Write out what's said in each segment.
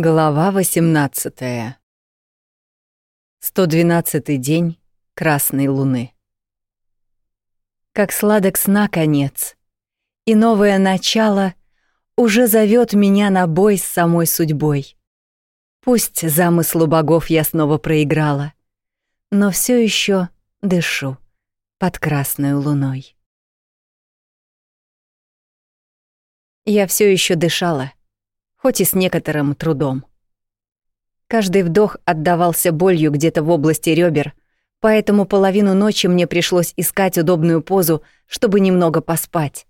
Глава 18. 112 день Красной Луны. Как сладок сна конец, и новое начало уже зовет меня на бой с самой судьбой. Пусть замыслу богов я снова проиграла, но все еще дышу под Красной Луной. Я все еще дышала — хоть и с некоторым трудом. Каждый вдох отдавался болью где-то в области ребер, поэтому половину ночи мне пришлось искать удобную позу, чтобы немного поспать.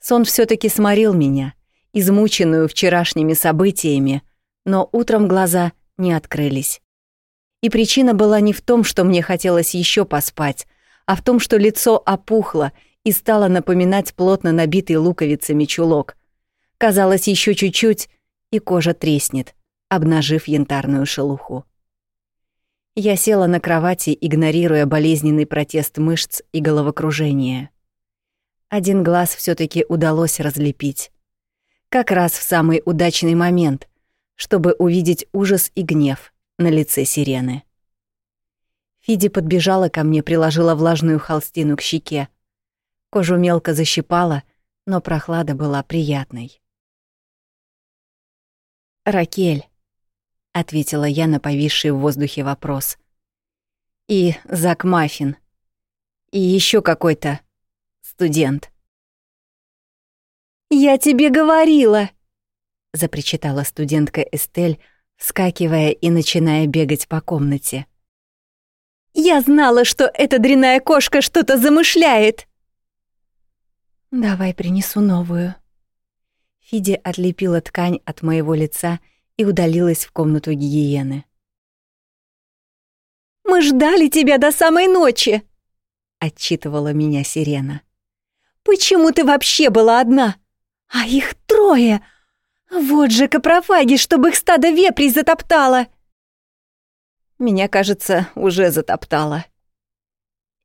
Сон все таки сморил меня, измученную вчерашними событиями, но утром глаза не открылись. И причина была не в том, что мне хотелось еще поспать, а в том, что лицо опухло и стало напоминать плотно набитый луковицами чулок, Казалось, еще чуть-чуть, и кожа треснет, обнажив янтарную шелуху. Я села на кровати, игнорируя болезненный протест мышц и головокружение. Один глаз все таки удалось разлепить. Как раз в самый удачный момент, чтобы увидеть ужас и гнев на лице сирены. Фиди подбежала ко мне, приложила влажную холстину к щеке. Кожу мелко защипала, но прохлада была приятной. «Ракель», — ответила я на повисший в воздухе вопрос. «И Зак Маффин. И еще какой-то студент». «Я тебе говорила!» — запричитала студентка Эстель, вскакивая и начиная бегать по комнате. «Я знала, что эта дряная кошка что-то замышляет!» «Давай принесу новую», Фиди отлепила ткань от моего лица и удалилась в комнату гигиены. «Мы ждали тебя до самой ночи!» — отчитывала меня сирена. «Почему ты вообще была одна? А их трое! Вот же капрофаги, чтобы их стадо вепрей затоптало!» Меня, кажется, уже затоптало.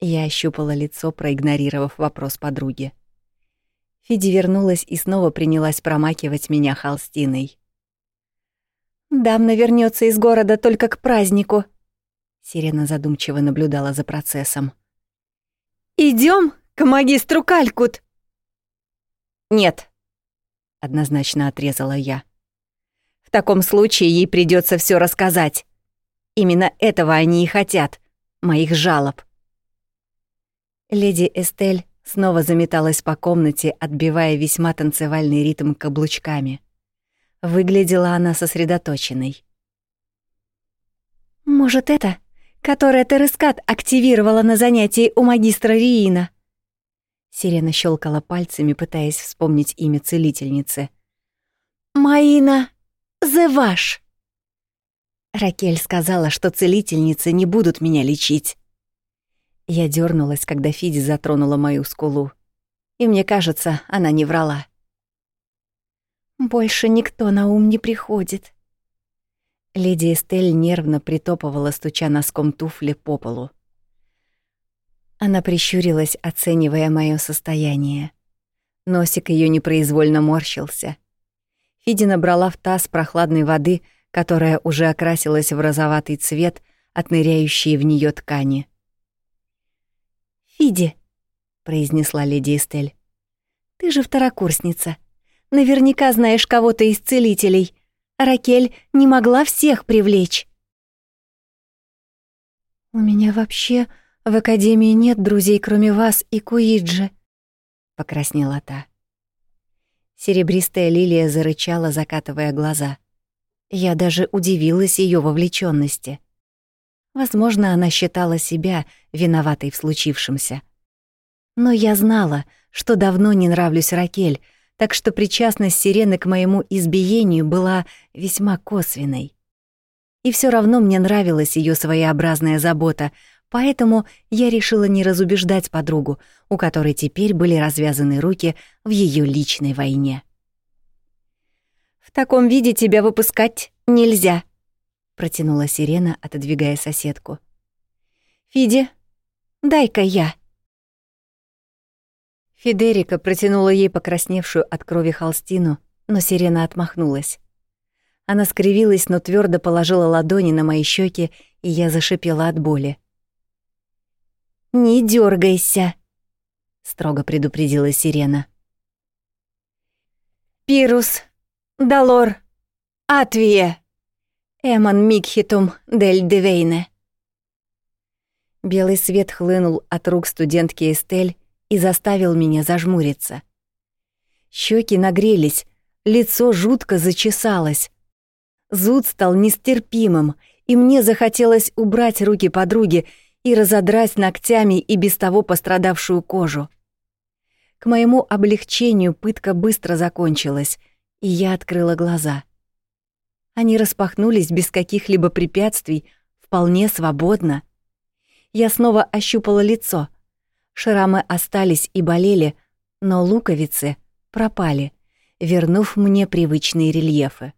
Я ощупала лицо, проигнорировав вопрос подруги. Фиди вернулась и снова принялась промакивать меня холстиной. «Дамна вернется из города только к празднику», — Сирена задумчиво наблюдала за процессом. Идем к магистру Калькут?» «Нет», — однозначно отрезала я. «В таком случае ей придется все рассказать. Именно этого они и хотят, моих жалоб». Леди Эстель Снова заметалась по комнате, отбивая весьма танцевальный ритм каблучками. Выглядела она сосредоточенной. «Может, это, которое Терескат активировала на занятии у магистра Риина?» Сирена щелкала пальцами, пытаясь вспомнить имя целительницы. «Маина Зеваш!» Ракель сказала, что целительницы не будут меня лечить. Я дернулась, когда Фиди затронула мою скулу. И мне кажется, она не врала. «Больше никто на ум не приходит». Леди Эстель нервно притопывала, стуча носком туфли по полу. Она прищурилась, оценивая мое состояние. Носик ее непроизвольно морщился. Фиди набрала в таз прохладной воды, которая уже окрасилась в розоватый цвет от ныряющей в нее ткани. «Фиди», — произнесла леди Эстель, — «ты же второкурсница. Наверняка знаешь кого-то из целителей. Ракель не могла всех привлечь». «У меня вообще в академии нет друзей, кроме вас и Куиджи», — покраснела та. Серебристая лилия зарычала, закатывая глаза. Я даже удивилась ее вовлеченности. Возможно, она считала себя виноватой в случившемся. Но я знала, что давно не нравлюсь Ракель, так что причастность Сирены к моему избиению была весьма косвенной. И все равно мне нравилась ее своеобразная забота, поэтому я решила не разубеждать подругу, у которой теперь были развязаны руки в ее личной войне. «В таком виде тебя выпускать нельзя», протянула Сирена, отодвигая соседку. Фиди, дай-ка я. Федерика протянула ей покрасневшую от крови холстину, но Сирена отмахнулась. Она скривилась, но твердо положила ладони на мои щеки, и я зашипела от боли. «Не дергайся, строго предупредила Сирена. «Пирус, Далор, Атвия, Эмон Микхитум дель Девейне». Белый свет хлынул от рук студентки Эстель и заставил меня зажмуриться. Щеки нагрелись, лицо жутко зачесалось. Зуд стал нестерпимым, и мне захотелось убрать руки подруги и разодрать ногтями и без того пострадавшую кожу. К моему облегчению пытка быстро закончилась, и я открыла глаза. Они распахнулись без каких-либо препятствий, вполне свободно. Я снова ощупала лицо. Шрамы остались и болели, но луковицы пропали, вернув мне привычные рельефы.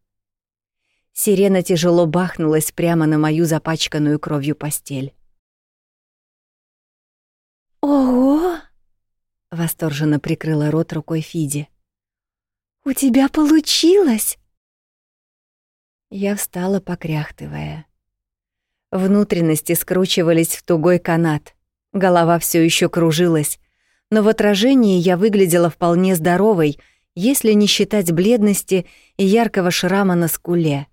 Сирена тяжело бахнулась прямо на мою запачканную кровью постель. «Ого!» — восторженно прикрыла рот рукой Фиди. «У тебя получилось!» Я встала, покряхтывая. Внутренности скручивались в тугой канат. Голова все еще кружилась, но в отражении я выглядела вполне здоровой, если не считать бледности и яркого шрама на скуле.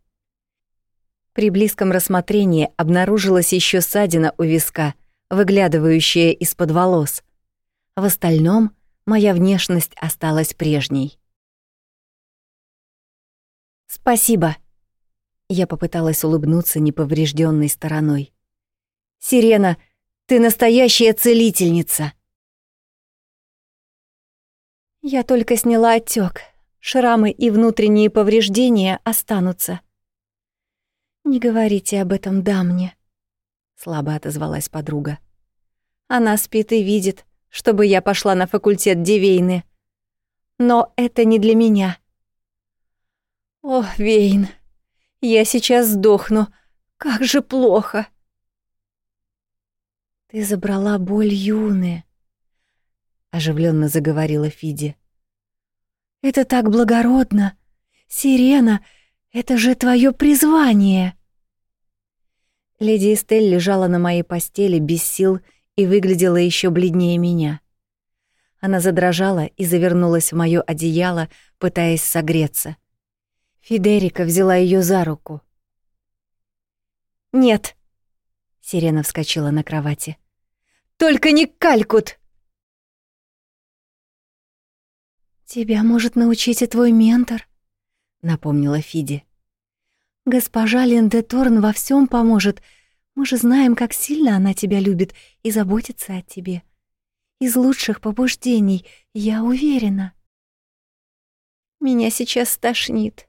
При близком рассмотрении обнаружилась еще ссадина у виска, выглядывающая из-под волос. В остальном моя внешность осталась прежней. «Спасибо», я попыталась улыбнуться неповрежденной стороной. «Сирена, ты настоящая целительница!» «Я только сняла отек. Шрамы и внутренние повреждения останутся». «Не говорите об этом дамне», — слабо отозвалась подруга. «Она спит и видит, чтобы я пошла на факультет Дивейны. Но это не для меня». «О, Вейн!» Я сейчас сдохну. Как же плохо. Ты забрала боль Юны, оживленно заговорила Фиди. Это так благородно. Сирена, это же твое призвание. Леди Эстель лежала на моей постели без сил и выглядела еще бледнее меня. Она задрожала и завернулась в моё одеяло, пытаясь согреться. Федерика взяла ее за руку. «Нет!» — Сирена вскочила на кровати. «Только не Калькут!» «Тебя может научить и твой ментор», — напомнила Фиди. «Госпожа Линдеторн во всем поможет. Мы же знаем, как сильно она тебя любит и заботится о тебе. Из лучших побуждений, я уверена». «Меня сейчас стошнит»,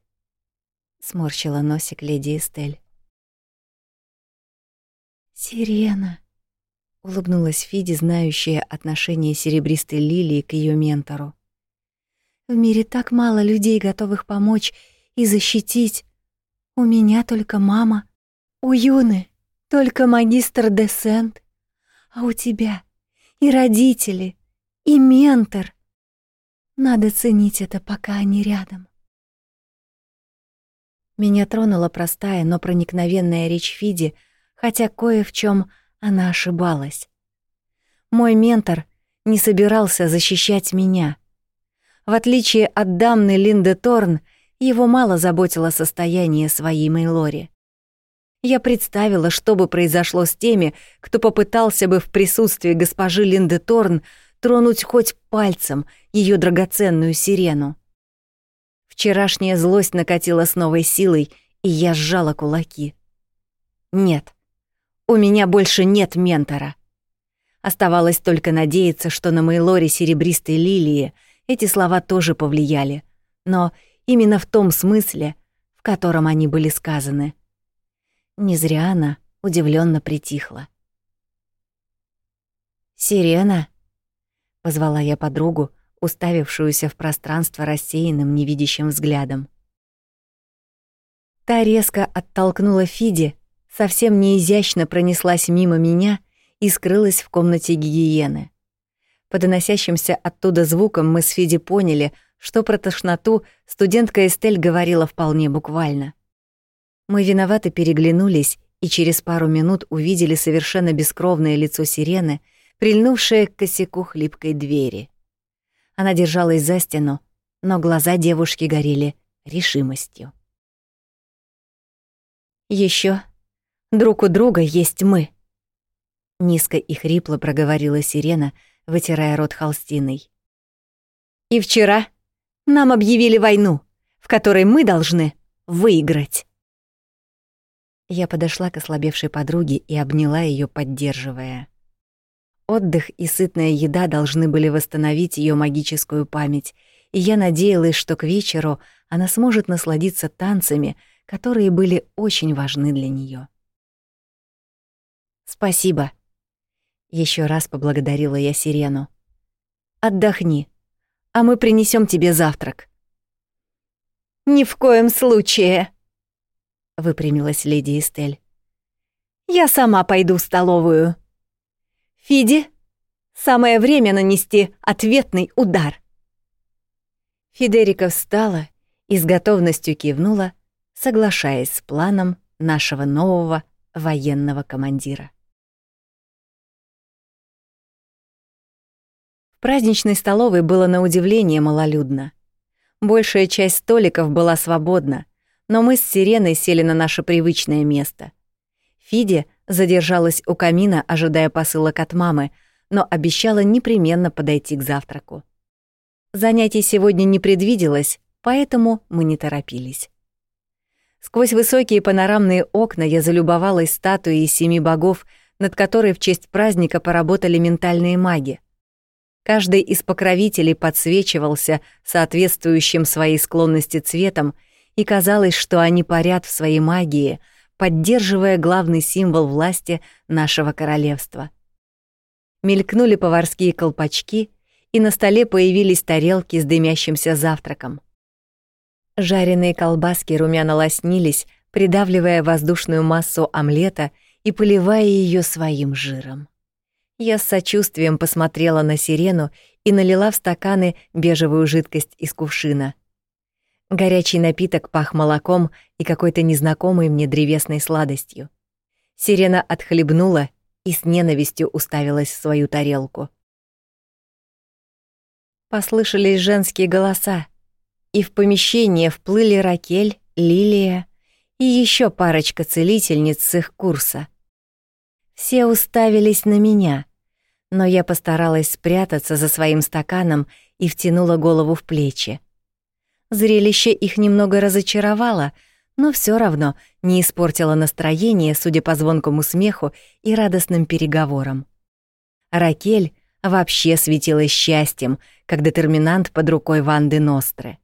сморщила носик леди Эстель. Сирена, улыбнулась Фиди, знающая отношение серебристой лилии к ее ментору. В мире так мало людей, готовых помочь и защитить. У меня только мама, у Юны только магистр Десент, а у тебя и родители, и ментор. Надо ценить это, пока они рядом. Меня тронула простая, но проникновенная речь Фиди, хотя кое в чем она ошибалась. Мой ментор не собирался защищать меня. В отличие от дамны Линды Торн, его мало заботило состояние своей Мейлори. Я представила, что бы произошло с теми, кто попытался бы в присутствии госпожи Линды Торн тронуть хоть пальцем ее драгоценную сирену. Вчерашняя злость накатила с новой силой, и я сжала кулаки. Нет, у меня больше нет ментора. Оставалось только надеяться, что на Мейлоре серебристой лилии эти слова тоже повлияли, но именно в том смысле, в котором они были сказаны. Не зря она удивленно притихла. «Сирена?» — позвала я подругу, уставившуюся в пространство рассеянным невидящим взглядом. Та резко оттолкнула Фиди, совсем неизящно пронеслась мимо меня и скрылась в комнате гигиены. По доносящимся оттуда звукам мы с Фиди поняли, что про тошноту студентка Эстель говорила вполне буквально. Мы виновато переглянулись и через пару минут увидели совершенно бескровное лицо сирены, прильнувшее к косяку хлипкой двери. Она держалась за стену, но глаза девушки горели решимостью. Еще друг у друга есть мы. Низко и хрипло проговорила сирена, вытирая рот холстиной. И вчера нам объявили войну, в которой мы должны выиграть. Я подошла к ослабевшей подруге и обняла ее, поддерживая. Отдых и сытная еда должны были восстановить ее магическую память, и я надеялась, что к вечеру она сможет насладиться танцами, которые были очень важны для нее. «Спасибо», — еще раз поблагодарила я Сирену. «Отдохни, а мы принесем тебе завтрак». «Ни в коем случае», — выпрямилась леди Эстель. «Я сама пойду в столовую». «Фиди, самое время нанести ответный удар». Федерика встала и с готовностью кивнула, соглашаясь с планом нашего нового военного командира. В праздничной столовой было на удивление малолюдно. Большая часть столиков была свободна, но мы с Сиреной сели на наше привычное место. Фиди задержалась у камина, ожидая посылок от мамы, но обещала непременно подойти к завтраку. Занятий сегодня не предвиделось, поэтому мы не торопились. Сквозь высокие панорамные окна я залюбовалась статуей семи богов, над которой в честь праздника поработали ментальные маги. Каждый из покровителей подсвечивался соответствующим своей склонности цветом, и казалось, что они парят в своей магии, поддерживая главный символ власти нашего королевства. Мелькнули поварские колпачки, и на столе появились тарелки с дымящимся завтраком. Жареные колбаски румяно лоснились, придавливая воздушную массу омлета и поливая ее своим жиром. Я с сочувствием посмотрела на сирену и налила в стаканы бежевую жидкость из кувшина. Горячий напиток пах молоком и какой-то незнакомой мне древесной сладостью. Сирена отхлебнула и с ненавистью уставилась в свою тарелку. Послышались женские голоса, и в помещение вплыли Ракель, Лилия и еще парочка целительниц с их курса. Все уставились на меня, но я постаралась спрятаться за своим стаканом и втянула голову в плечи. Зрелище их немного разочаровало, но все равно не испортило настроение, судя по звонкому смеху и радостным переговорам. Ракель вообще светилась счастьем, как детерминант под рукой Ванды Ностры.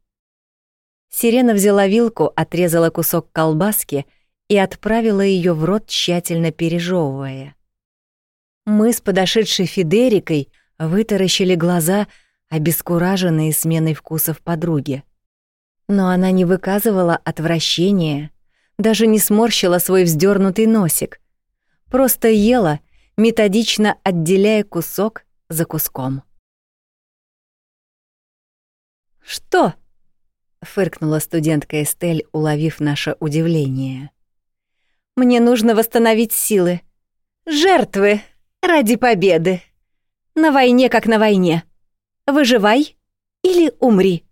Сирена взяла вилку, отрезала кусок колбаски — и отправила ее в рот, тщательно пережевывая. Мы с подошедшей Федерикой вытаращили глаза, обескураженные сменой вкусов подруги. Но она не выказывала отвращения, даже не сморщила свой вздернутый носик, просто ела, методично отделяя кусок за куском. «Что?» — фыркнула студентка Эстель, уловив наше удивление. Мне нужно восстановить силы. Жертвы ради победы. На войне как на войне. Выживай или умри.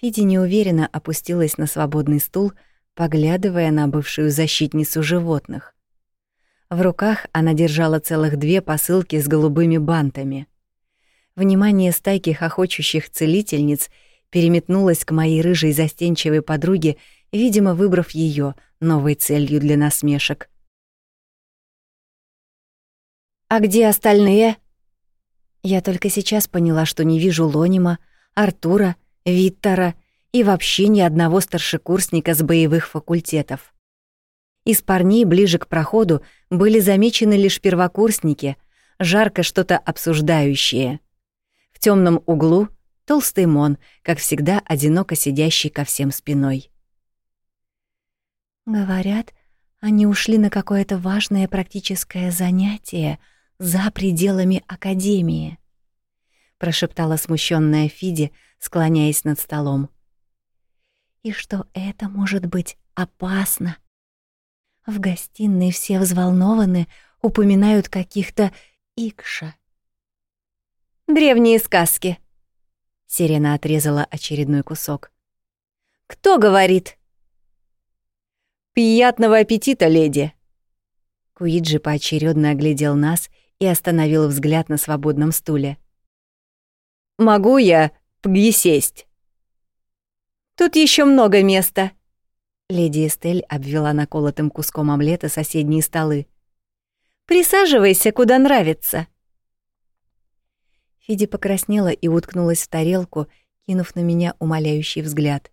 Фиди неуверенно опустилась на свободный стул, поглядывая на бывшую защитницу животных. В руках она держала целых две посылки с голубыми бантами. Внимание стайки хохочущих целительниц переметнулось к моей рыжей застенчивой подруге видимо, выбрав ее новой целью для насмешек. «А где остальные?» Я только сейчас поняла, что не вижу Лонима, Артура, Виттора и вообще ни одного старшекурсника с боевых факультетов. Из парней ближе к проходу были замечены лишь первокурсники, жарко что-то обсуждающие. В темном углу — толстый Мон, как всегда одиноко сидящий ко всем спиной. Говорят, они ушли на какое-то важное практическое занятие за пределами академии, прошептала смущенная Фиди, склоняясь над столом. и что это может быть опасно. В гостиной все взволнованы, упоминают каких-то икша. «Древние сказки», — Сирена отрезала очередной кусок. «Кто говорит?» «Приятного аппетита, леди!» Куиджи поочередно оглядел нас и остановил взгляд на свободном стуле. «Могу я присесть?» «Тут еще много места», Леди Эстель обвела наколотым куском омлета соседние столы. «Присаживайся, куда нравится». Фиди покраснела и уткнулась в тарелку, кинув на меня умоляющий взгляд.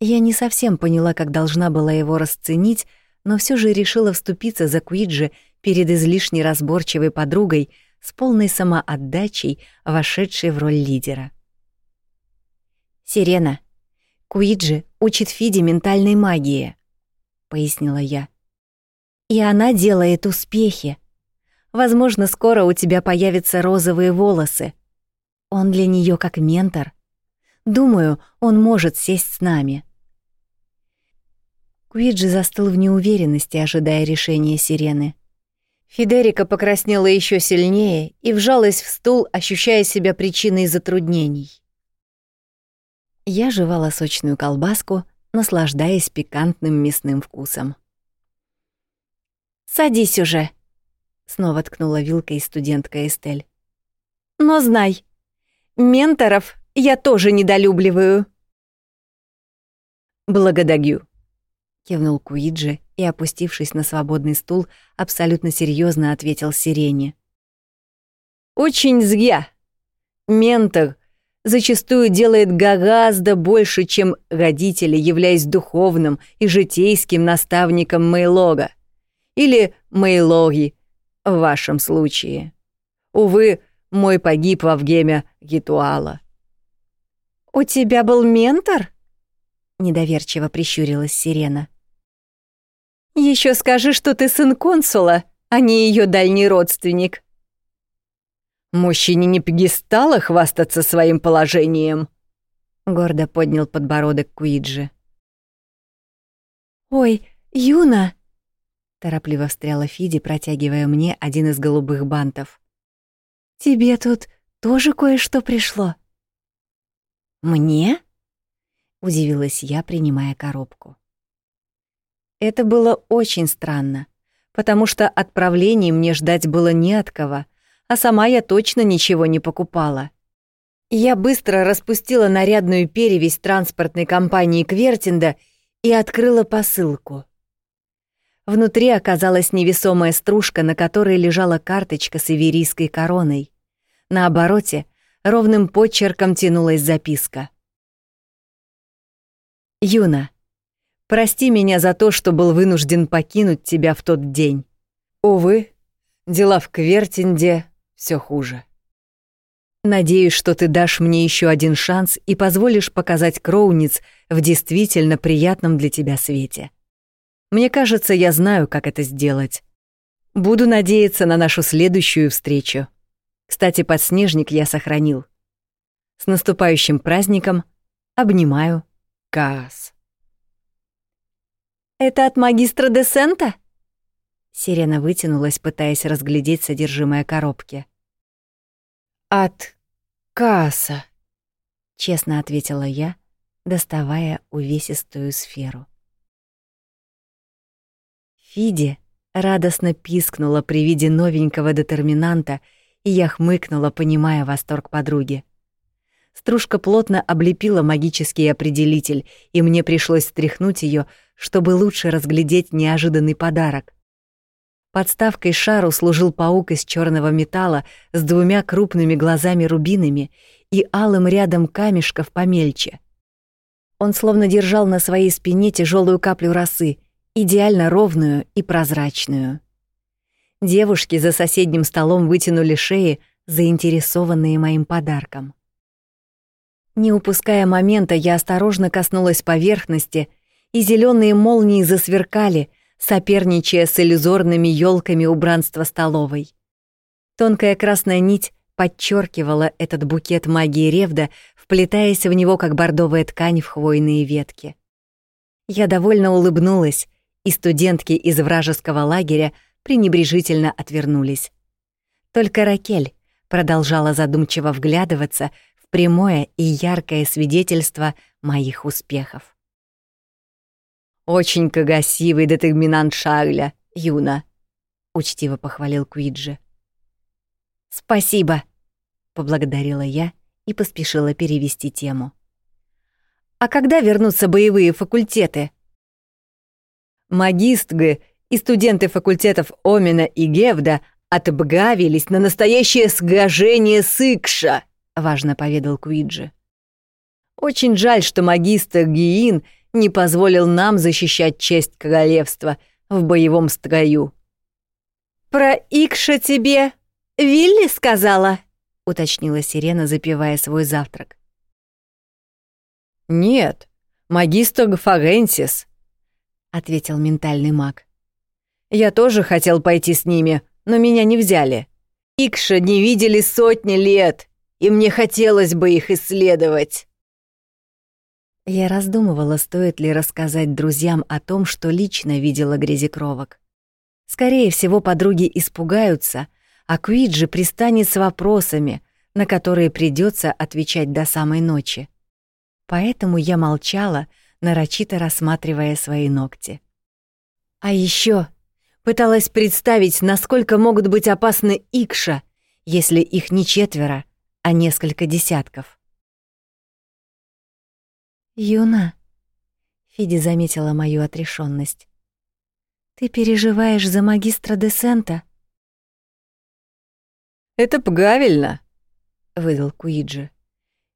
Я не совсем поняла, как должна была его расценить, но все же решила вступиться за Куиджи перед излишне разборчивой подругой с полной самоотдачей, вошедшей в роль лидера. «Сирена», Куиджи учит Фиде ментальной магии, пояснила я. И она делает успехи. Возможно, скоро у тебя появятся розовые волосы. Он для нее как ментор. Думаю, он может сесть с нами. Куиджи застыл в неуверенности, ожидая решения сирены. Федерика покраснела еще сильнее и вжалась в стул, ощущая себя причиной затруднений. Я жевала сочную колбаску, наслаждаясь пикантным мясным вкусом. «Садись уже!» — снова ткнула вилкой студентка Эстель. «Но знай, менторов я тоже недолюбливаю». «Благодарю», — кивнул Куиджи и, опустившись на свободный стул, абсолютно серьезно ответил Сирене. «Очень зря. Ментор зачастую делает гораздо больше, чем родители, являясь духовным и житейским наставником Мейлога. Или Мейлоги в вашем случае. Увы, мой погиб во время ритуала. «У тебя был ментор?» — недоверчиво прищурилась Сирена. Еще скажи, что ты сын консула, а не ее дальний родственник», Мужчине не пьестало хвастаться своим положением. Гордо поднял подбородок Куиджи. «Ой, Юна!» Торопливо встряла Фиди, протягивая мне один из голубых бантов. «Тебе тут тоже кое-что пришло?» «Мне?» — удивилась я, принимая коробку. Это было очень странно, потому что отправлений мне ждать было не от кого, а сама я точно ничего не покупала. Я быстро распустила нарядную перевесь транспортной компании Квертинда и открыла посылку. Внутри оказалась невесомая стружка, на которой лежала карточка с иверийской короной. На обороте ровным почерком тянулась записка. «Юна, прости меня за то, что был вынужден покинуть тебя в тот день. Увы, дела в Квертинде все хуже. Надеюсь, что ты дашь мне еще один шанс и позволишь показать Кроуниц в действительно приятном для тебя свете. Мне кажется, я знаю, как это сделать. Буду надеяться на нашу следующую встречу. Кстати, подснежник я сохранил. С наступающим праздником. Обнимаю. Каас. «Это от магистра Десента?» Сирена вытянулась, пытаясь разглядеть содержимое коробки. «От Кааса», — честно ответила я, доставая увесистую сферу. Фиди радостно пискнула при виде новенького детерминанта, и я хмыкнула, понимая восторг подруги. Стружка плотно облепила магический определитель, и мне пришлось стряхнуть ее, чтобы лучше разглядеть неожиданный подарок. Подставкой шару служил паук из черного металла с двумя крупными глазами-рубинами и алым рядом камешков помельче. Он словно держал на своей спине тяжелую каплю росы, идеально ровную и прозрачную. Девушки за соседним столом вытянули шеи, заинтересованные моим подарком. Не упуская момента, я осторожно коснулась поверхности, и зеленые молнии засверкали — соперничая с иллюзорными елками убранства столовой. Тонкая красная нить подчеркивала этот букет магии Ревда вплетаясь в него, как бордовая ткань в хвойные ветки. Я довольно улыбнулась, и студентки из вражеского лагеря пренебрежительно отвернулись. Только Ракель продолжала задумчиво вглядываться в прямое и яркое свидетельство моих успехов. «Очень красивый детерминант Шарля, Юна», — учтиво похвалил Куиджи. «Спасибо», — поблагодарила я и поспешила перевести тему. «А когда вернутся боевые факультеты?» Магистры и студенты факультетов Омена и Гевда отбгавились на настоящее сгожение Сыкша, важно поведал Куиджи. Очень жаль, что магистр Гиин не позволил нам защищать честь королевства в боевом строю. «Про Икша тебе Вилли сказала?» — уточнила Сирена, запивая свой завтрак. «Нет, магистр Форенсис», — ответил ментальный маг. «Я тоже хотел пойти с ними, но меня не взяли. Икша не видели сотни лет, и мне хотелось бы их исследовать». Я раздумывала, стоит ли рассказать друзьям о том, что лично видела грязекровок. Скорее всего, подруги испугаются, а Куиджи пристанет с вопросами, на которые придется отвечать до самой ночи. Поэтому я молчала, нарочито рассматривая свои ногти. А еще пыталась представить, насколько могут быть опасны икша, если их не четверо, а несколько десятков. «Юна», — Фиди заметила мою отрешенность, — «ты переживаешь за магистра Десента?» «Это правильно», — выдал Куиджи.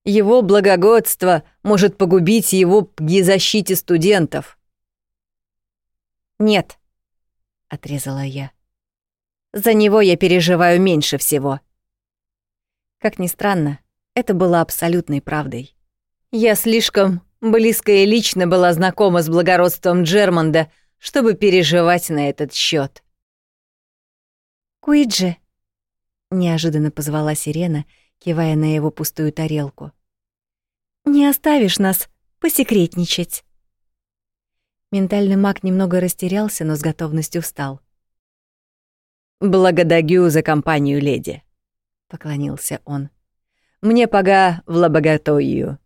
Его благогодство может погубить его к защите студентов. Нет, отрезала я. За него я переживаю меньше всего. Как ни странно, это было абсолютной правдой. Я слишком близко и лично была знакома с благородством Джермонда, чтобы переживать на этот счет. Куиджи, неожиданно позвала Сирена, кивая на его пустую тарелку. «Не оставишь нас посекретничать?» Ментальный маг немного растерялся, но с готовностью встал. «Благодарю за компанию, леди», — поклонился он. «Мне пора в лабораторию».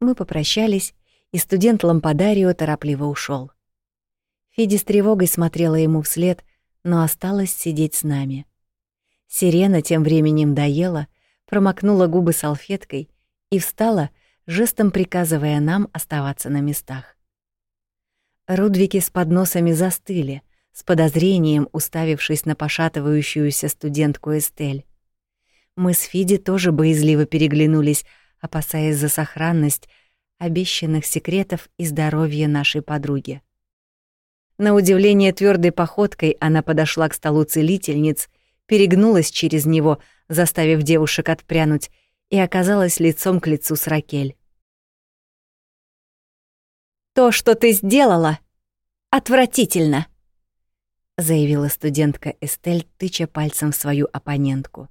Мы попрощались, и студент Лампадарио торопливо ушел. Фиди с тревогой смотрела ему вслед, но осталась сидеть с нами. Сирена тем временем доела, промокнула губы салфеткой и встала, жестом приказывая нам оставаться на местах. Рудвики с подносами застыли, с подозрением уставившись на пошатывающуюся студентку Эстель. Мы с Фиди тоже боязливо переглянулись, опасаясь за сохранность обещанных секретов и здоровья нашей подруги. На удивление твердой походкой она подошла к столу целительниц перегнулась через него, заставив девушек отпрянуть, и оказалась лицом к лицу с Ракель. «То, что ты сделала, отвратительно!» заявила студентка Эстель, тыча пальцем в свою оппонентку.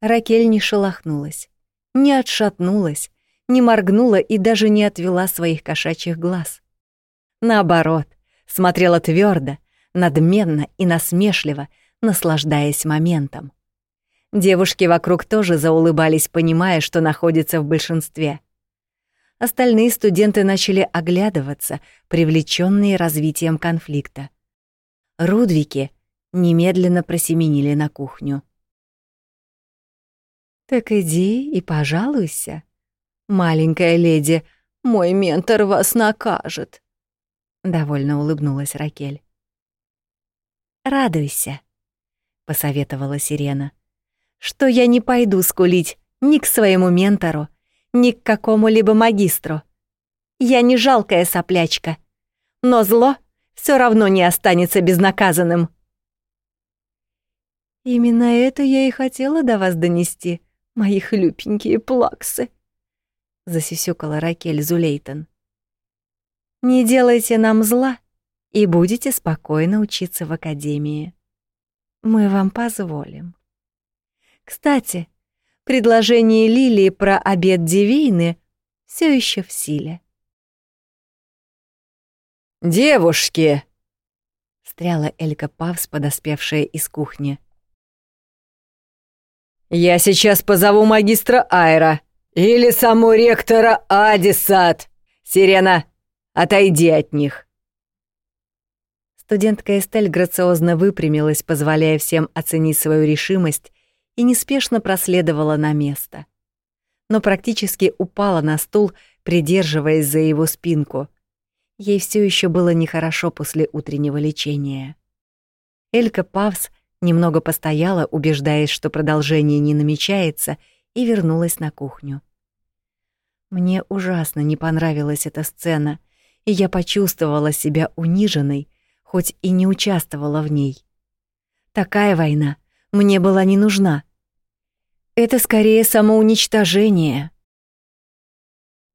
Ракель не шелохнулась, не отшатнулась, не моргнула и даже не отвела своих кошачьих глаз. Наоборот, смотрела твердо, надменно и насмешливо, наслаждаясь моментом. Девушки вокруг тоже заулыбались, понимая, что находятся в большинстве. Остальные студенты начали оглядываться, привлеченные развитием конфликта. Рудвики немедленно просеменили на кухню. «Так иди и пожалуйся. Маленькая леди, мой ментор вас накажет», — довольно улыбнулась Ракель. «Радуйся», — посоветовала Сирена, «что я не пойду скулить ни к своему ментору, ни к какому-либо магистру. Я не жалкая соплячка, но зло все равно не останется безнаказанным». «Именно это я и хотела до вас донести, мои хлюпенькие плаксы», — засюсюкала Ракель Зулейтон. «Не делайте нам зла и будете спокойно учиться в академии» мы вам позволим. Кстати, предложение Лилии про обед Дивейны все еще в силе. «Девушки!» — встряла Элька Павс, подоспевшая из кухни. «Я сейчас позову магистра Айра или саму ректора Адисат. Сирена, отойди от них!» Студентка Эстель грациозно выпрямилась, позволяя всем оценить свою решимость, и неспешно проследовала на место. Но практически упала на стул, придерживаясь за его спинку. Ей все еще было нехорошо после утреннего лечения. Элька Павс немного постояла, убеждаясь, что продолжение не намечается, и вернулась на кухню. Мне ужасно не понравилась эта сцена, и я почувствовала себя униженной, хоть и не участвовала в ней. Такая война мне была не нужна. Это скорее самоуничтожение.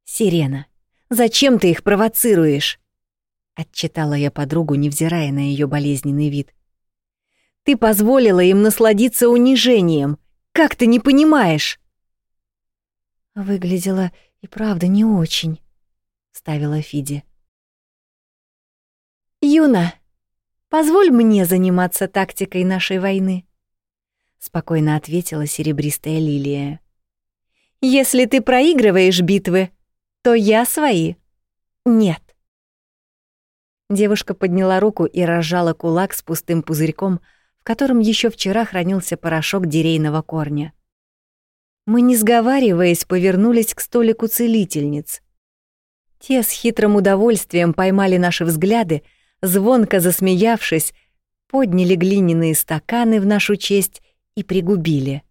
Сирена, зачем ты их провоцируешь? Отчитала я подругу, невзирая на ее болезненный вид. Ты позволила им насладиться унижением. Как ты не понимаешь? Выглядела и правда не очень, ставила Фиди. Юна, Позволь мне заниматься тактикой нашей войны, спокойно ответила серебристая лилия. Если ты проигрываешь битвы, то я свои. Нет. Девушка подняла руку и разжала кулак с пустым пузырьком, в котором еще вчера хранился порошок дерейного корня. Мы, не сговариваясь, повернулись к столику целительниц. Те с хитрым удовольствием поймали наши взгляды, звонко засмеявшись, подняли глиняные стаканы в нашу честь и пригубили.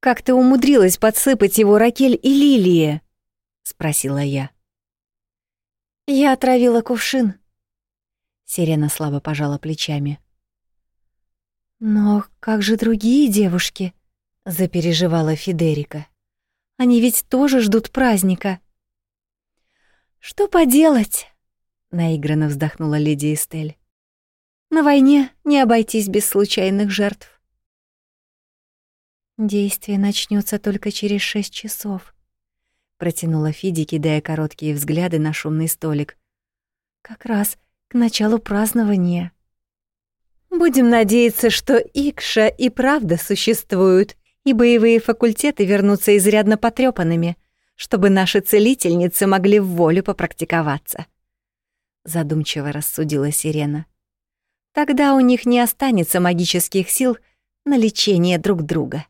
«Как ты умудрилась подсыпать его Ракель и Лилии?» — спросила я. «Я отравила кувшин». Сирена слабо пожала плечами. «Но как же другие девушки?» — запереживала Федерика. «Они ведь тоже ждут праздника». «Что поделать?» — наигранно вздохнула леди Эстель. «На войне не обойтись без случайных жертв». «Действие начнется только через шесть часов», — протянула Фиди, кидая короткие взгляды на шумный столик. «Как раз к началу празднования». «Будем надеяться, что Икша и правда существуют, и боевые факультеты вернутся изрядно потрёпанными», — чтобы наши целительницы могли в волю попрактиковаться. Задумчиво рассудила Сирена. Тогда у них не останется магических сил на лечение друг друга.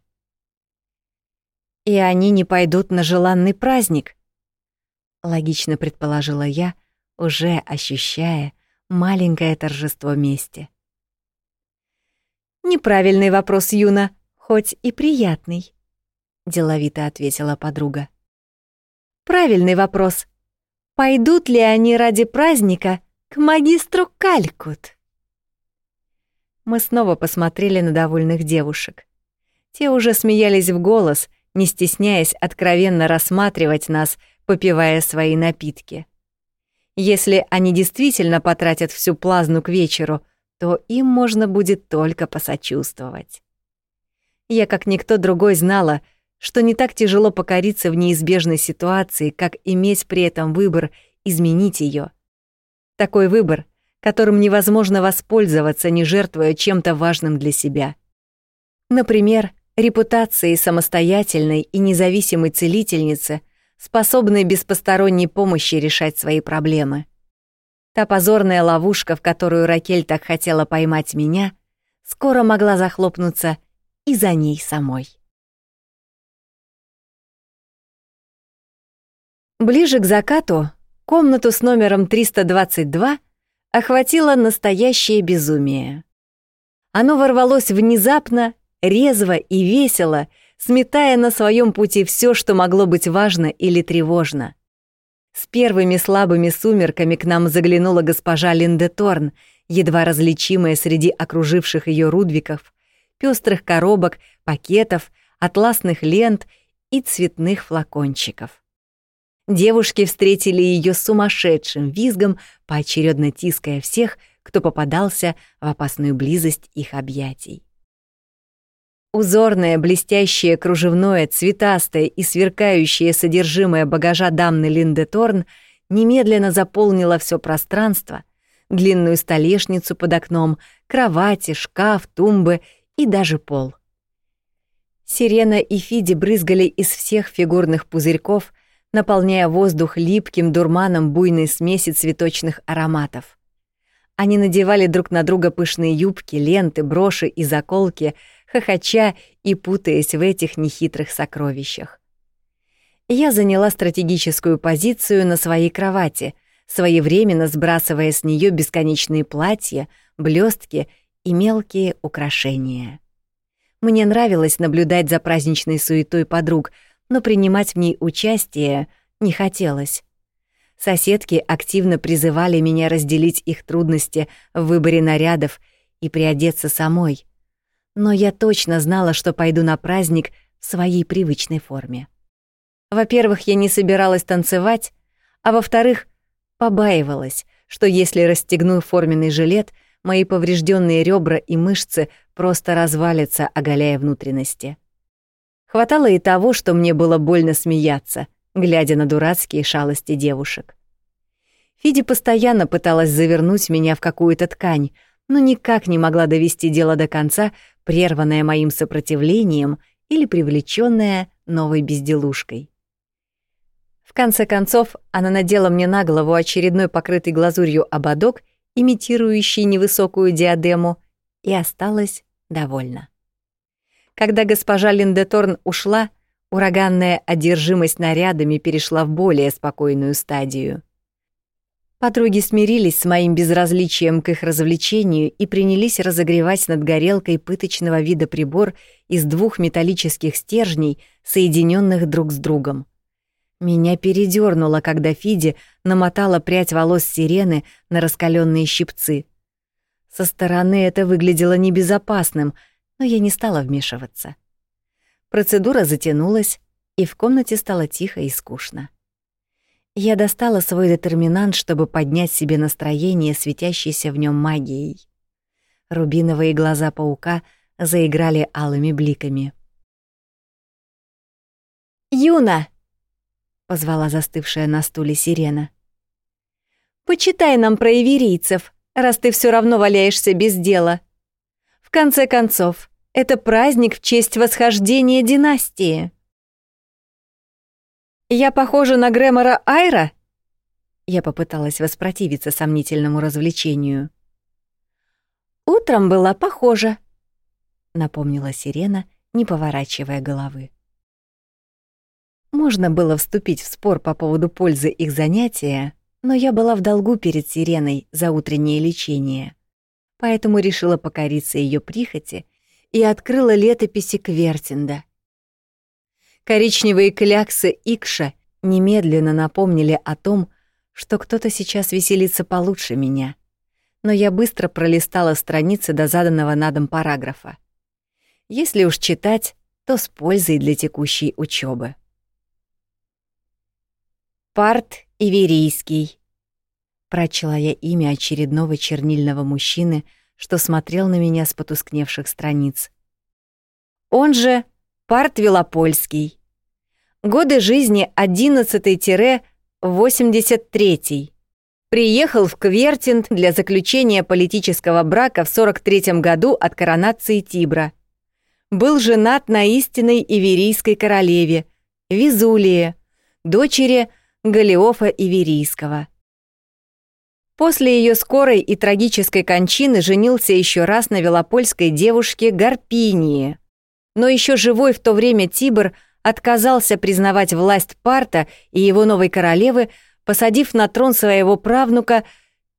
И они не пойдут на желанный праздник, логично предположила я, уже ощущая маленькое торжество мести. Неправильный вопрос, Юна, хоть и приятный, деловито ответила подруга. Правильный вопрос. Пойдут ли они ради праздника к магистру Калькут? Мы снова посмотрели на довольных девушек. Те уже смеялись в голос, не стесняясь откровенно рассматривать нас, попивая свои напитки. Если они действительно потратят всю плазну к вечеру, то им можно будет только посочувствовать. Я, как никто другой, знала, что не так тяжело покориться в неизбежной ситуации, как иметь при этом выбор изменить ее. Такой выбор, которым невозможно воспользоваться, не жертвуя чем-то важным для себя. Например, репутацией самостоятельной и независимой целительницы, способной без посторонней помощи решать свои проблемы. Та позорная ловушка, в которую Ракель так хотела поймать меня, скоро могла захлопнуться и за ней самой. Ближе к закату комнату с номером 322 охватило настоящее безумие. Оно ворвалось внезапно, резво и весело, сметая на своем пути все, что могло быть важно или тревожно. С первыми слабыми сумерками к нам заглянула госпожа Линдеторн, едва различимая среди окруживших ее рудвиков, пестрых коробок, пакетов, атласных лент и цветных флакончиков. Девушки встретили ее сумасшедшим визгом, поочередно тиская всех, кто попадался в опасную близость их объятий. Узорное, блестящее, кружевное, цветастое и сверкающее содержимое багажа дамны Линде Торн немедленно заполнило все пространство, длинную столешницу под окном, кровати, шкаф, тумбы и даже пол. Сирена и Фиди брызгали из всех фигурных пузырьков, наполняя воздух липким дурманом буйной смеси цветочных ароматов. Они надевали друг на друга пышные юбки, ленты, броши и заколки, хохоча и путаясь в этих нехитрых сокровищах. Я заняла стратегическую позицию на своей кровати, своевременно сбрасывая с нее бесконечные платья, блестки и мелкие украшения. Мне нравилось наблюдать за праздничной суетой подруг, но принимать в ней участие не хотелось. Соседки активно призывали меня разделить их трудности в выборе нарядов и приодеться самой. Но я точно знала, что пойду на праздник в своей привычной форме. Во-первых, я не собиралась танцевать, а во-вторых, побаивалась, что если расстегну форменный жилет — мои поврежденные ребра и мышцы просто развалятся, оголяя внутренности. Хватало и того, что мне было больно смеяться, глядя на дурацкие шалости девушек. Фиди постоянно пыталась завернуть меня в какую-то ткань, но никак не могла довести дело до конца, прерванное моим сопротивлением или привлечённая новой безделушкой. В конце концов, она надела мне на голову очередной покрытый глазурью ободок имитирующий невысокую диадему, и осталась довольна. Когда госпожа Линдеторн ушла, ураганная одержимость нарядами перешла в более спокойную стадию. Подруги смирились с моим безразличием к их развлечению и принялись разогревать над горелкой пыточного вида прибор из двух металлических стержней, соединенных друг с другом. Меня передернуло, когда Фиди намотала прядь волос сирены на раскаленные щипцы. Со стороны это выглядело небезопасным, но я не стала вмешиваться. Процедура затянулась, и в комнате стало тихо и скучно. Я достала свой детерминант, чтобы поднять себе настроение, светящейся в нем магией. Рубиновые глаза паука заиграли алыми бликами. «Юна!» позвала застывшая на стуле сирена. Почитай нам про иверийцев, раз ты все равно валяешься без дела. В конце концов, это праздник в честь восхождения династии. Я похожа на Грэмора Айра? Я попыталась воспротивиться сомнительному развлечению. Утром была похожа, напомнила сирена, не поворачивая головы. Можно было вступить в спор по поводу пользы их занятия, но я была в долгу перед Сиреной за утреннее лечение. Поэтому решила покориться ее прихоти и открыла летописи Квертинда. Коричневые кляксы Икша немедленно напомнили о том, что кто-то сейчас веселится получше меня. Но я быстро пролистала страницы до заданного на дом параграфа. Если уж читать, то с пользой для текущей учебы. Парт Иверийский. Прочла я имя очередного чернильного мужчины, что смотрел на меня с потускневших страниц. Он же Парт Велопольский. Годы жизни 11-83. Приехал в Квертинт для заключения политического брака в 43 году от коронации Тибра. Был женат на истинной иверийской королеве, Визулии, дочери Галиофа Иверийского. После ее скорой и трагической кончины женился еще раз на велопольской девушке Гарпинии. Но еще живой в то время Тибр отказался признавать власть Парта и его новой королевы, посадив на трон своего правнука,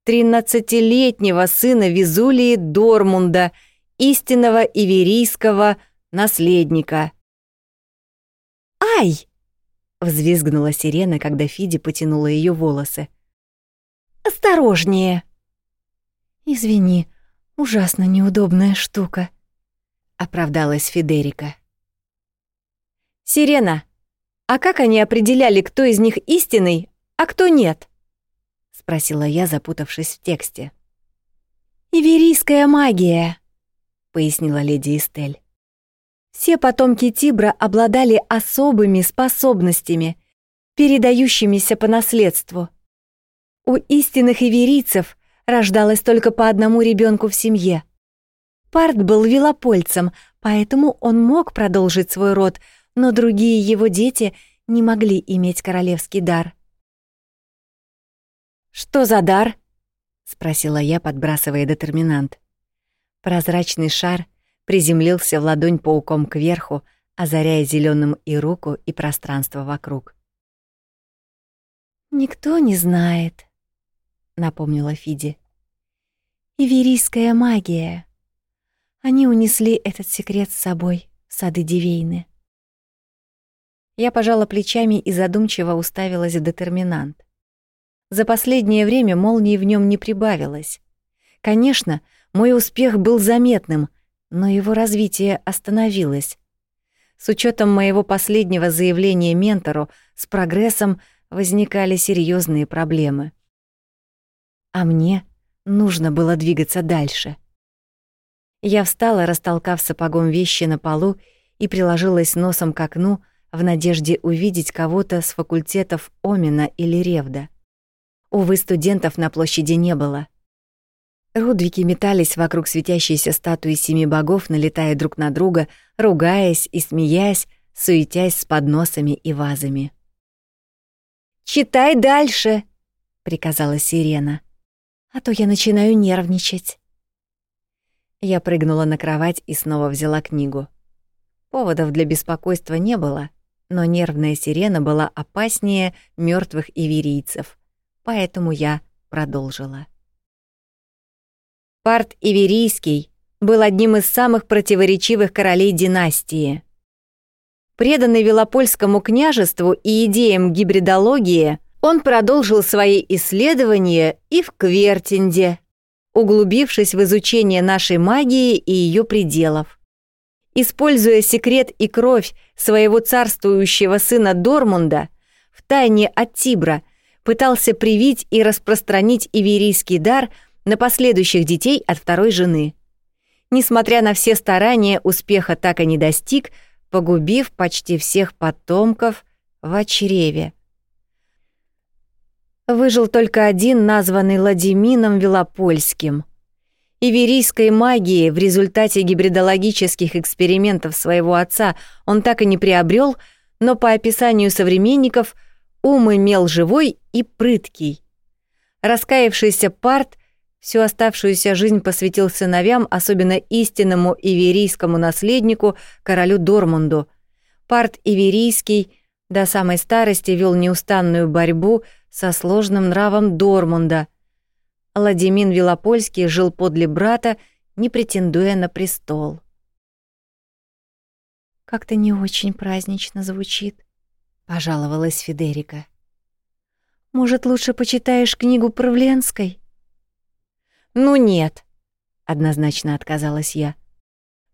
тринадцатилетнего сына Визулии Дормунда, истинного иверийского наследника. «Ай!» Взвизгнула сирена, когда Фиди потянула ее волосы. «Осторожнее!» «Извини, ужасно неудобная штука», — оправдалась Федерика. «Сирена, а как они определяли, кто из них истинный, а кто нет?» — спросила я, запутавшись в тексте. «Иверийская магия», — пояснила леди Эстель. Все потомки Тибра обладали особыми способностями, передающимися по наследству. У истинных иверийцев рождалось только по одному ребенку в семье. Парт был велопольцем, поэтому он мог продолжить свой род, но другие его дети не могли иметь королевский дар. «Что за дар?» — спросила я, подбрасывая детерминант. Прозрачный шар приземлился в ладонь пауком кверху, озаряя зеленым и руку, и пространство вокруг. «Никто не знает», — напомнила Фиди. «Иверийская магия. Они унесли этот секрет с собой в сады Дивейны». Я пожала плечами и задумчиво уставилась в детерминант. За последнее время молнии в нем не прибавилось. Конечно, мой успех был заметным, но его развитие остановилось. С учетом моего последнего заявления ментору с прогрессом возникали серьезные проблемы. А мне нужно было двигаться дальше. Я встала, растолкав сапогом вещи на полу и приложилась носом к окну в надежде увидеть кого-то с факультетов Омина или Ревда. Увы, студентов на площади не было. Рудвики метались вокруг светящейся статуи семи богов, налетая друг на друга, ругаясь и смеясь, суетясь с подносами и вазами. «Читай дальше!» — приказала сирена. «А то я начинаю нервничать». Я прыгнула на кровать и снова взяла книгу. Поводов для беспокойства не было, но нервная сирена была опаснее мертвых иверийцев поэтому я продолжила. Парт Иверийский был одним из самых противоречивых королей династии. Преданный Велопольскому княжеству и идеям гибридологии, он продолжил свои исследования и в Квертинде, углубившись в изучение нашей магии и ее пределов. Используя секрет и кровь своего царствующего сына Дормунда, втайне от Тибра пытался привить и распространить иверийский дар на последующих детей от второй жены. Несмотря на все старания, успеха так и не достиг, погубив почти всех потомков в чреве. Выжил только один, названный Ладимином Велопольским. Иверийской магии в результате гибридологических экспериментов своего отца он так и не приобрел, но по описанию современников – Ум имел живой и прыткий. Раскаявшийся Парт всю оставшуюся жизнь посвятил сыновьям, особенно истинному иверийскому наследнику, королю Дормунду. Парт Иверийский до самой старости вел неустанную борьбу со сложным нравом Дормунда. Владимин Велопольский жил подле брата, не претендуя на престол. «Как-то не очень празднично звучит», пожаловалась Федерика. Может, лучше почитаешь книгу Правленской? Ну нет, однозначно отказалась я.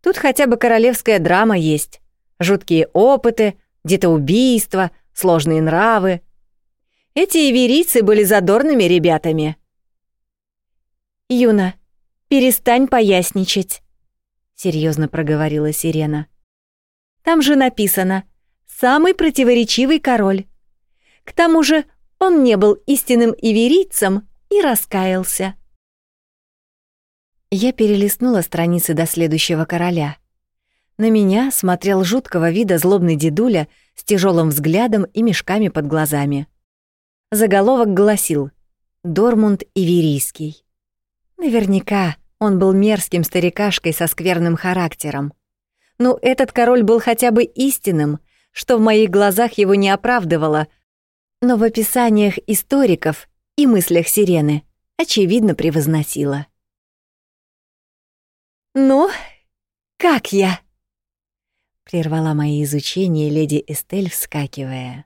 Тут хотя бы королевская драма есть. Жуткие опыты, детоубийства, сложные нравы. Эти иверийцы были задорными ребятами. Юна, перестань поясничать, серьезно проговорила Сирена. Там же написано — самый противоречивый король. К тому же он не был истинным иверийцем и раскаялся. Я перелистнула страницы до следующего короля. На меня смотрел жуткого вида злобный дедуля с тяжелым взглядом и мешками под глазами. Заголовок гласил «Дормунд Иверийский». Наверняка он был мерзким старикашкой со скверным характером. Ну, этот король был хотя бы истинным, что в моих глазах его не оправдывало, но в описаниях историков и мыслях сирены очевидно превозносило. «Ну, как я?» — прервала мои изучения леди Эстель, вскакивая.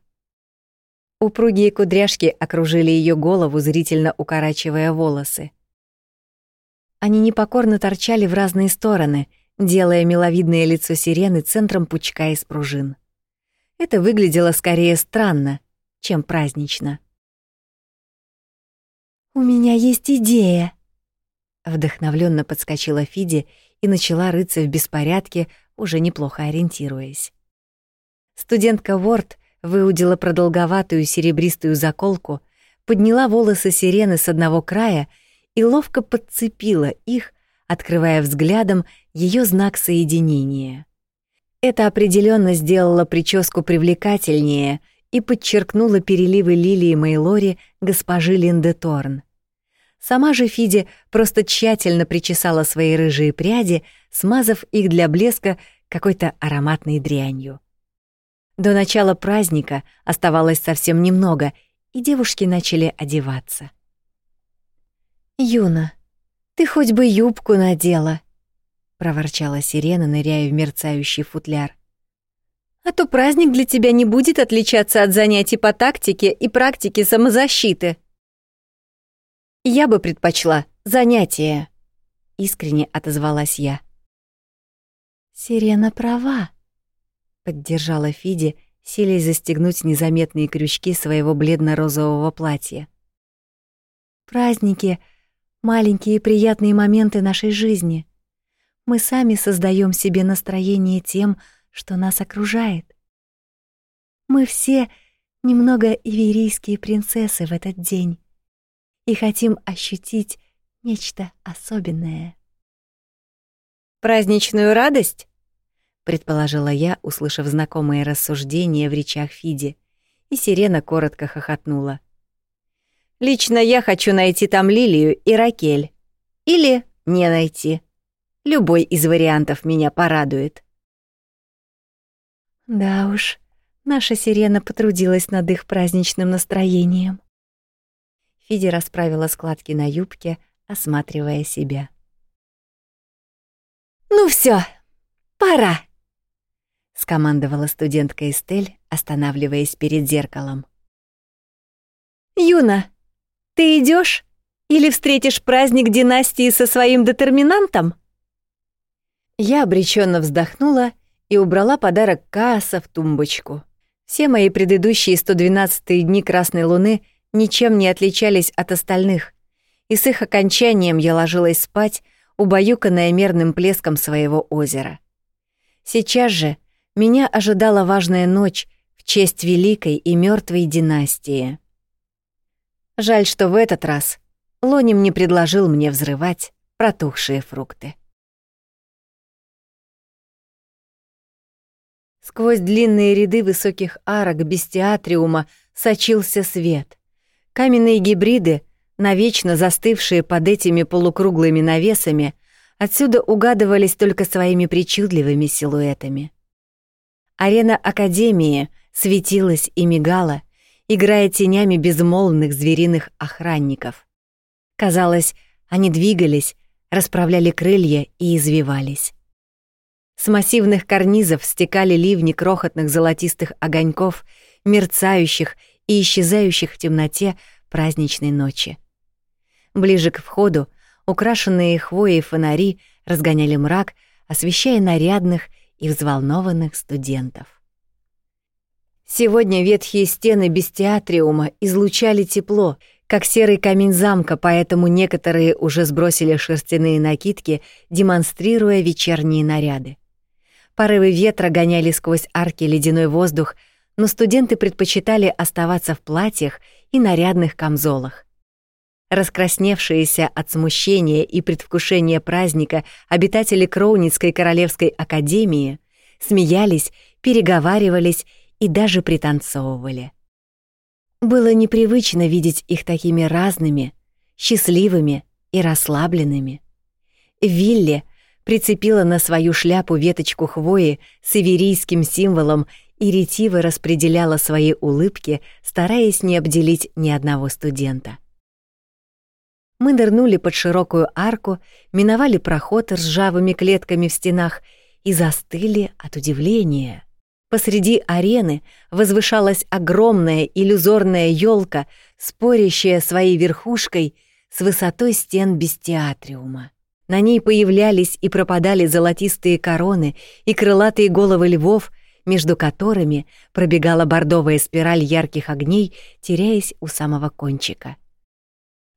Упругие кудряшки окружили ее голову, зрительно укорачивая волосы. Они непокорно торчали в разные стороны, делая миловидное лицо сирены центром пучка из пружин. Это выглядело скорее странно, чем празднично. «У меня есть идея», — вдохновленно подскочила Фиди и начала рыться в беспорядке уже неплохо ориентируясь. Студентка Ворд выудила продолговатую серебристую заколку, подняла волосы сирены с одного края и ловко подцепила их, открывая взглядом ее знак соединения. Это определенно сделало прическу привлекательнее и подчеркнуло переливы лилии Мейлори госпожи Линде Торн. Сама же Фиди просто тщательно причесала свои рыжие пряди, смазав их для блеска какой-то ароматной дрянью. До начала праздника оставалось совсем немного, и девушки начали одеваться. «Юна, ты хоть бы юбку надела», — проворчала сирена, ныряя в мерцающий футляр. «А то праздник для тебя не будет отличаться от занятий по тактике и практике самозащиты». «Я бы предпочла занятия», — искренне отозвалась я. «Сирена права», поддержала Фиди, силясь застегнуть незаметные крючки своего бледно-розового платья. Праздники — маленькие приятные моменты нашей жизни. Мы сами создаем себе настроение тем, что нас окружает. Мы все немного иверийские принцессы в этот день и хотим ощутить нечто особенное. «Праздничную радость?» предположила я, услышав знакомые рассуждения в речах Фиди, и сирена коротко хохотнула. Лично я хочу найти там Лилию и Ракель. Или не найти. Любой из вариантов меня порадует. Да уж, наша сирена потрудилась над их праздничным настроением. Фиди расправила складки на юбке, осматривая себя. Ну все, пора скомандовала студентка Эстель, останавливаясь перед зеркалом. Юна, ты идешь или встретишь праздник династии со своим детерминантом? Я обреченно вздохнула и убрала подарок Кааса в тумбочку. Все мои предыдущие 112 дни Красной Луны ничем не отличались от остальных, и с их окончанием я ложилась спать, убаюканная мерным плеском своего озера. Сейчас же — меня ожидала важная ночь в честь великой и мертвой династии. Жаль, что в этот раз Лоним не предложил мне взрывать протухшие фрукты. Сквозь длинные ряды высоких арок бестиатриума сочился свет. Каменные гибриды, навечно застывшие под этими полукруглыми навесами, отсюда угадывались только своими причудливыми силуэтами. Арена Академии светилась и мигала, играя тенями безмолвных звериных охранников. Казалось, они двигались, расправляли крылья и извивались. С массивных карнизов стекали ливни крохотных золотистых огоньков, мерцающих и исчезающих в темноте праздничной ночи. Ближе к входу украшенные хвоей фонари разгоняли мрак, освещая нарядных и взволнованных студентов. Сегодня ветхие стены бестиатриума излучали тепло, как серый камень замка, поэтому некоторые уже сбросили шерстяные накидки, демонстрируя вечерние наряды. Порывы ветра гоняли сквозь арки ледяной воздух, но студенты предпочитали оставаться в платьях и нарядных камзолах. Раскрасневшиеся от смущения и предвкушения праздника обитатели Кроуницкой Королевской Академии смеялись, переговаривались и даже пританцовывали. Было непривычно видеть их такими разными, счастливыми и расслабленными. Вилли прицепила на свою шляпу веточку хвои с иверийским символом и ретиво распределяла свои улыбки, стараясь не обделить ни одного студента. Мы нырнули под широкую арку, миновали проход с ржавыми клетками в стенах и застыли от удивления. Посреди арены возвышалась огромная иллюзорная елка, спорящая своей верхушкой с высотой стен бестиатриума. На ней появлялись и пропадали золотистые короны и крылатые головы львов, между которыми пробегала бордовая спираль ярких огней, теряясь у самого кончика.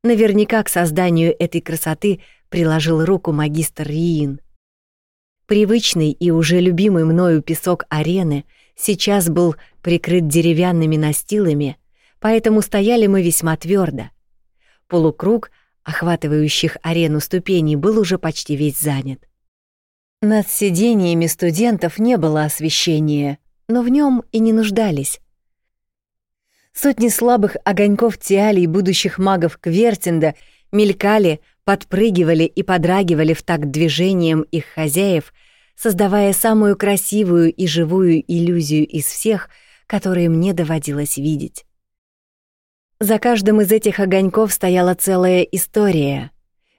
Наверняка к созданию этой красоты приложил руку магистр Риин. Привычный и уже любимый мною песок арены сейчас был прикрыт деревянными настилами, поэтому стояли мы весьма твердо. Полукруг, охватывающих арену ступеней, был уже почти весь занят. Над сидениями студентов не было освещения, но в нем и не нуждались. Сотни слабых огоньков тиалей будущих магов Квертинда мелькали, подпрыгивали и подрагивали в такт движением их хозяев, создавая самую красивую и живую иллюзию из всех, которые мне доводилось видеть. За каждым из этих огоньков стояла целая история.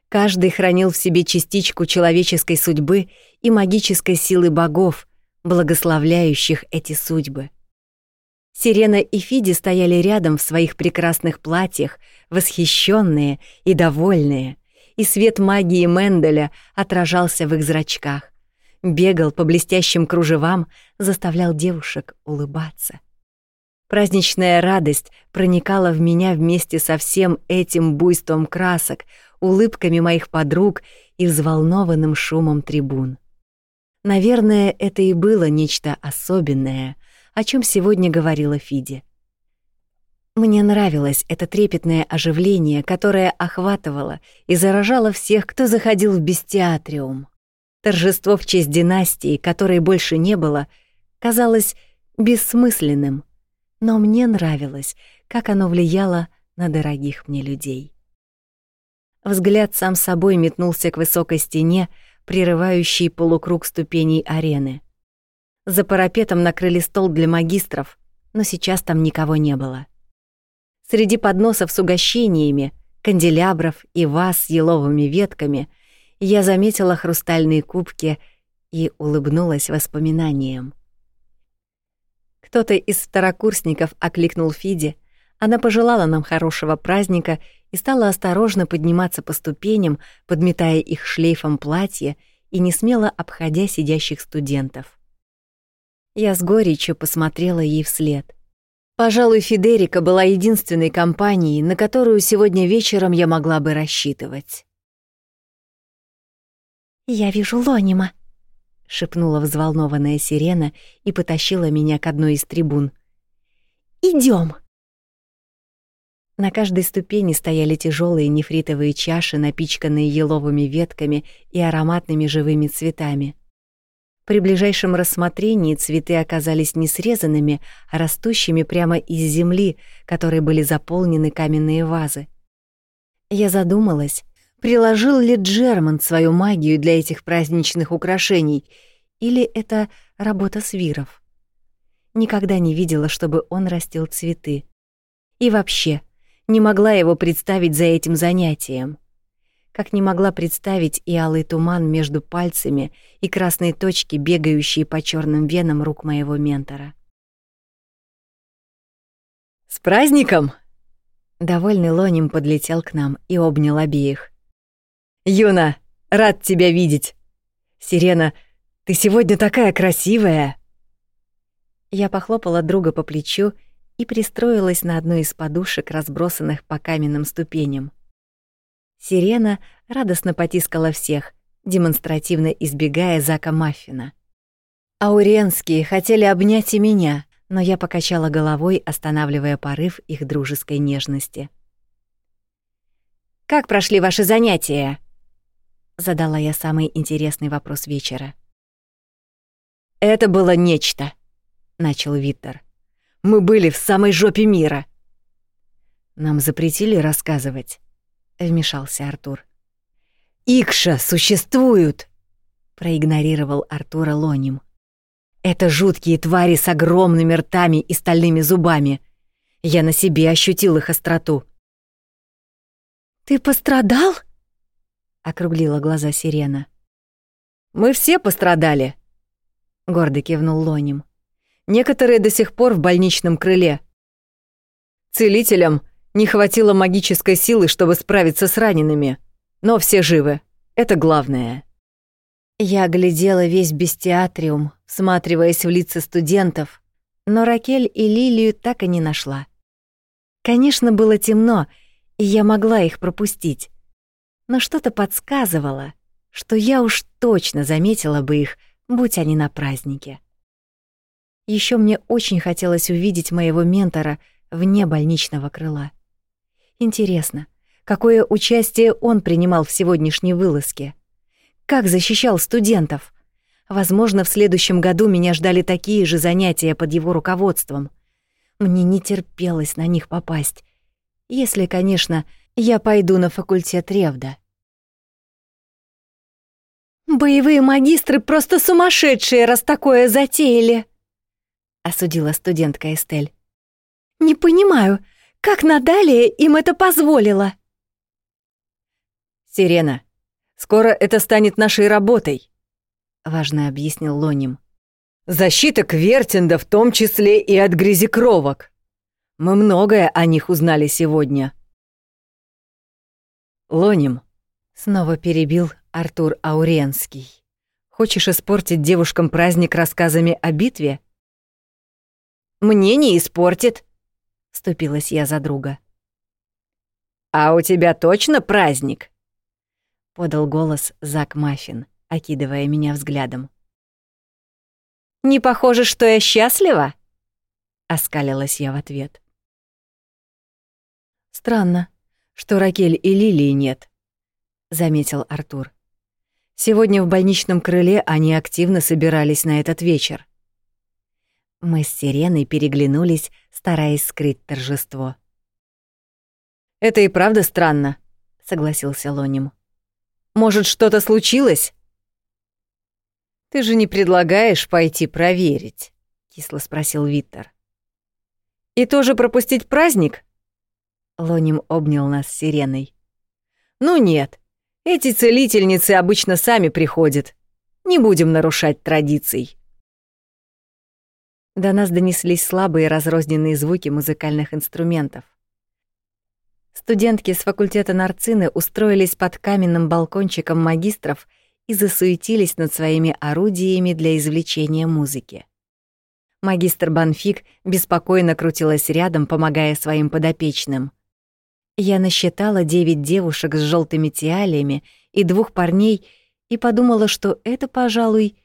Каждый хранил в себе частичку человеческой судьбы и магической силы богов, благословляющих эти судьбы. Сирена и Фиди стояли рядом в своих прекрасных платьях, восхищенные и довольные, и свет магии Менделя отражался в их зрачках, бегал по блестящим кружевам, заставлял девушек улыбаться. Праздничная радость проникала в меня вместе со всем этим буйством красок, улыбками моих подруг и взволнованным шумом трибун. Наверное, это и было нечто особенное, о чем сегодня говорила Фиди. Мне нравилось это трепетное оживление, которое охватывало и заражало всех, кто заходил в бестиатриум. Торжество в честь династии, которой больше не было, казалось бессмысленным, но мне нравилось, как оно влияло на дорогих мне людей. Взгляд сам собой метнулся к высокой стене, прерывающей полукруг ступеней арены. За парапетом накрыли стол для магистров, но сейчас там никого не было. Среди подносов с угощениями, канделябров и ваз с еловыми ветками я заметила хрустальные кубки и улыбнулась воспоминаниям. Кто-то из второкурсников окликнул Фиди, она пожелала нам хорошего праздника и стала осторожно подниматься по ступеням, подметая их шлейфом платья и не смело обходя сидящих студентов. Я с горечью посмотрела ей вслед. Пожалуй, Федерика была единственной компанией, на которую сегодня вечером я могла бы рассчитывать. «Я вижу Лонима», — шепнула взволнованная сирена и потащила меня к одной из трибун. Идем. На каждой ступени стояли тяжелые нефритовые чаши, напичканные еловыми ветками и ароматными живыми цветами. При ближайшем рассмотрении цветы оказались не срезанными, а растущими прямо из земли, которой были заполнены каменные вазы. Я задумалась, приложил ли Джерман свою магию для этих праздничных украшений, или это работа свиров. Никогда не видела, чтобы он растил цветы. И вообще, не могла его представить за этим занятием как не могла представить и алый туман между пальцами и красные точки, бегающие по черным венам рук моего ментора. «С праздником!» Довольный Лоним подлетел к нам и обнял обеих. «Юна, рад тебя видеть! Сирена, ты сегодня такая красивая!» Я похлопала друга по плечу и пристроилась на одну из подушек, разбросанных по каменным ступеням. Сирена радостно потискала всех, демонстративно избегая Зака Маффина. Ауренские хотели обнять и меня, но я покачала головой, останавливая порыв их дружеской нежности. «Как прошли ваши занятия?» — задала я самый интересный вопрос вечера. «Это было нечто», — начал Виттер. «Мы были в самой жопе мира». Нам запретили рассказывать вмешался Артур. Икша существуют, проигнорировал Артура Лоним. Это жуткие твари с огромными ртами и стальными зубами. Я на себе ощутил их остроту. Ты пострадал? округлила глаза Сирена. Мы все пострадали, гордо кивнул Лоним. Некоторые до сих пор в больничном крыле. Целителям не хватило магической силы, чтобы справиться с ранеными. Но все живы. Это главное. Я глядела весь бестиатриум, всматриваясь в лица студентов, но Ракель и Лилию так и не нашла. Конечно, было темно, и я могла их пропустить. Но что-то подсказывало, что я уж точно заметила бы их, будь они на празднике. Еще мне очень хотелось увидеть моего ментора вне больничного крыла. Интересно, какое участие он принимал в сегодняшней вылазке? Как защищал студентов? Возможно, в следующем году меня ждали такие же занятия под его руководством. Мне не терпелось на них попасть. Если, конечно, я пойду на факультет Ревда. «Боевые магистры просто сумасшедшие, раз такое затеяли!» — осудила студентка Эстель. «Не понимаю, как Надалия им это позволила?» «Сирена, скоро это станет нашей работой», — важно объяснил Лоним. «Защита Квертинда в том числе и от грязекровок. Мы многое о них узнали сегодня». «Лоним», — снова перебил Артур Ауренский. «Хочешь испортить девушкам праздник рассказами о битве?» «Мне не испортит», — вступилась я за друга. «А у тебя точно праздник?» — подал голос Зак Маффин, окидывая меня взглядом. «Не похоже, что я счастлива?» — оскалилась я в ответ. «Странно, что Ракель и Лилии нет», — заметил Артур. Сегодня в больничном крыле они активно собирались на этот вечер. Мы с Сиреной переглянулись, стараясь скрыть торжество. «Это и правда странно», — согласился Лоним. «Может, что-то случилось?» «Ты же не предлагаешь пойти проверить?» — кисло спросил Виттер. «И тоже пропустить праздник?» Лоним обнял нас с Сиреной. «Ну нет, эти целительницы обычно сами приходят. Не будем нарушать традиций. До нас донеслись слабые разрозненные звуки музыкальных инструментов. Студентки с факультета Нарцины устроились под каменным балкончиком магистров и засуетились над своими орудиями для извлечения музыки. Магистр Банфик беспокойно крутилась рядом, помогая своим подопечным — я насчитала девять девушек с желтыми тиалиями и двух парней и подумала, что это, пожалуй,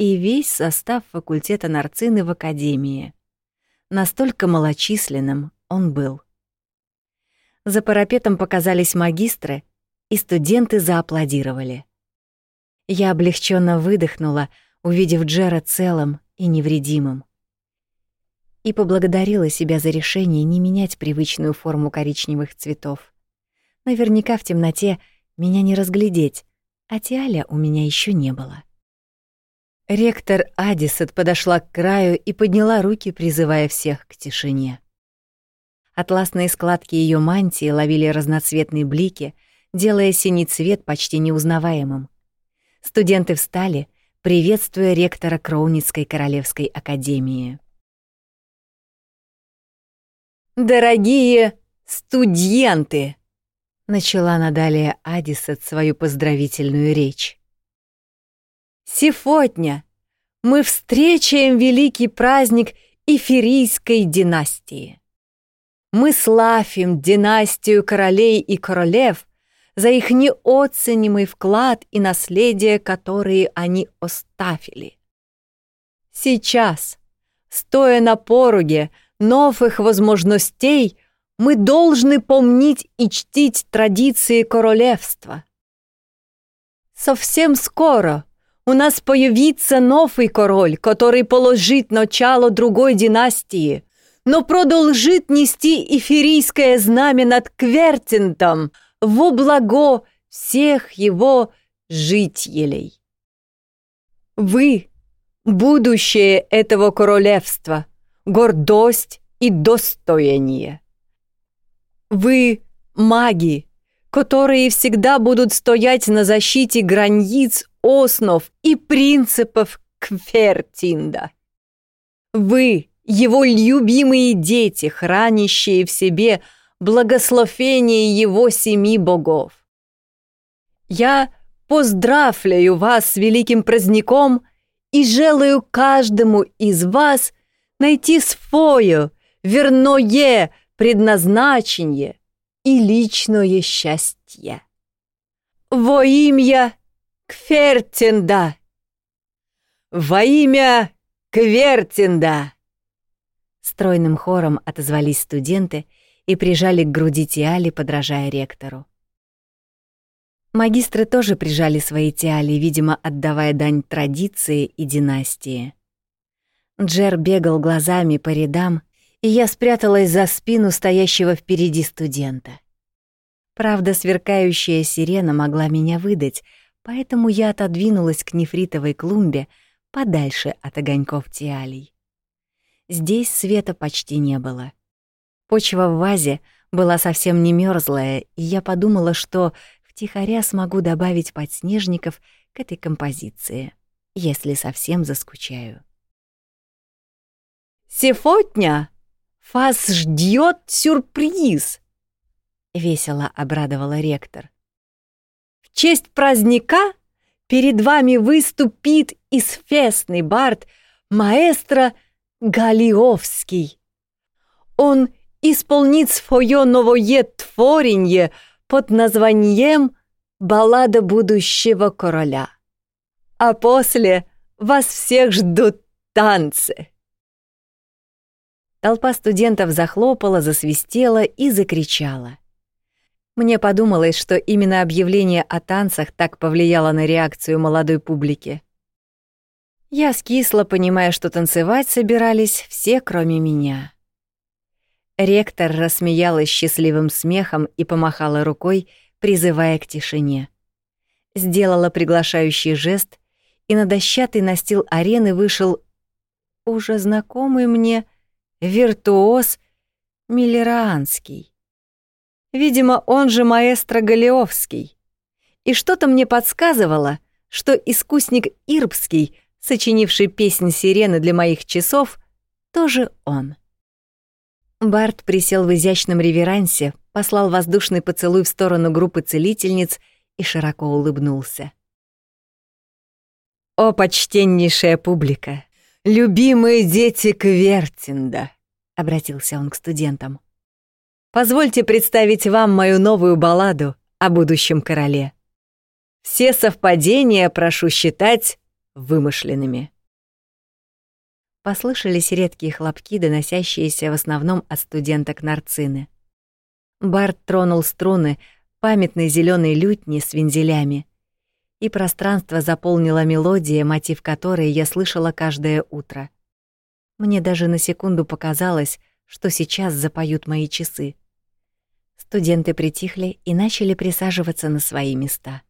и весь состав факультета Нарцины в академии. Настолько малочисленным он был. За парапетом показались магистры, и студенты зааплодировали. Я облегченно выдохнула, увидев Джера целым и невредимым и поблагодарила себя за решение не менять привычную форму коричневых цветов. Наверняка в темноте меня не разглядеть, а тиаля у меня еще не было. Ректор Адисет подошла к краю и подняла руки, призывая всех к тишине. Атласные складки ее мантии ловили разноцветные блики, делая синий цвет почти неузнаваемым. Студенты встали, приветствуя ректора Кроуницкой Королевской Академии. «Дорогие студенты!» — начала Надалия Адисет свою поздравительную речь. «Сегодня мы встречаем великий праздник Эфирийской династии. Мы славим династию королей и королев за их неоценимый вклад и наследие, которые они оставили. Сейчас, стоя на пороге новых возможностей мы должны помнить и чтить традиции королевства. Совсем скоро у нас появится новый король, который положит начало другой династии, но продолжит нести эфирийское знамя над Квертинтом во благо всех его жителей. Вы — будущее этого королевства — гордость и достояние. Вы — маги, которые всегда будут стоять на защите границ, основ и принципов Квертинда. Вы — его любимые дети, хранящие в себе благословение его семи богов. Я поздравляю вас с великим праздником и желаю каждому из вас — найти свое, верное предназначение и личное счастье. Во имя Квертинда! Во имя Квертинда!» Стройным хором отозвались студенты и прижали к груди тиали, подражая ректору. Магистры тоже прижали свои тиали, видимо, отдавая дань традиции и династии. Джер бегал глазами по рядам, и я спряталась за спину стоящего впереди студента. Правда, сверкающая сирена могла меня выдать, поэтому я отодвинулась к нефритовой клумбе подальше от огоньков тиалей. Здесь света почти не было. Почва в вазе была совсем не мёрзлая, и я подумала, что втихаря смогу добавить подснежников к этой композиции, если совсем заскучаю. «Сегодня вас ждет сюрприз!» — весело обрадовала ректор. «В честь праздника перед вами выступит известный бард маэстро Галиовский. Он исполнит свое новое творение под названием «Баллада будущего короля». А после вас всех ждут танцы. Толпа студентов захлопала, засвистела и закричала. Мне подумалось, что именно объявление о танцах так повлияло на реакцию молодой публики. Я скисла, понимая, что танцевать собирались все, кроме меня. Ректор рассмеялась счастливым смехом и помахала рукой, призывая к тишине. Сделала приглашающий жест, и на дощатый настил арены вышел уже знакомый мне виртуоз Миллеранский. Видимо, он же маэстро Галиовский. И что-то мне подсказывало, что искусник Ирбский, сочинивший песнь сирены для моих часов, тоже он. Барт присел в изящном реверансе, послал воздушный поцелуй в сторону группы целительниц и широко улыбнулся. «О, почтеннейшая публика! «Любимые дети Квертинда», — обратился он к студентам. «Позвольте представить вам мою новую балладу о будущем короле. Все совпадения прошу считать вымышленными». Послышались редкие хлопки, доносящиеся в основном от студенток Нарцины. Барт тронул струны памятной зеленой лютни с вензелями, и пространство заполнила мелодия, мотив которой я слышала каждое утро. Мне даже на секунду показалось, что сейчас запоют мои часы. Студенты притихли и начали присаживаться на свои места.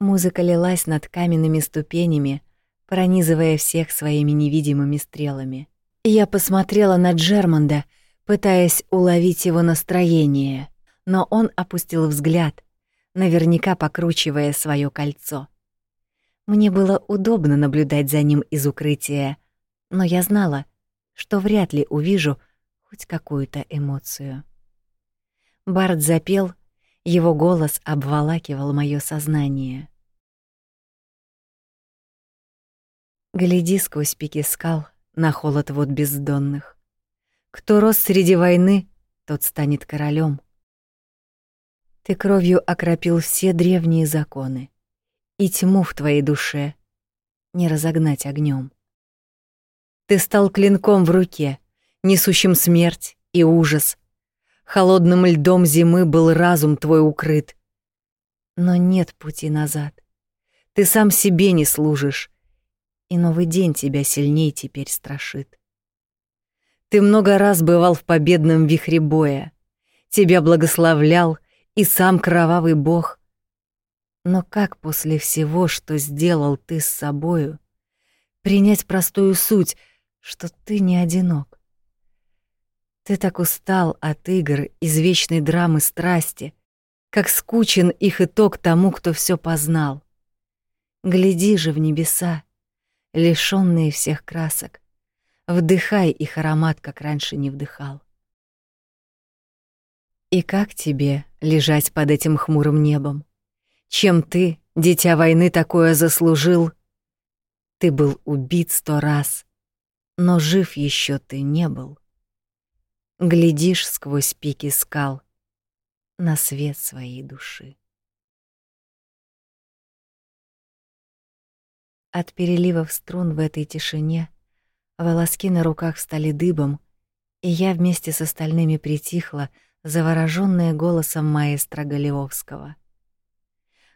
Музыка лилась над каменными ступенями, пронизывая всех своими невидимыми стрелами. Я посмотрела на Джермонда, пытаясь уловить его настроение, но он опустил взгляд, наверняка покручивая свое кольцо. Мне было удобно наблюдать за ним из укрытия, но я знала, что вряд ли увижу хоть какую-то эмоцию. Барт запел, его голос обволакивал мое сознание. Гляди сквозь пики скал на холод вод бездонных. Кто рос среди войны, тот станет королем. Ты кровью окропил все древние законы, и тьму в твоей душе не разогнать огнем. Ты стал клинком в руке, несущим смерть и ужас. Холодным льдом зимы был разум твой укрыт. Но нет пути назад. Ты сам себе не служишь, и новый день тебя сильней теперь страшит. Ты много раз бывал в победном вихре боя, тебя благословлял и сам кровавый бог. Но как после всего, что сделал ты с собою, принять простую суть, что ты не одинок? Ты так устал от игр, извечной драмы страсти, как скучен их итог тому, кто все познал. Гляди же в небеса, лишённые всех красок, вдыхай их аромат, как раньше не вдыхал. И как тебе лежать под этим хмурым небом? Чем ты, дитя войны, такое заслужил? Ты был убит сто раз, но жив еще ты не был. Глядишь сквозь пики скал на свет своей души. От переливов струн в этой тишине волоски на руках стали дыбом, и я вместе с остальными притихла, заворожённая голосом маэстро Галиовского.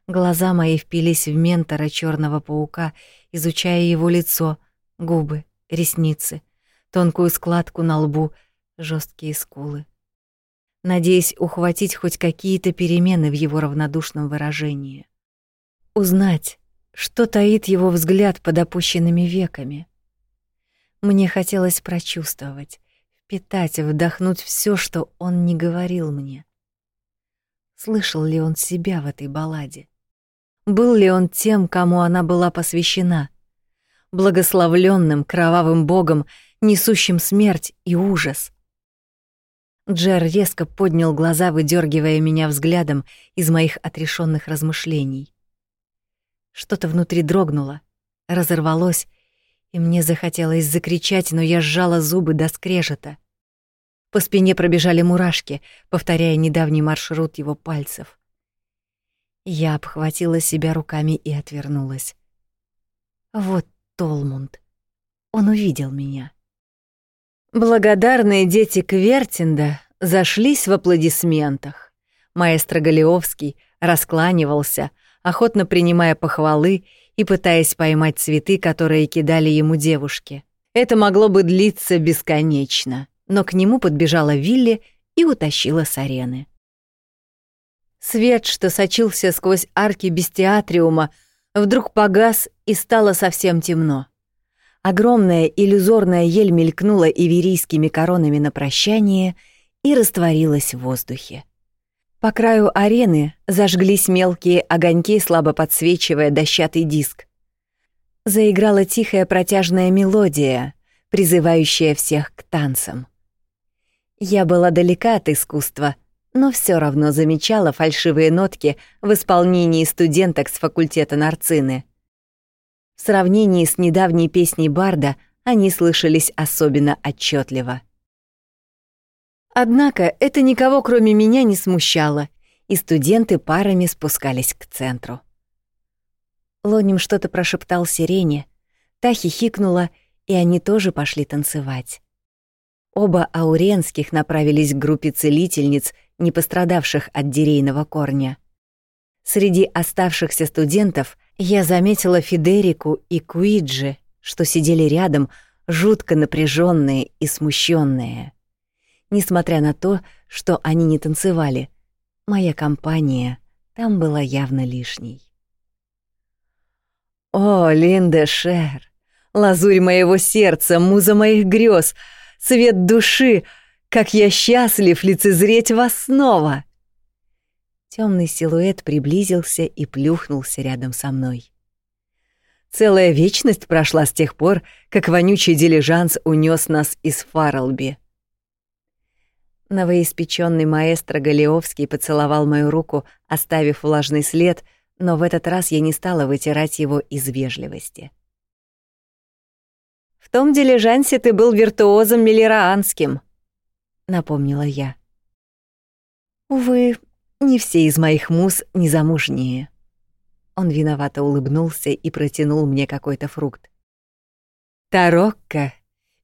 Глаза мои впились в ментора черного паука, изучая его лицо, губы, ресницы, тонкую складку на лбу, жесткие скулы. Надеясь ухватить хоть какие-то перемены в его равнодушном выражении. Узнать, что таит его взгляд под опущенными веками. Мне хотелось прочувствовать, впитать, вдохнуть все, что он не говорил мне. Слышал ли он себя в этой балладе? Был ли он тем, кому она была посвящена? Благословленным кровавым богом, несущим смерть и ужас. Джер резко поднял глаза, выдергивая меня взглядом из моих отрешенных размышлений. Что-то внутри дрогнуло, разорвалось, и мне захотелось закричать, но я сжала зубы до скрежета. По спине пробежали мурашки, повторяя недавний маршрут его пальцев. Я обхватила себя руками и отвернулась. Вот Толмунд. Он увидел меня. Благодарные дети Квертинда зашлись в аплодисментах. Маэстро Галиовский раскланивался, охотно принимая похвалы и пытаясь поймать цветы, которые кидали ему девушки. Это могло бы длиться бесконечно, но к нему подбежала Вилли и утащила с арены. Свет, что сочился сквозь арки бестиатриума, вдруг погас и стало совсем темно. Огромная иллюзорная ель мелькнула иверийскими коронами на прощание и растворилась в воздухе. По краю арены зажглись мелкие огоньки, слабо подсвечивая дощатый диск. Заиграла тихая протяжная мелодия, призывающая всех к танцам. Я была далека от искусства, но все равно замечала фальшивые нотки в исполнении студенток с факультета Нарцины. В сравнении с недавней песней Барда они слышались особенно отчетливо. Однако это никого, кроме меня, не смущало, и студенты парами спускались к центру. Лоним что-то прошептал Сирене, та хихикнула, и они тоже пошли танцевать. Оба ауренских направились к группе целительниц, не пострадавших от дерейного корня. Среди оставшихся студентов я заметила Федерику и Куиджи, что сидели рядом, жутко напряженные и смущенные несмотря на то, что они не танцевали. Моя компания там была явно лишней. «О, Линда Шер, лазурь моего сердца, муза моих грез, цвет души, как я счастлив лицезреть вас снова!» Темный силуэт приблизился и плюхнулся рядом со мной. Целая вечность прошла с тех пор, как вонючий дилижанс унес нас из Фарлби. Новоиспеченный маэстро Галиовский поцеловал мою руку, оставив влажный след, но в этот раз я не стала вытирать его из вежливости. «В том дилижансе ты был виртуозом миллераанским», — напомнила я. «Увы, не все из моих муз незамужние». Он виновато улыбнулся и протянул мне какой-то фрукт. «Тарокко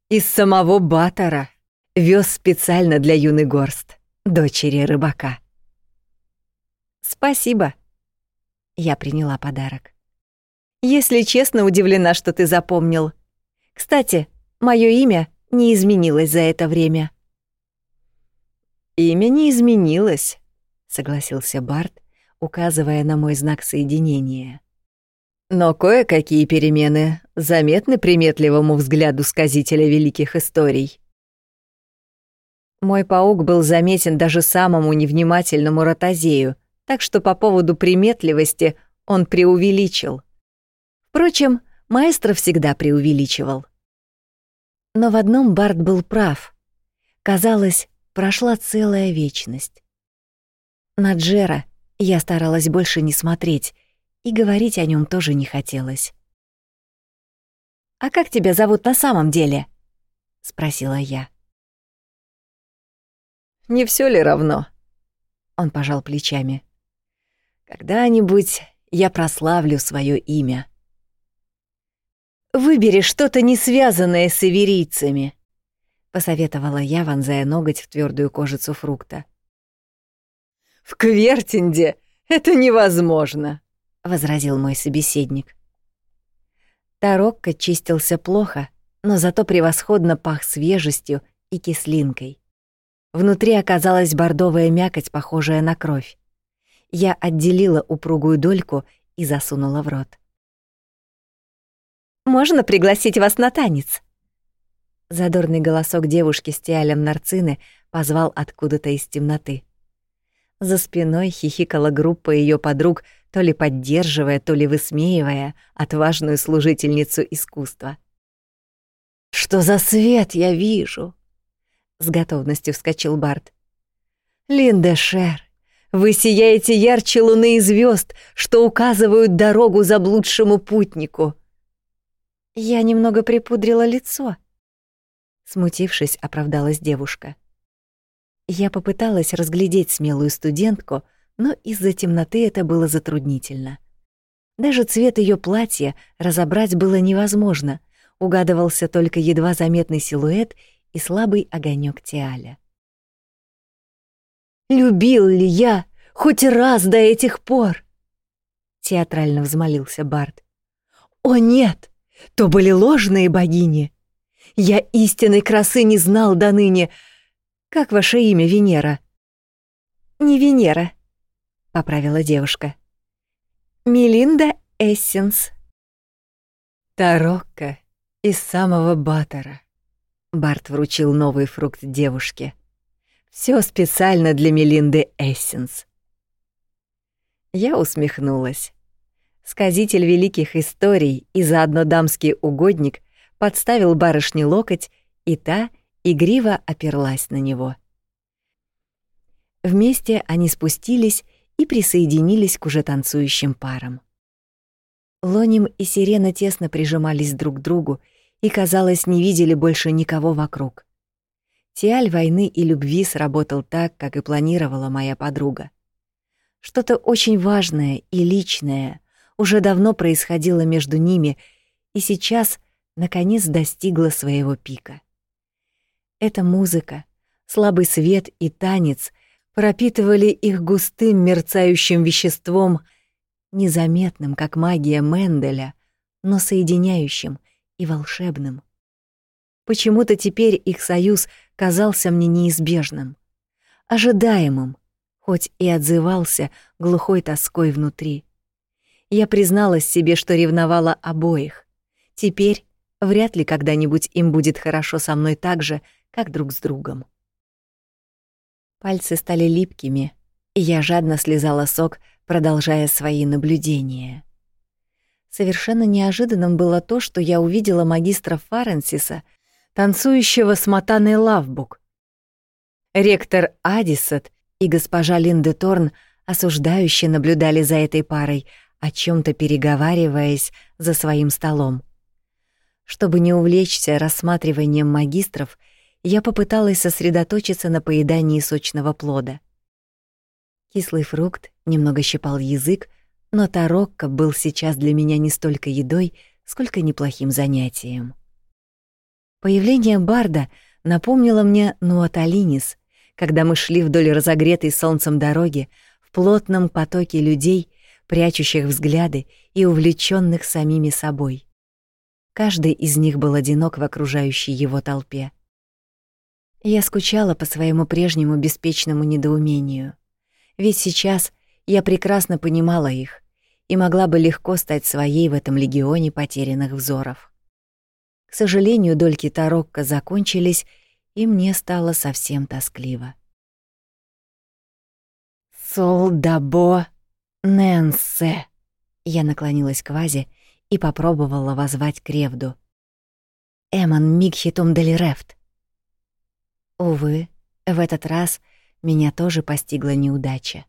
из самого Батора» вез специально для юный горст, дочери рыбака. Спасибо. Я приняла подарок. Если честно, удивлена, что ты запомнил. Кстати, мое имя не изменилось за это время. Имя не изменилось, согласился Барт, указывая на мой знак соединения. Но кое-какие перемены заметны приметливому взгляду сказителя великих историй. Мой паук был заметен даже самому невнимательному ротозею, так что по поводу приметливости он преувеличил. Впрочем, маэстро всегда преувеличивал. Но в одном Барт был прав. Казалось, прошла целая вечность. На Джера я старалась больше не смотреть, и говорить о нем тоже не хотелось. «А как тебя зовут на самом деле?» — спросила я. Не все ли равно? Он пожал плечами. Когда-нибудь я прославлю свое имя. Выбери что-то не связанное с иверийцами, посоветовала я, вонзая ноготь в твердую кожицу фрукта. В Квертинде это невозможно, возразил мой собеседник. Тарокко чистился плохо, но зато превосходно пах свежестью и кислинкой. Внутри оказалась бордовая мякоть, похожая на кровь. Я отделила упругую дольку и засунула в рот. «Можно пригласить вас на танец?» Задорный голосок девушки с тиалем нарцины позвал откуда-то из темноты. За спиной хихикала группа ее подруг, то ли поддерживая, то ли высмеивая отважную служительницу искусства. «Что за свет я вижу?» С готовностью вскочил Барт. «Линда Шер, вы сияете ярче луны и звезд, что указывают дорогу заблудшему путнику». Я немного припудрила лицо. Смутившись, оправдалась девушка. Я попыталась разглядеть смелую студентку, но из-за темноты это было затруднительно. Даже цвет ее платья разобрать было невозможно, угадывался только едва заметный силуэт и слабый огонек Тиаля. «Любил ли я хоть раз до этих пор?» — театрально взмолился Барт. «О нет! То были ложные богини! Я истинной красы не знал до ныне. Как ваше имя, Венера?» «Не Венера», поправила девушка. Мелинда Эссенс. Тарокко из самого Баттера. Барт вручил новый фрукт девушке. Все специально для Мелинды Эссенс. Я усмехнулась. Сказитель великих историй и заодно дамский угодник подставил барышне локоть, и та игриво оперлась на него. Вместе они спустились и присоединились к уже танцующим парам. Лоним и Сирена тесно прижимались друг к другу и, казалось, не видели больше никого вокруг. Тиаль войны и любви сработал так, как и планировала моя подруга. Что-то очень важное и личное уже давно происходило между ними и сейчас, наконец, достигло своего пика. Эта музыка, слабый свет и танец — пропитывали их густым мерцающим веществом, незаметным, как магия Менделя, но соединяющим и волшебным. Почему-то теперь их союз казался мне неизбежным, ожидаемым, хоть и отзывался глухой тоской внутри. Я призналась себе, что ревновала обоих. Теперь вряд ли когда-нибудь им будет хорошо со мной так же, как друг с другом. Пальцы стали липкими, и я жадно слезала сок, продолжая свои наблюдения. Совершенно неожиданным было то, что я увидела магистра Фаренсиса, танцующего с Матаной Лавбук. Ректор Адисет и госпожа Линде Торн осуждающе наблюдали за этой парой, о чем то переговариваясь за своим столом. Чтобы не увлечься рассматриванием магистров, я попыталась сосредоточиться на поедании сочного плода. Кислый фрукт немного щипал язык, но тарокко был сейчас для меня не столько едой, сколько неплохим занятием. Появление Барда напомнило мне Нуаталинис, когда мы шли вдоль разогретой солнцем дороги в плотном потоке людей, прячущих взгляды и увлеченных самими собой. Каждый из них был одинок в окружающей его толпе. Я скучала по своему прежнему беспечному недоумению. Ведь сейчас я прекрасно понимала их и могла бы легко стать своей в этом легионе потерянных взоров. К сожалению, дольки Тарокко закончились, и мне стало совсем тоскливо. «Солдабо Нэнсе!» Я наклонилась к вазе и попробовала возвать Кревду. «Эмон Мигхитум Делирефт!» Увы, в этот раз меня тоже постигла неудача.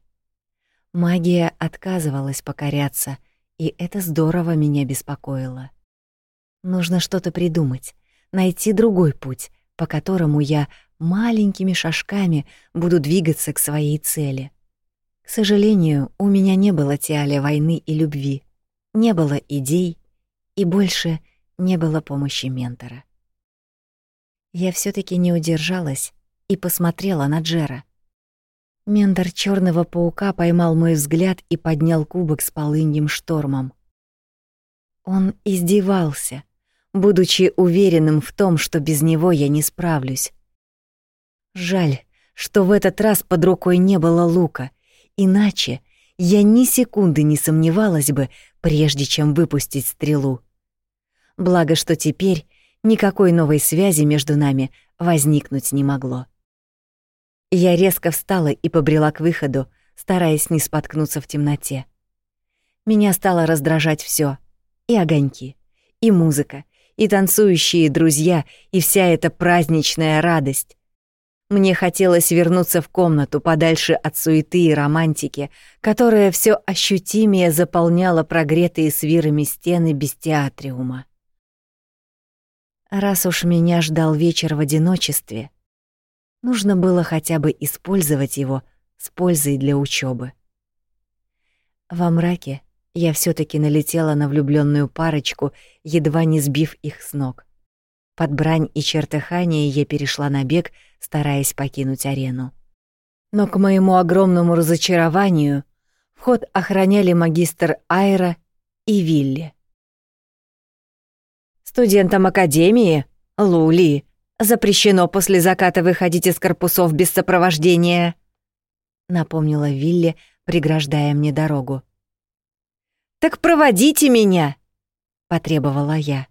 Магия отказывалась покоряться, и это здорово меня беспокоило. Нужно что-то придумать, найти другой путь, по которому я маленькими шажками буду двигаться к своей цели. К сожалению, у меня не было тиаля войны и любви, не было идей и больше не было помощи ментора. Я все таки не удержалась и посмотрела на Джера. Ментор черного паука поймал мой взгляд и поднял кубок с полыньим штормом. Он издевался, будучи уверенным в том, что без него я не справлюсь. Жаль, что в этот раз под рукой не было лука, иначе я ни секунды не сомневалась бы, прежде чем выпустить стрелу. Благо, что теперь никакой новой связи между нами возникнуть не могло. Я резко встала и побрела к выходу, стараясь не споткнуться в темноте. Меня стало раздражать все: и огоньки, и музыка, и танцующие друзья, и вся эта праздничная радость. Мне хотелось вернуться в комнату подальше от суеты и романтики, которая все ощутимее заполняла прогретые свирами стены бестиатриума. Раз уж меня ждал вечер в одиночестве, Нужно было хотя бы использовать его с пользой для учебы. Во мраке я все таки налетела на влюбленную парочку, едва не сбив их с ног. Под брань и чертыхание я перешла на бег, стараясь покинуть арену. Но к моему огромному разочарованию вход охраняли магистр Айра и Вилли. «Студентам Академии, Лули, Запрещено после заката выходить из корпусов без сопровождения», — напомнила Вилли, преграждая мне дорогу. «Так проводите меня!» — потребовала я.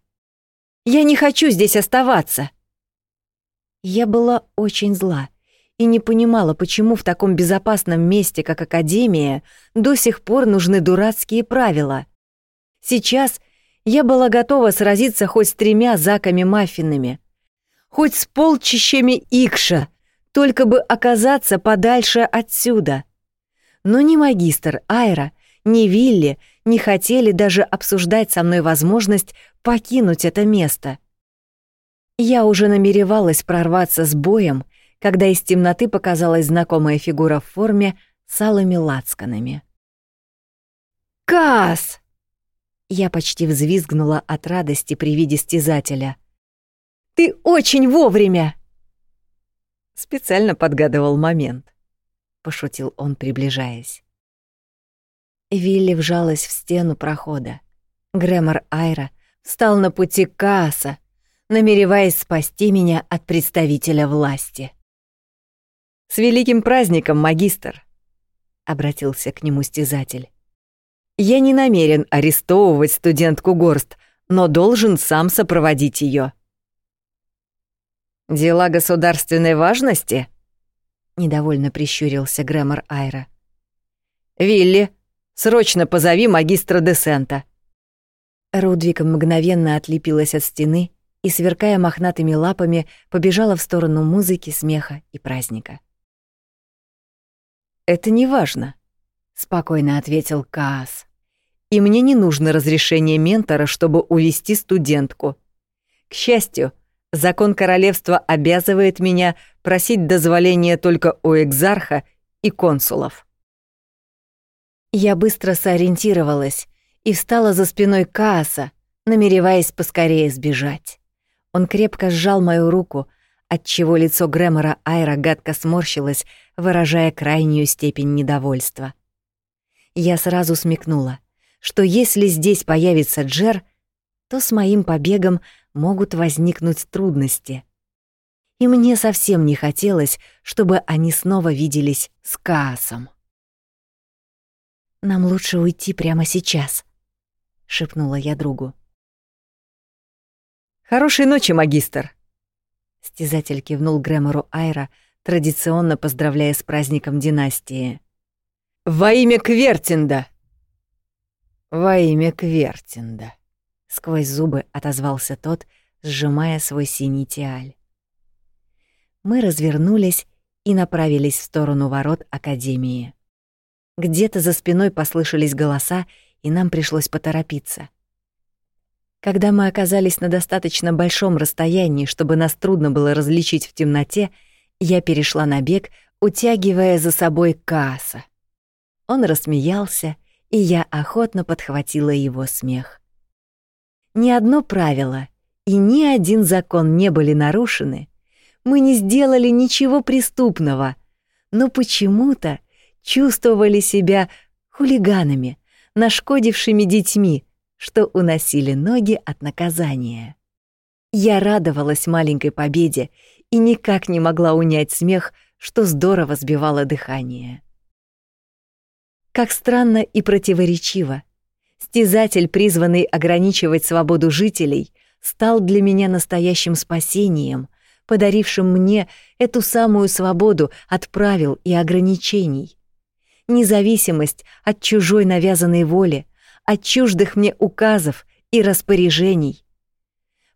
«Я не хочу здесь оставаться!» Я была очень зла и не понимала, почему в таком безопасном месте, как Академия, до сих пор нужны дурацкие правила. Сейчас я была готова сразиться хоть с тремя заками-маффинами — хоть с полчищами Икша, только бы оказаться подальше отсюда. Но ни магистр Айра, ни Вилли не хотели даже обсуждать со мной возможность покинуть это место. Я уже намеревалась прорваться с боем, когда из темноты показалась знакомая фигура в форме с алыми лацканами. «Кас!» Я почти взвизгнула от радости при виде стязателя — ты очень вовремя!» Специально подгадывал момент, пошутил он, приближаясь. Вилли вжалась в стену прохода. Грэмор Айра встал на пути Кааса, намереваясь спасти меня от представителя власти. «С великим праздником, магистр!» — обратился к нему стязатель. «Я не намерен арестовывать студентку Горст, но должен сам сопроводить ее. «Дела государственной важности?» — недовольно прищурился Грэмор Айра. «Вилли, срочно позови магистра Десента». Рудвик мгновенно отлепилась от стены и, сверкая мохнатыми лапами, побежала в сторону музыки, смеха и праздника. «Это не важно», — спокойно ответил Каас. «И мне не нужно разрешение ментора, чтобы увести студентку. К счастью, — Закон королевства обязывает меня просить дозволения только у экзарха и консулов. Я быстро сориентировалась и встала за спиной Кааса, намереваясь поскорее сбежать. Он крепко сжал мою руку, отчего лицо Грэмора Айра гадко сморщилось, выражая крайнюю степень недовольства. Я сразу смекнула, что если здесь появится Джер, то с моим побегом могут возникнуть трудности. И мне совсем не хотелось, чтобы они снова виделись с Каасом. «Нам лучше уйти прямо сейчас», — шепнула я другу. «Хорошей ночи, магистр!» Стязатель кивнул Грэмору Айра, традиционно поздравляя с праздником династии. «Во имя Квертинда!» «Во имя Квертинда!» сквозь зубы отозвался тот, сжимая свой синий тиаль. Мы развернулись и направились в сторону ворот Академии. Где-то за спиной послышались голоса, и нам пришлось поторопиться. Когда мы оказались на достаточно большом расстоянии, чтобы нас трудно было различить в темноте, я перешла на бег, утягивая за собой Кааса. Он рассмеялся, и я охотно подхватила его смех. ни одно правило и ни один закон не были нарушены, мы не сделали ничего преступного, но почему-то чувствовали себя хулиганами, нашкодившими детьми, что уносили ноги от наказания. Я радовалась маленькой победе и никак не могла унять смех, что здорово сбивало дыхание. Как странно и противоречиво. Стязатель, призванный ограничивать свободу жителей, стал для меня настоящим спасением, подарившим мне эту самую свободу от правил и ограничений. Независимость от чужой навязанной воли, от чуждых мне указов и распоряжений.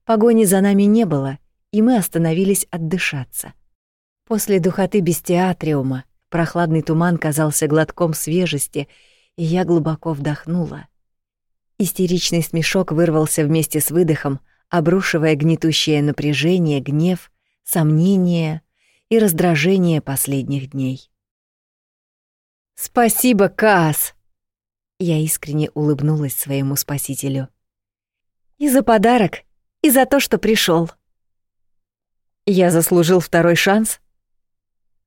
Погони за нами не было, и мы остановились отдышаться. После духоты бестиатриума прохладный туман казался глотком свежести, и я глубоко вдохнула. Истеричный смешок вырвался вместе с выдохом, обрушивая гнетущее напряжение, гнев, сомнение и раздражение последних дней. «Спасибо, Каас!» Я искренне улыбнулась своему спасителю. «И за подарок, и за то, что пришел. «Я заслужил второй шанс?»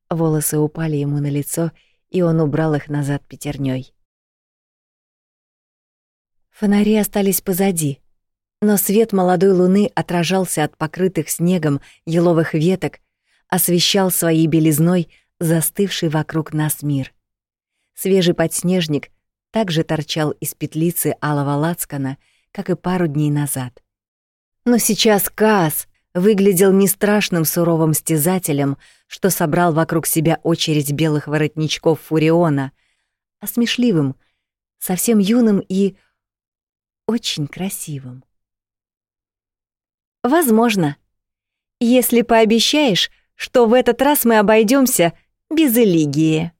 Волосы упали ему на лицо, и он убрал их назад пятерней. Фонари остались позади, но свет молодой луны отражался от покрытых снегом еловых веток, освещал своей белизной застывший вокруг нас мир. Свежий подснежник также торчал из петлицы алого лацкана, как и пару дней назад. Но сейчас Каас выглядел не страшным суровым стязателем, что собрал вокруг себя очередь белых воротничков Фуриона, а смешливым, совсем юным и очень красивым. «Возможно, если пообещаешь, что в этот раз мы обойдемся без элигии»,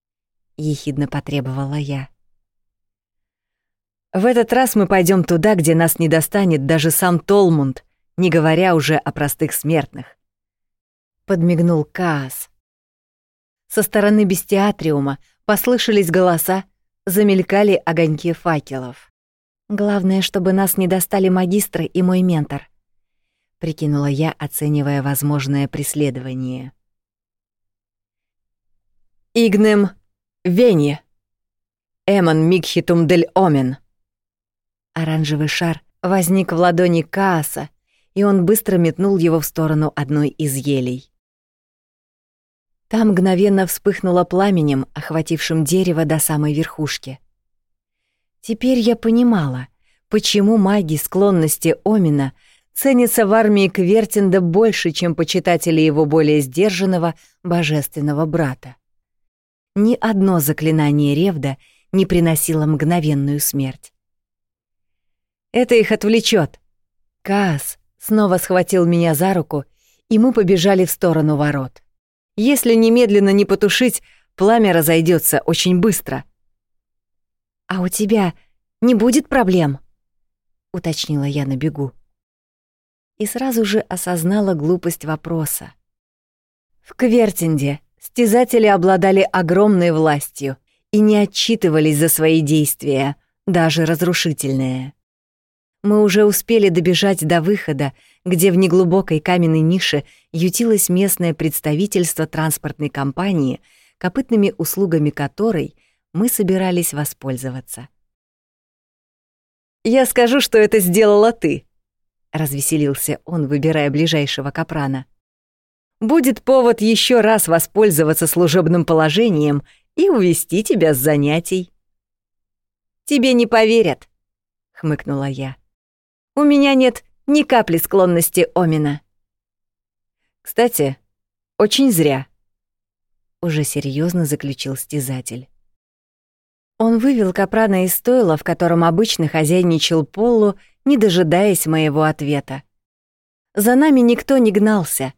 — ехидно потребовала я. В этот раз мы пойдем туда, где нас не достанет даже сам Толмунд, не говоря уже о простых смертных. Подмигнул Каас. Со стороны бестиатриума послышались голоса, замелькали огоньки факелов. Главное, чтобы нас не достали магистры и мой ментор, прикинула я, оценивая возможное преследование. Игнем Вени. Эмон Микхитум дель Омен. Оранжевый шар возник в ладони Кааса, и он быстро метнул его в сторону одной из елей. Там мгновенно вспыхнуло пламенем, охватившим дерево до самой верхушки. Теперь я понимала, почему маги склонности Омина ценятся в армии Квертинда больше, чем почитатели его более сдержанного божественного брата. Ни одно заклинание Ревда не приносило мгновенную смерть. Это их отвлечет. Каас снова схватил меня за руку, и мы побежали в сторону ворот. Если немедленно не потушить, пламя разойдется очень быстро. «А у тебя не будет проблем?» — уточнила я на бегу. И сразу же осознала глупость вопроса. В Квертинде стязатели обладали огромной властью и не отчитывались за свои действия, даже разрушительные. Мы уже успели добежать до выхода, где в неглубокой каменной нише ютилось местное представительство транспортной компании, копытными услугами которой мы собирались воспользоваться. «Я скажу, что это сделала ты», — развеселился он, выбирая ближайшего капрана. «Будет повод еще раз воспользоваться служебным положением и увести тебя с занятий». «Тебе не поверят», — хмыкнула я. У меня нет ни капли склонности Омина. Кстати, очень зря. Уже серьезно заключил стязатель. Он вывел Капрана из стойла, в котором обычно хозяйничал Полу, не дожидаясь моего ответа. За нами никто не гнался,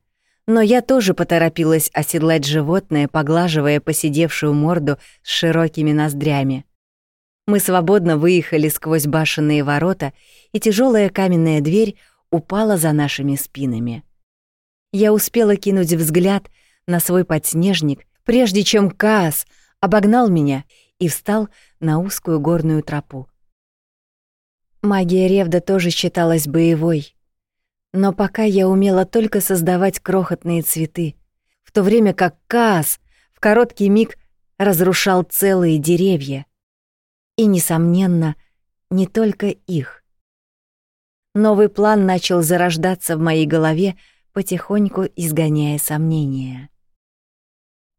но я тоже поторопилась оседлать животное, поглаживая посидевшую морду с широкими ноздрями. Мы свободно выехали сквозь башенные ворота, и тяжелая каменная дверь упала за нашими спинами. Я успела кинуть взгляд на свой подснежник, прежде чем Каас обогнал меня и встал на узкую горную тропу. Магия Ревда тоже считалась боевой. Но пока я умела только создавать крохотные цветы, в то время как Каас в короткий миг разрушал целые деревья. И, несомненно, не только их. Новый план начал зарождаться в моей голове, потихоньку изгоняя сомнения.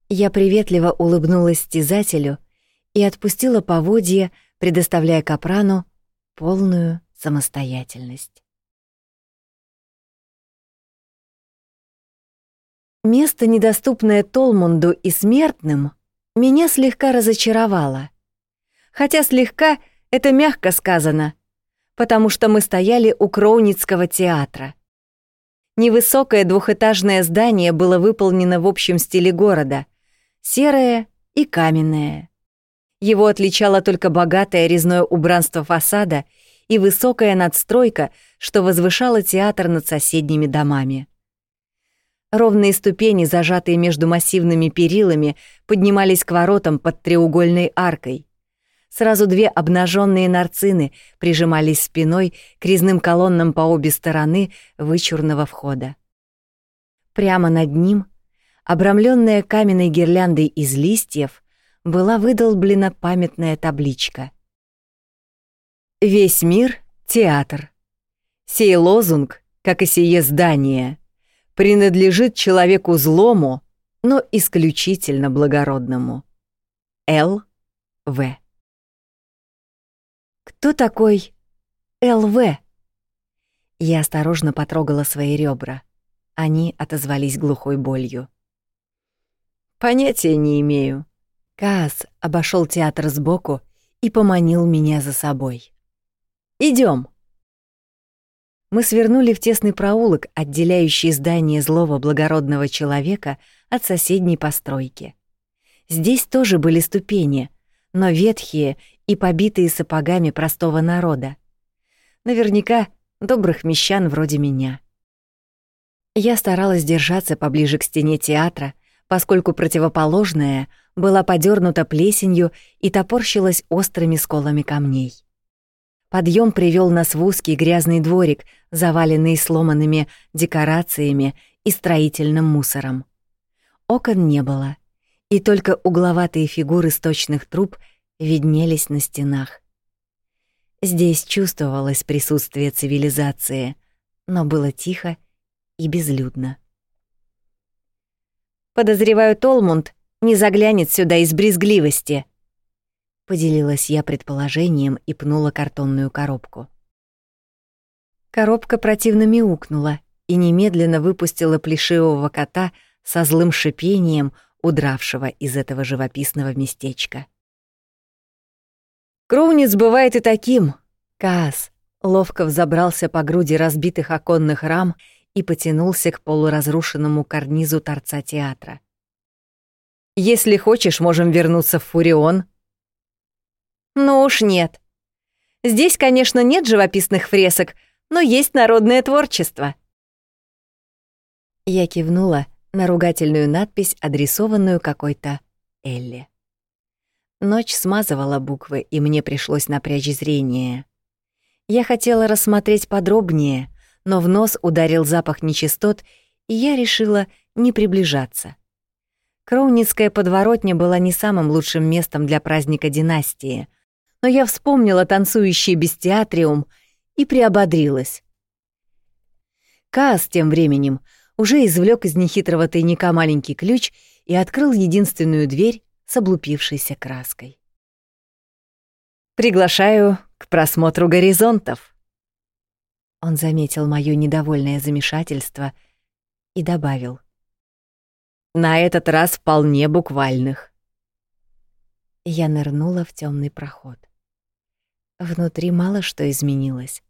Я приветливо улыбнулась стязателю и отпустила поводья, предоставляя Капрану полную самостоятельность. Место, недоступное Толмунду и смертным, меня слегка разочаровало. Хотя слегка — это мягко сказано, потому что мы стояли у Кроуницкого театра. Невысокое двухэтажное здание было выполнено в общем стиле города, серое и каменное. Его отличало только богатое резное убранство фасада и высокая надстройка, что возвышало театр над соседними домами. Ровные ступени, зажатые между массивными перилами, поднимались к воротам под треугольной аркой. Сразу две обнаженные нарцины прижимались спиной к резным колоннам по обе стороны вычурного входа. Прямо над ним, обрамленная каменной гирляндой из листьев, была выдолблена памятная табличка. «Весь мир — театр. Сей лозунг, как и сие здание, принадлежит человеку злому, но исключительно благородному. Л. В. Кто такой ЛВ? Я осторожно потрогала свои ребра. Они отозвались глухой болью. Понятия не имею. Каас обошел театр сбоку и поманил меня за собой. Идем. Мы свернули в тесный проулок, отделяющий здание злого благородного человека от соседней постройки. Здесь тоже были ступени, но ветхие и побитые сапогами простого народа. Наверняка добрых мещан вроде меня. Я старалась держаться поближе к стене театра, поскольку противоположная была подернута плесенью и топорщилась острыми сколами камней. Подъем привел нас в узкий грязный дворик, заваленный сломанными декорациями и строительным мусором. Окон не было, и только угловатые фигуры сточных труб виднелись на стенах. Здесь чувствовалось присутствие цивилизации, но было тихо и безлюдно. Подозреваю, Толмунд не заглянет сюда из брезгливости, Поделилась я предположением и пнула картонную коробку. Коробка противно мяукнула и немедленно выпустила плешивого кота со злым шипением, удравшего из этого живописного местечка. Кроуниц бывает и таким. Каас ловко взобрался по груди разбитых оконных рам и потянулся к полуразрушенному карнизу торца театра. «Если хочешь, можем вернуться в Фурион», ну уж нет. Здесь, конечно, нет живописных фресок, но есть народное творчество. Я кивнула на ругательную надпись, адресованную какой-то Элли. Ночь смазывала буквы, и мне пришлось напрячь зрение. Я хотела рассмотреть подробнее, но в нос ударил запах нечистот, и я решила не приближаться. Кроуницкая подворотня была не самым лучшим местом для праздника династии — но я вспомнила танцующий бестиатриум и приободрилась. Каас тем временем уже извлек из нехитрого тайника маленький ключ и открыл единственную дверь с облупившейся краской. «Приглашаю к просмотру горизонтов». Он заметил моё недовольное замешательство и добавил. «На этот раз вполне буквальных». Я нырнула в темный проход. Внутри мало что изменилось.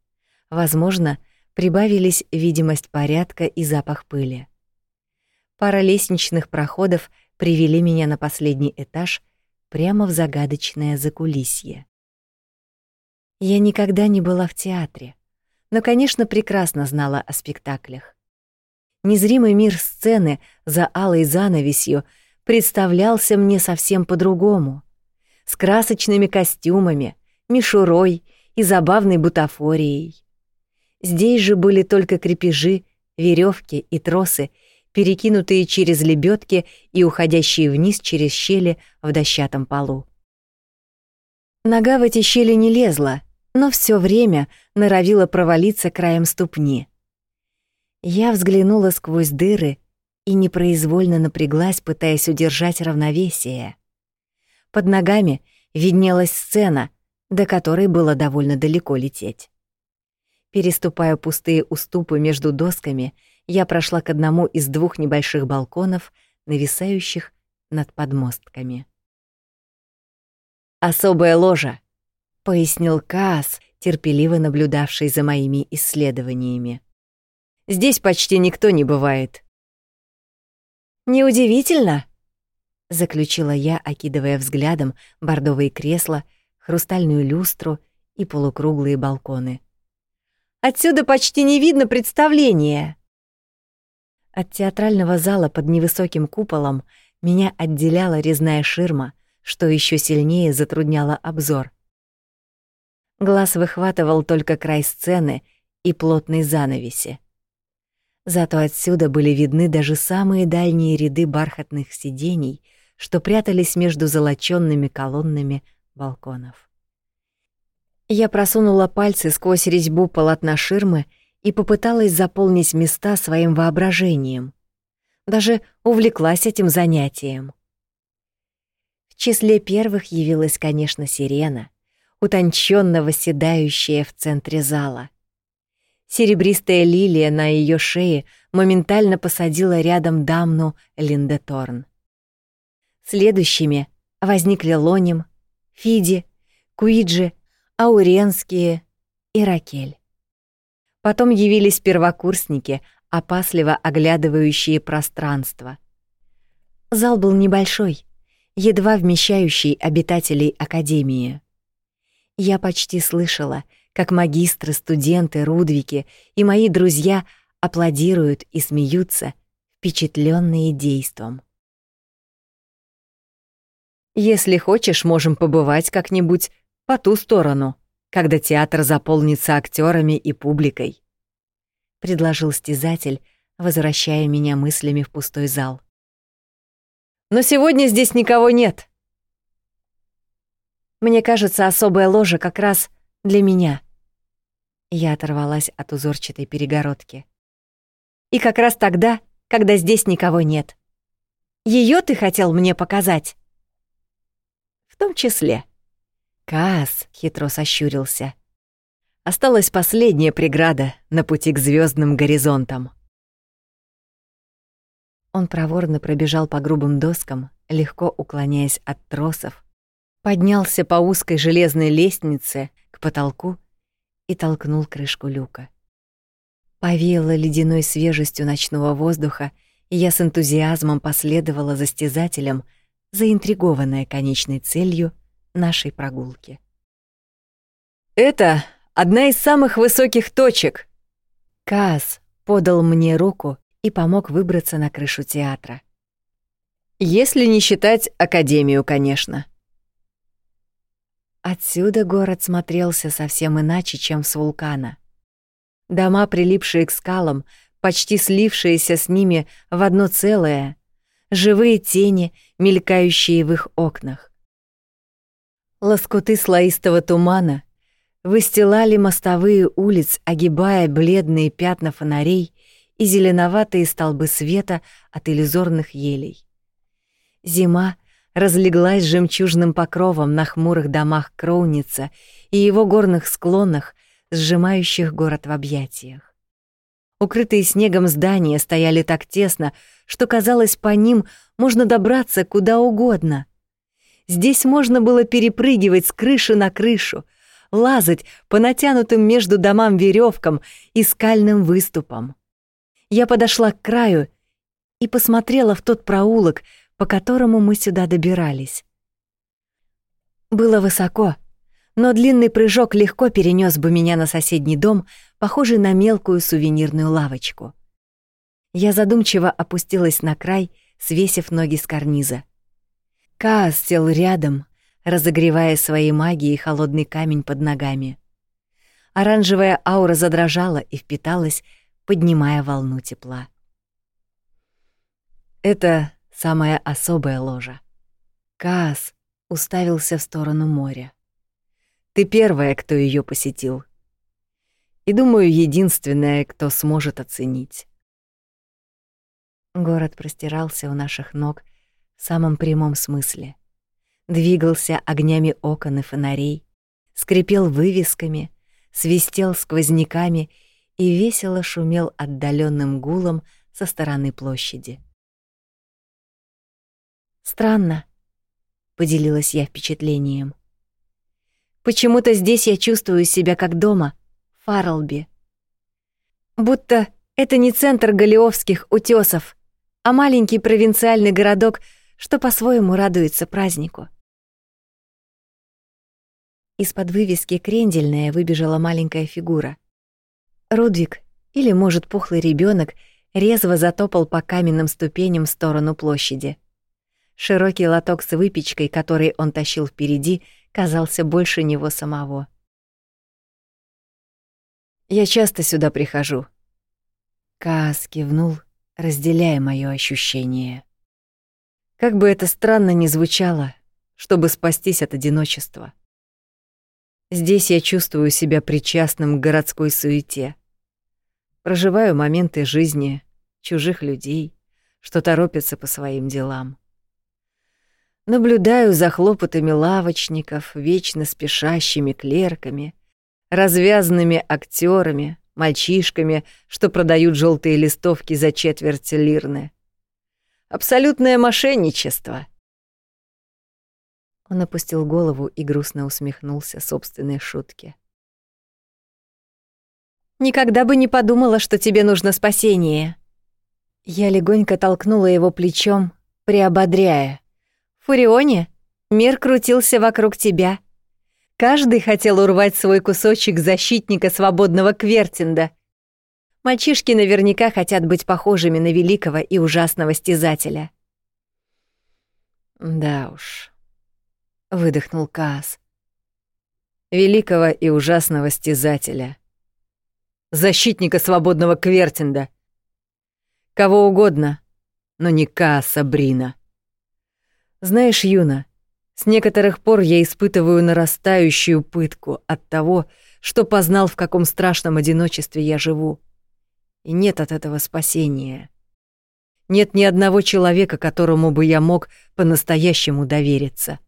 Возможно, прибавились видимость порядка и запах пыли. Пара лестничных проходов привели меня на последний этаж прямо в загадочное закулисье. Я никогда не была в театре, но, конечно, прекрасно знала о спектаклях. Незримый мир сцены за алой занавесью представлялся мне совсем по-другому, с красочными костюмами, мишурой и забавной бутафорией. Здесь же были только крепежи, веревки и тросы, перекинутые через лебедки и уходящие вниз через щели в дощатом полу. Нога в эти щели не лезла, но все время норовила провалиться краем ступни. Я взглянула сквозь дыры и непроизвольно напряглась, пытаясь удержать равновесие. Под ногами виднелась сцена, до которой было довольно далеко лететь. Переступая пустые уступы между досками, я прошла к одному из двух небольших балконов, нависающих над подмостками. «Особая ложа», — пояснил Каас, терпеливо наблюдавший за моими исследованиями. «Здесь почти никто не бывает». «Неудивительно», — заключила я, окидывая взглядом бордовые кресла, хрустальную люстру и полукруглые балконы. «Отсюда почти не видно представления». От театрального зала под невысоким куполом меня отделяла резная ширма, что еще сильнее затрудняло обзор. Глаз выхватывал только край сцены и плотной занавеси. Зато отсюда были видны даже самые дальние ряды бархатных сидений, что прятались между золочёнными колоннами балконов. Я просунула пальцы сквозь резьбу полотна ширмы и попыталась заполнить места своим воображением. Даже увлеклась этим занятием. В числе первых явилась, конечно, сирена, утонченно восседающая в центре зала. Серебристая лилия на ее шее моментально посадила рядом дамну Линдеторн. Следующими возникли Лоним, Фиди, Куиджи, Ауренские и Ракель. Потом явились первокурсники, опасливо оглядывающие пространство. Зал был небольшой, едва вмещающий обитателей Академии. Я почти слышала, как магистры, студенты, рудвики и мои друзья аплодируют и смеются, впечатленные действом. Если хочешь, можем побывать как-нибудь по ту сторону, когда театр заполнится актерами и публикой, предложил стязатель, возвращая меня мыслями в пустой зал. Но сегодня здесь никого нет. Мне кажется, особая ложа как раз для меня. Я оторвалась от узорчатой перегородки. И как раз тогда, когда здесь никого нет. Ее ты хотел мне показать? В том числе. Каас хитро сощурился. Осталась последняя преграда на пути к звездным горизонтам. Он проворно пробежал по грубым доскам, легко уклоняясь от тросов, поднялся по узкой железной лестнице к потолку и толкнул крышку люка. Повеяло ледяной свежестью ночного воздуха, и я с энтузиазмом последовала за стезателем, заинтригованная конечной целью нашей прогулки. «Это одна из самых высоких точек!» Каас подал мне руку и помог выбраться на крышу театра. «Если не считать Академию, конечно». Отсюда город смотрелся совсем иначе, чем с вулкана. Дома, прилипшие к скалам, почти слившиеся с ними в одно целое, живые тени, мелькающие в их окнах. Лоскуты слоистого тумана выстилали мостовые улиц, огибая бледные пятна фонарей и зеленоватые столбы света от иллюзорных елей. Зима разлеглась жемчужным покровом на хмурых домах Кроуница и его горных склонах, сжимающих город в объятиях. Укрытые снегом здания стояли так тесно, что казалось, по ним можно добраться куда угодно. Здесь можно было перепрыгивать с крыши на крышу, лазать по натянутым между домам веревкам и скальным выступам. Я подошла к краю и посмотрела в тот проулок, по которому мы сюда добирались. Было высоко, но длинный прыжок легко перенес бы меня на соседний дом, похожий на мелкую сувенирную лавочку. Я задумчиво опустилась на край, свесив ноги с карниза. Каас сел рядом, разогревая своей магией холодный камень под ногами. Оранжевая аура задрожала и впиталась, поднимая волну тепла. Это самая особая ложа. Каас уставился в сторону моря. Ты первая, кто ее посетил. И, думаю, единственная, кто сможет оценить. Город простирался у наших ног в самом прямом смысле. Двигался огнями окон и фонарей, скрипел вывесками, свистел сквозняками и весело шумел отдаленным гулом со стороны площади. Странно, поделилась я впечатлением. Почему-то здесь я чувствую себя как дома, в Фарлби. Будто это не центр Галиовских утёсов, а маленький провинциальный городок, что по-своему радуется празднику. Из-под вывески «Крендельная» выбежала маленькая фигура. Рудвик, или, может, пухлый ребенок, резво затопал по каменным ступеням в сторону площади. Широкий лоток с выпечкой, который он тащил впереди, казался больше него самого. «Я часто сюда прихожу». Каас кивнул, разделяя моё ощущение. Как бы это странно ни звучало, чтобы спастись от одиночества. Здесь я чувствую себя причастным к городской суете. Проживаю моменты жизни чужих людей, что торопятся по своим делам. Наблюдаю за хлопотами лавочников, вечно спешащими клерками, развязанными актерами, мальчишками, что продают желтые листовки за четверть лирны. Абсолютное мошенничество. Он опустил голову и грустно усмехнулся собственной шутке. Никогда бы не подумала, что тебе нужно спасение. Я легонько толкнула его плечом, приободряя. Фурионе, мир крутился вокруг тебя. Каждый хотел урвать свой кусочек защитника свободного Квертинда. Мальчишки наверняка хотят быть похожими на великого и ужасного стязателя. Да уж, выдохнул Каас. Великого и ужасного стязателя. Защитника свободного Квертинда. Кого угодно, но не Кааса Брина. Знаешь, Юна, с некоторых пор я испытываю нарастающую пытку от того, что познал, в каком страшном одиночестве я живу. И нет от этого спасения. Нет ни одного человека, которому бы я мог по-настоящему довериться.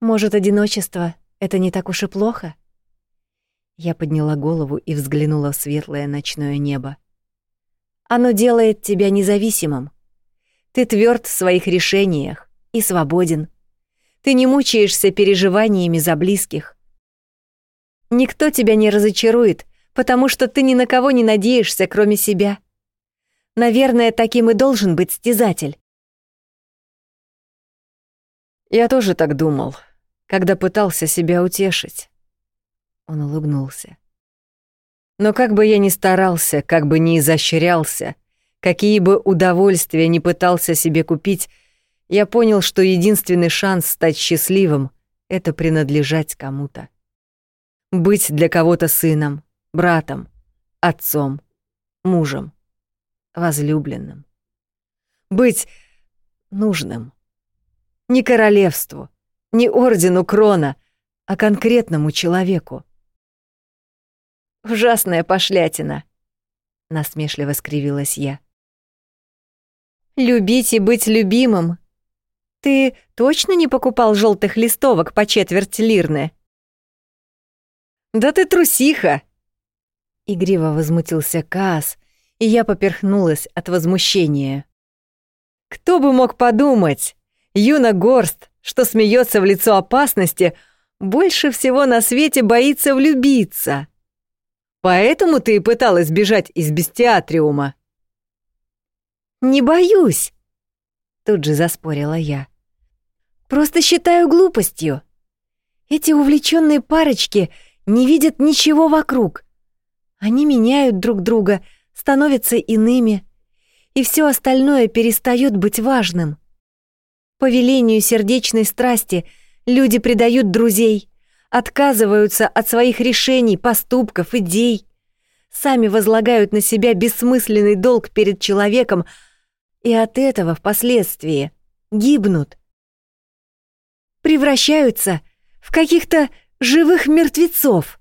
Может, одиночество — это не так уж и плохо? Я подняла голову и взглянула в светлое ночное небо. Оно делает тебя независимым. Ты тверд в своих решениях и свободен. Ты не мучаешься переживаниями за близких. Никто тебя не разочарует, потому что ты ни на кого не надеешься, кроме себя. Наверное, таким и должен быть стязатель. Я тоже так думал, когда пытался себя утешить. Он улыбнулся. Но как бы я ни старался, как бы ни изощрялся, Какие бы удовольствия ни пытался себе купить, я понял, что единственный шанс стать счастливым — это принадлежать кому-то. Быть для кого-то сыном, братом, отцом, мужем, возлюбленным. Быть нужным. Не королевству, не ордену крона, а конкретному человеку. «Ужасная пошлятина», — насмешливо скривилась я. Любить и быть любимым. Ты точно не покупал желтых листовок по четверть лирны? Да ты трусиха! Игриво возмутился Каас, и я поперхнулась от возмущения. Кто бы мог подумать? Юна Горст, что смеется в лицо опасности, больше всего на свете боится влюбиться. Поэтому ты и пыталась бежать из бестиатриума. «Не боюсь!» Тут же заспорила я. «Просто считаю глупостью. Эти увлеченные парочки не видят ничего вокруг. Они меняют друг друга, становятся иными, и все остальное перестает быть важным. По велению сердечной страсти люди предают друзей, отказываются от своих решений, поступков, идей, сами возлагают на себя бессмысленный долг перед человеком и от этого впоследствии гибнут. Превращаются в каких-то живых мертвецов.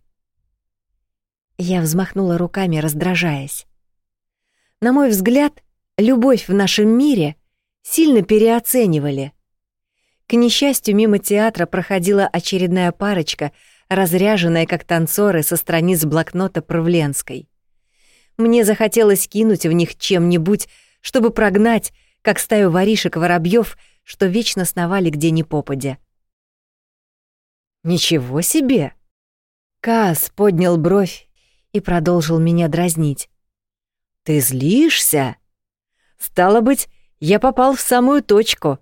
Я взмахнула руками, раздражаясь. На мой взгляд, любовь в нашем мире сильно переоценивали. К несчастью, мимо театра проходила очередная парочка, разряженная как танцоры со страниц блокнота Правленской. Мне захотелось кинуть в них чем-нибудь, чтобы прогнать, как стаю воришек воробьев, что вечно сновали где ни попадя. «Ничего себе!» Каас поднял бровь и продолжил меня дразнить. «Ты злишься? Стало быть, я попал в самую точку.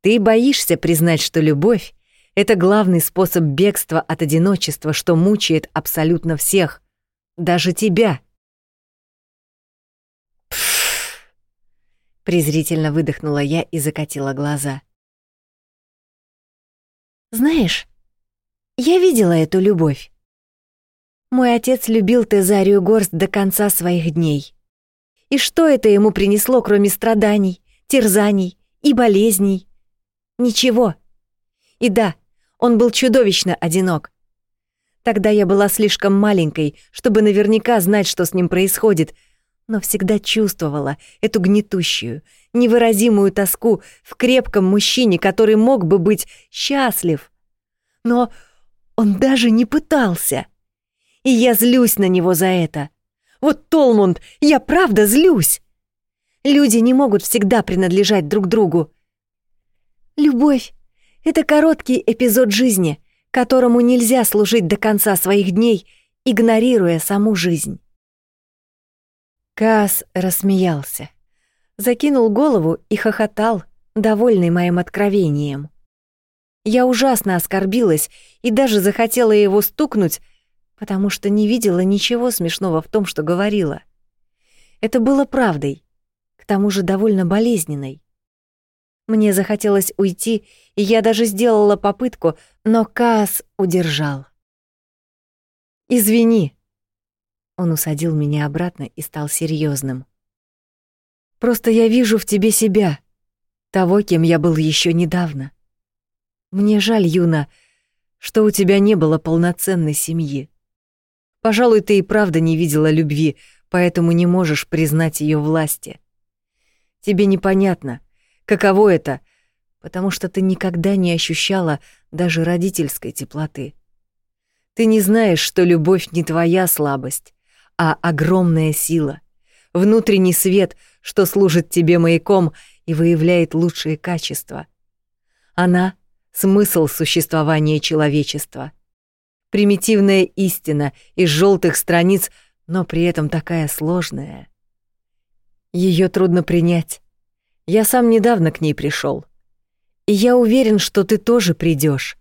Ты боишься признать, что любовь — это главный способ бегства от одиночества, что мучает абсолютно всех, даже тебя». презрительно выдохнула я и закатила глаза. Знаешь, я видела эту любовь. Мой отец любил Тезарию Горст до конца своих дней. И что это ему принесло, кроме страданий, терзаний и болезней? Ничего. И да, он был чудовищно одинок. Тогда я была слишком маленькой, чтобы наверняка знать, что с ним происходит, но всегда чувствовала эту гнетущую, невыразимую тоску в крепком мужчине, который мог бы быть счастлив. Но он даже не пытался — и я злюсь на него за это. Вот, Толмунд, я правда злюсь. Люди не могут всегда принадлежать друг другу. Любовь — это короткий эпизод жизни, которому нельзя служить до конца своих дней, игнорируя саму жизнь. Каас рассмеялся, закинул голову и хохотал, довольный моим откровением. Я ужасно оскорбилась и даже захотела его стукнуть, потому что не видела ничего смешного в том, что говорила. Это было правдой, к тому же довольно болезненной. Мне захотелось уйти, и я даже сделала попытку, но Каас удержал. «Извини». Он усадил меня обратно и стал серьезным. «Просто я вижу в тебе себя, того, кем я был еще недавно. Мне жаль, Юна, что у тебя не было полноценной семьи. Пожалуй, ты и правда не видела любви, поэтому не можешь признать ее власти. Тебе непонятно, каково это, потому что ты никогда не ощущала даже родительской теплоты. Ты не знаешь, что любовь не твоя слабость, а огромная сила, внутренний свет, что служит тебе маяком и выявляет лучшие качества. Она — смысл существования человечества — примитивная истина из желтых страниц, но при этом такая сложная. Ее трудно принять. Я сам недавно к ней пришел, И я уверен, что ты тоже придешь.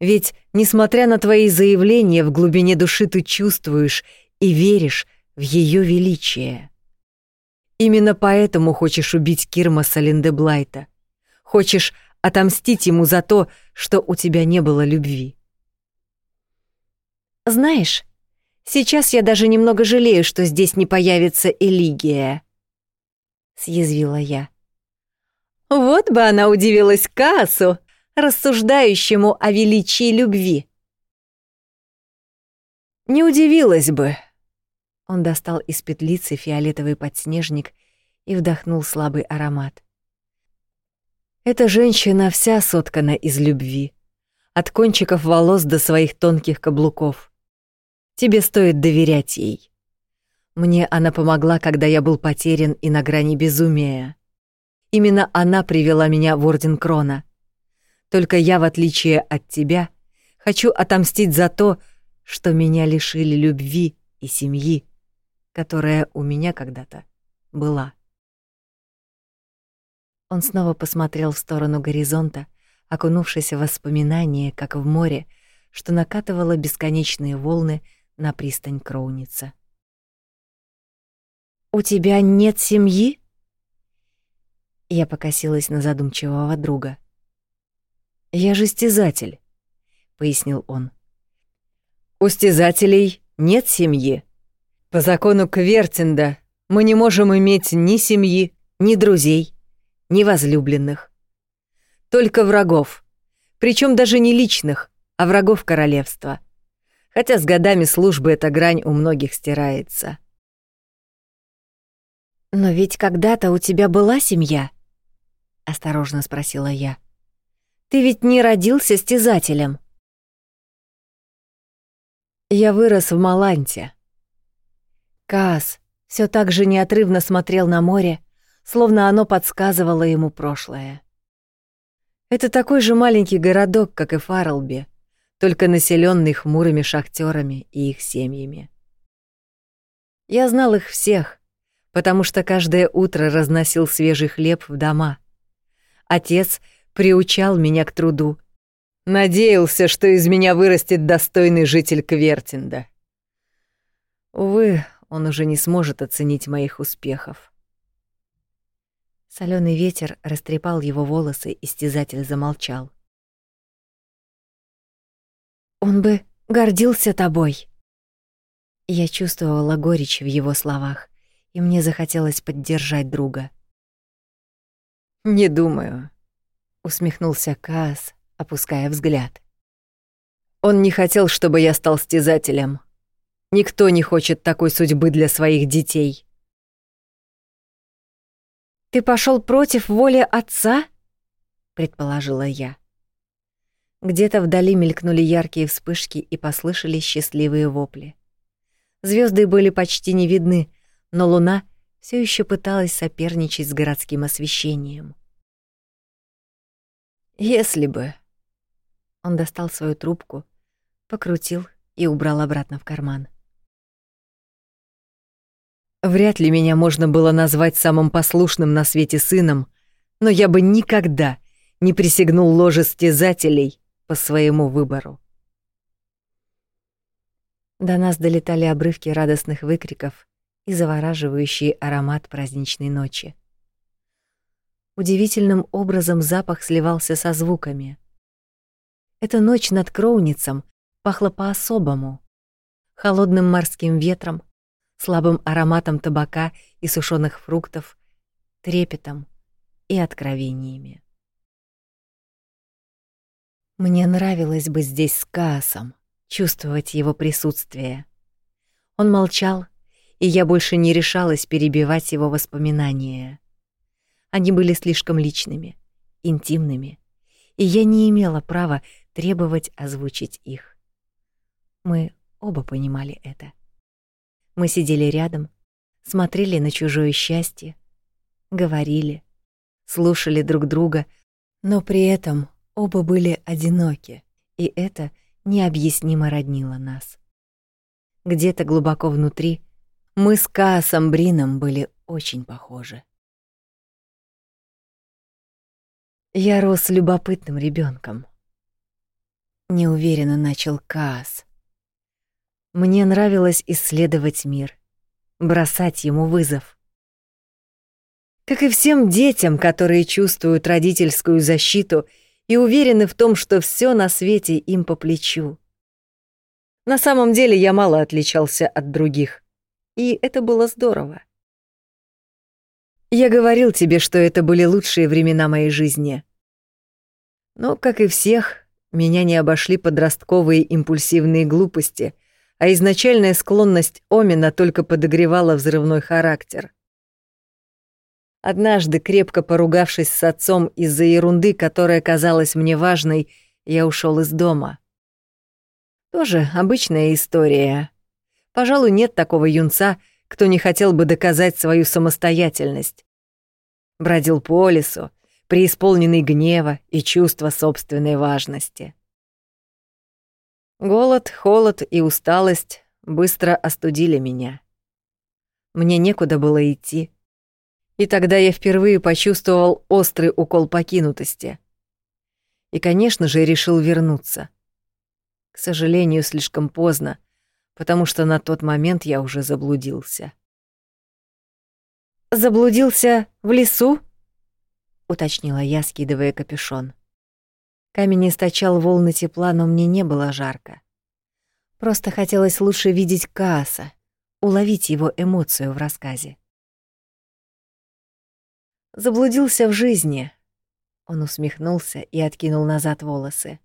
Ведь, несмотря на твои заявления, в глубине души ты чувствуешь и веришь в ее величие. Именно поэтому хочешь убить Кирмаса Линдеблайта. Хочешь отомстить ему за то, что у тебя не было любви. Знаешь, сейчас я даже немного жалею, что здесь не появится Элигия. Съязвила я. Вот бы она удивилась Кассу, рассуждающему о величии любви. Не удивилась бы. Он достал из петлицы фиолетовый подснежник и вдохнул слабый аромат. Эта женщина вся соткана из любви, от кончиков волос до своих тонких каблуков. Тебе стоит доверять ей. Мне она помогла, когда я был потерян и на грани безумия. Именно она привела меня в Орден Крона. Только я, в отличие от тебя, хочу отомстить за то, что меня лишили любви и семьи, которая у меня когда-то была. Он снова посмотрел в сторону горизонта, окунувшись в воспоминания, как в море, что накатывало бесконечные волны на пристань Кроуница. «У тебя нет семьи?» Я покосилась на задумчивого друга. «Я же стязатель. пояснил он. У стязателей нет семьи. По закону Квертинда мы не можем иметь ни семьи, ни друзей, ни возлюбленных. Только врагов. Причем даже не личных, а врагов королевства. Хотя с годами службы эта грань у многих стирается. «Но ведь когда-то у тебя была семья?» — осторожно спросила я. «Ты ведь не родился стязателем?» Я вырос в Маланте. Каас все так же неотрывно смотрел на море, словно оно подсказывало ему прошлое. Это такой же маленький городок, как и Фарлби, только населенный хмурыми шахтерами и их семьями. Я знал их всех, потому что каждое утро разносил свежий хлеб в дома. Отец приучал меня к труду, надеялся, что из меня вырастет достойный житель Квертинда. Увы, он уже не сможет оценить моих успехов. Соленый ветер растрепал его волосы, и стязатель замолчал. «Он бы гордился тобой». Я чувствовала горечь в его словах, и мне захотелось поддержать друга. «Не думаю», — усмехнулся Каас, опуская взгляд. «Он не хотел, чтобы я стал стязателем. Никто не хочет такой судьбы для своих детей». Ты пошел против воли отца? предположила я. Где-то вдали мелькнули яркие вспышки и послышались счастливые вопли. Звезды были почти не видны, но луна все еще пыталась соперничать с городским освещением. Если бы. Он достал свою трубку, покрутил и убрал обратно в карман. Вряд ли меня можно было назвать самым послушным на свете сыном, но я бы никогда не присягнул ложе стязателей по своему выбору. До нас долетали обрывки радостных выкриков и завораживающий аромат праздничной ночи. Удивительным образом запах сливался со звуками. Эта ночь над Кроуницем пахла по-особому. Холодным морским ветром, слабым ароматом табака и сушеных фруктов, трепетом и откровениями. Мне нравилось бы здесь с Каасом, чувствовать его присутствие. Он молчал, и я больше не решалась перебивать его воспоминания. Они были слишком личными, интимными, и я не имела права требовать озвучить их. Мы оба понимали это. Мы сидели рядом, смотрели на чужое счастье, говорили, слушали друг друга, но при этом оба были одиноки, и это необъяснимо роднило нас. Где-то глубоко внутри мы с Каасом Брином были очень похожи. Я рос любопытным ребенком. Неуверенно начал Каас. Мне нравилось исследовать мир, бросать ему вызов. Как и всем детям, которые чувствуют родительскую защиту и уверены в том, что все на свете им по плечу. На самом деле я мало отличался от других, и это было здорово. Я говорил тебе, что это были лучшие времена моей жизни. Но, как и всех, меня не обошли подростковые импульсивные глупости — а изначальная склонность Омина только подогревала взрывной характер. Однажды, крепко поругавшись с отцом из-за ерунды, которая казалась мне важной, я ушел из дома. Тоже обычная история. Пожалуй, нет такого юнца, кто не хотел бы доказать свою самостоятельность. Бродил по лесу, преисполненный гнева и чувства собственной важности. Голод, холод и усталость быстро остудили меня. Мне некуда было идти. И тогда я впервые почувствовал острый укол покинутости. И, конечно же, решил вернуться. К сожалению, слишком поздно, потому что на тот момент я уже заблудился. «Заблудился в лесу?» — уточнила я, скидывая капюшон. Камень источал волны тепла, но мне не было жарко. Просто хотелось лучше видеть Кааса, уловить его эмоцию в рассказе. Заблудился в жизни. Он усмехнулся и откинул назад волосы.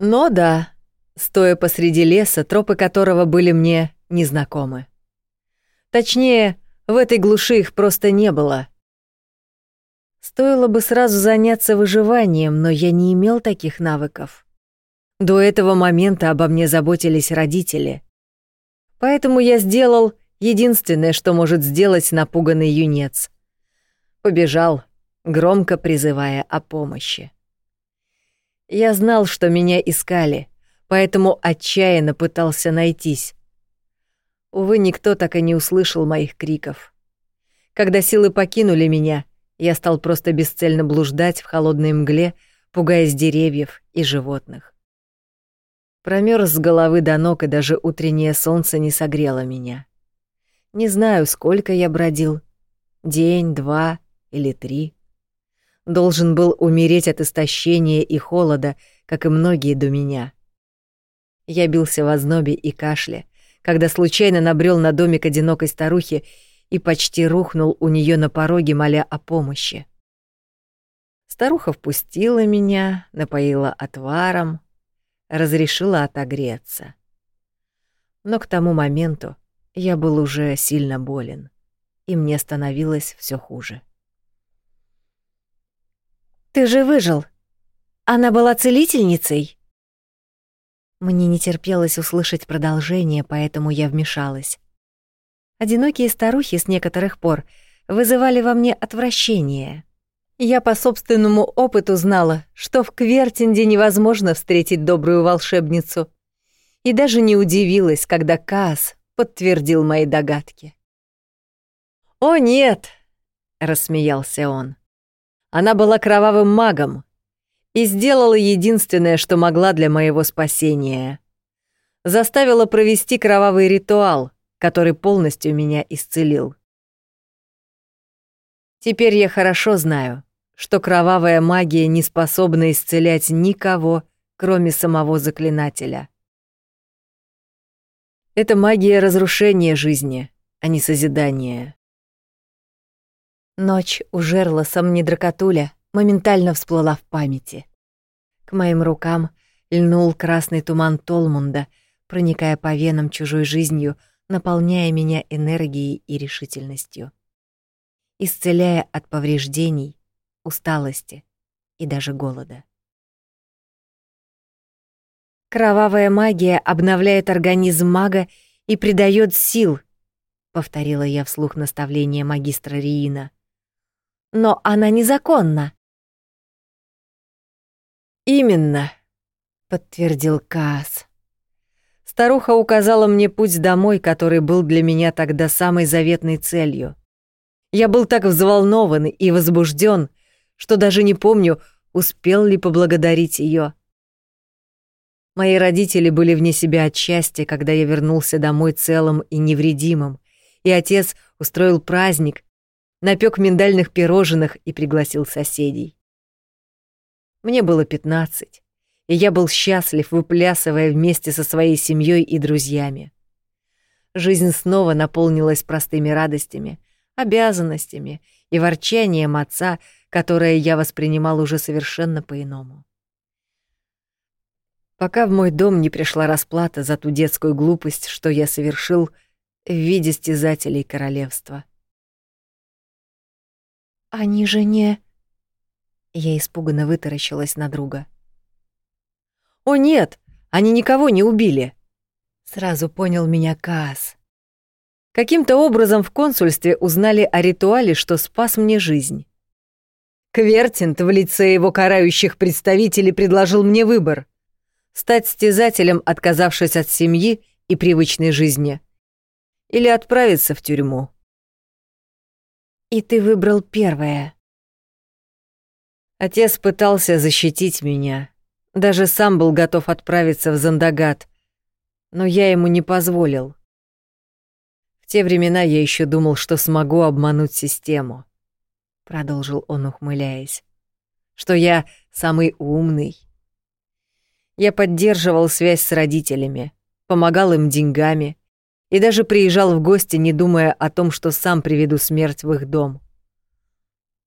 Но да, стоя посреди леса, тропы которого были мне незнакомы. Точнее, в этой глуши их просто не было. Стоило бы сразу заняться выживанием, но я не имел таких навыков. До этого момента обо мне заботились родители. Поэтому я сделал единственное, что может сделать напуганный юнец. Побежал, громко призывая о помощи. Я знал, что меня искали, поэтому отчаянно пытался найтись. Увы, никто так и не услышал моих криков. Когда силы покинули меня, я стал просто бесцельно блуждать в холодной мгле, пугаясь деревьев и животных. Промерз с головы до ног, и даже утреннее солнце не согрело меня. Не знаю, сколько я бродил. День, два или три. Должен был умереть от истощения и холода, как и многие до меня. Я бился в ознобе и кашле, когда случайно набрел на домик одинокой старухи и почти рухнул у нее на пороге, моля о помощи. Старуха впустила меня, напоила отваром, разрешила отогреться. Но к тому моменту я был уже сильно болен, и мне становилось все хуже. «Ты же выжил! Она была целительницей!» Мне не терпелось услышать продолжение, поэтому я вмешалась. Одинокие старухи с некоторых пор вызывали во мне отвращение — я по собственному опыту знала, что в Квертинде невозможно встретить добрую волшебницу. И даже не удивилась, когда Каас подтвердил мои догадки. «О, нет!» — рассмеялся он. «Она была кровавым магом и сделала единственное, что могла для моего спасения. Заставила провести кровавый ритуал, который полностью меня исцелил. Теперь я хорошо знаю, что кровавая магия не способна исцелять никого, кроме самого заклинателя. Это магия разрушения жизни, а не созидания. Ночь у жерла Самнидракатуля моментально всплыла в памяти. К моим рукам льнул красный туман Толмунда, проникая по венам чужой жизнью, наполняя меня энергией и решительностью. Исцеляя от повреждений, усталости и даже голода. Кровавая магия обновляет организм мага и придает сил, повторила я вслух наставление магистра Риина. Но она незаконна. Именно, подтвердил Каас. Старуха указала мне путь домой, который был для меня тогда самой заветной целью. Я был так взволнован и возбужден, что даже не помню, успел ли поблагодарить ее. Мои родители были вне себя от счастья, когда я вернулся домой целым и невредимым, и отец устроил праздник, напек миндальных пирожных и пригласил соседей. Мне было пятнадцать, и я был счастлив, выплясывая вместе со своей семьей и друзьями. Жизнь снова наполнилась простыми радостями, обязанностями и ворчанием отца, которое я воспринимал уже совершенно по-иному. Пока в мой дом не пришла расплата за ту детскую глупость, что я совершил в виде стязателей королевства. «Они же не...» Я испуганно вытаращилась на друга. «О нет, они никого не убили!» Сразу понял меня Каас. Каким-то образом в консульстве узнали о ритуале, что спас мне жизнь. Квертинт в лице его карающих представителей предложил мне выбор — стать стязателем, отказавшись от семьи и привычной жизни, или отправиться в тюрьму. И ты выбрал первое. Отец пытался защитить меня, даже сам был готов отправиться в Зандагат, но я ему не позволил. В те времена я еще думал, что смогу обмануть систему продолжил он, ухмыляясь, что я самый умный. Я поддерживал связь с родителями, помогал им деньгами и даже приезжал в гости, не думая о том, что сам приведу смерть в их дом.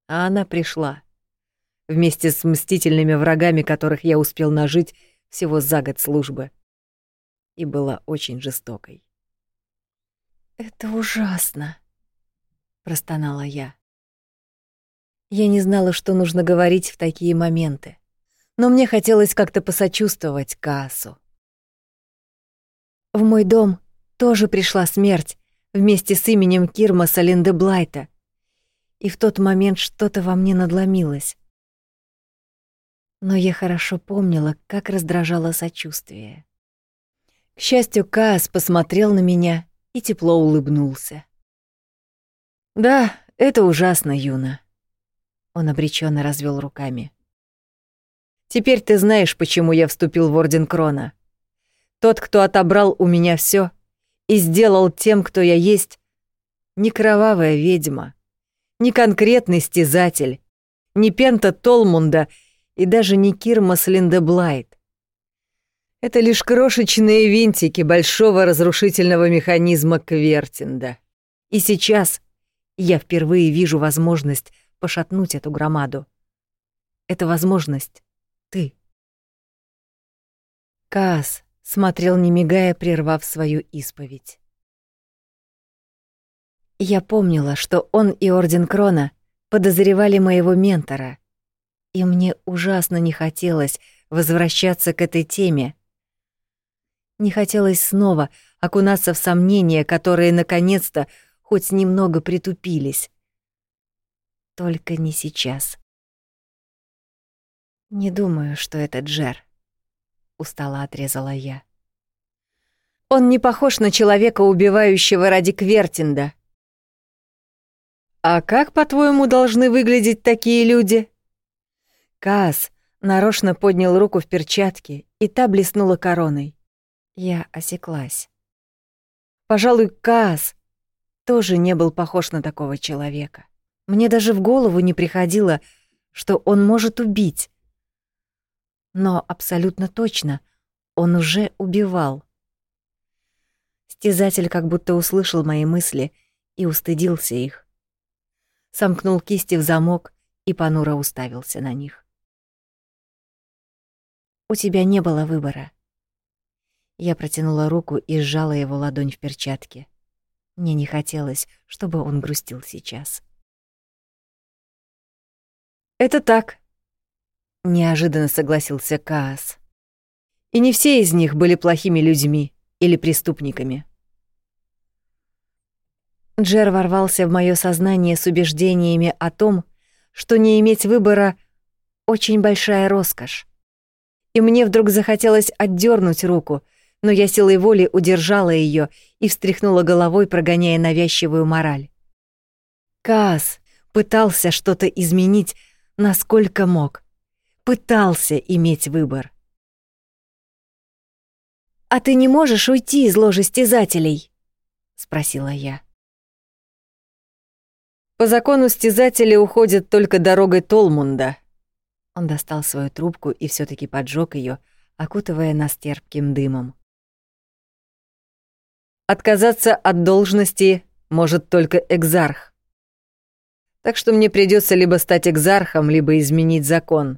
А она пришла. Вместе с мстительными врагами, которых я успел нажить всего за год службы. И была очень жестокой. «Это ужасно», — простонала я. Я не знала, что нужно говорить в такие моменты, но мне хотелось как-то посочувствовать Каасу. В мой дом тоже пришла смерть вместе с именем Кирмаса Линдеблайта, и в тот момент что-то во мне надломилось. Но я хорошо помнила, как раздражало сочувствие. К счастью, Каас посмотрел на меня и тепло улыбнулся. «Да, это ужасно, Юна». Он обреченно развел руками. «Теперь ты знаешь, почему я вступил в Орден Крона. Тот, кто отобрал у меня все и сделал тем, кто я есть, не кровавая ведьма, не конкретный стезатель, не Пента Толмунда и даже не Кирмас Линдеблайт. Это лишь крошечные винтики большого разрушительного механизма Квертинда. И сейчас я впервые вижу возможность пошатнуть эту громаду. Это возможность ты. Каас смотрел не мигая, прервав свою исповедь. Я помнила, что он и Орден Крона подозревали моего ментора, и мне ужасно не хотелось возвращаться к этой теме, не хотелось снова окунаться в сомнения, которые наконец-то хоть немного притупились. Только не сейчас. «Не думаю, что это Джер», — устало отрезала я. «Он не похож на человека, убивающего ради Квертинда». «А как, по-твоему, должны выглядеть такие люди?» Каас нарочно поднял руку в перчатке, и та блеснула короной. Я осеклась. Пожалуй, Каас тоже не был похож на такого человека. Мне даже в голову не приходило, что он может убить. Но абсолютно точно он уже убивал. Стязатель как будто услышал мои мысли и устыдился их. Сомкнул кисти в замок и понуро уставился на них. «У тебя не было выбора», я протянула руку и сжала его ладонь в перчатке. Мне не хотелось, чтобы он грустил сейчас. «Это так», — неожиданно согласился Каас. «И не все из них были плохими людьми или преступниками». Джер ворвался в моё сознание с убеждениями о том, что не иметь выбора — очень большая роскошь. И мне вдруг захотелось отдернуть руку — но я силой воли удержала ее и встряхнула головой, прогоняя навязчивую мораль. Каас пытался что-то изменить, насколько мог. Пытался иметь выбор. «А ты не можешь уйти из ложи стязателей?» — спросила я. «По закону стязатели уходят только дорогой Толмунда». Он достал свою трубку и все таки поджег ее, окутывая нас терпким дымом. Отказаться от должности может только экзарх. Так что мне придется либо стать экзархом, либо изменить закон.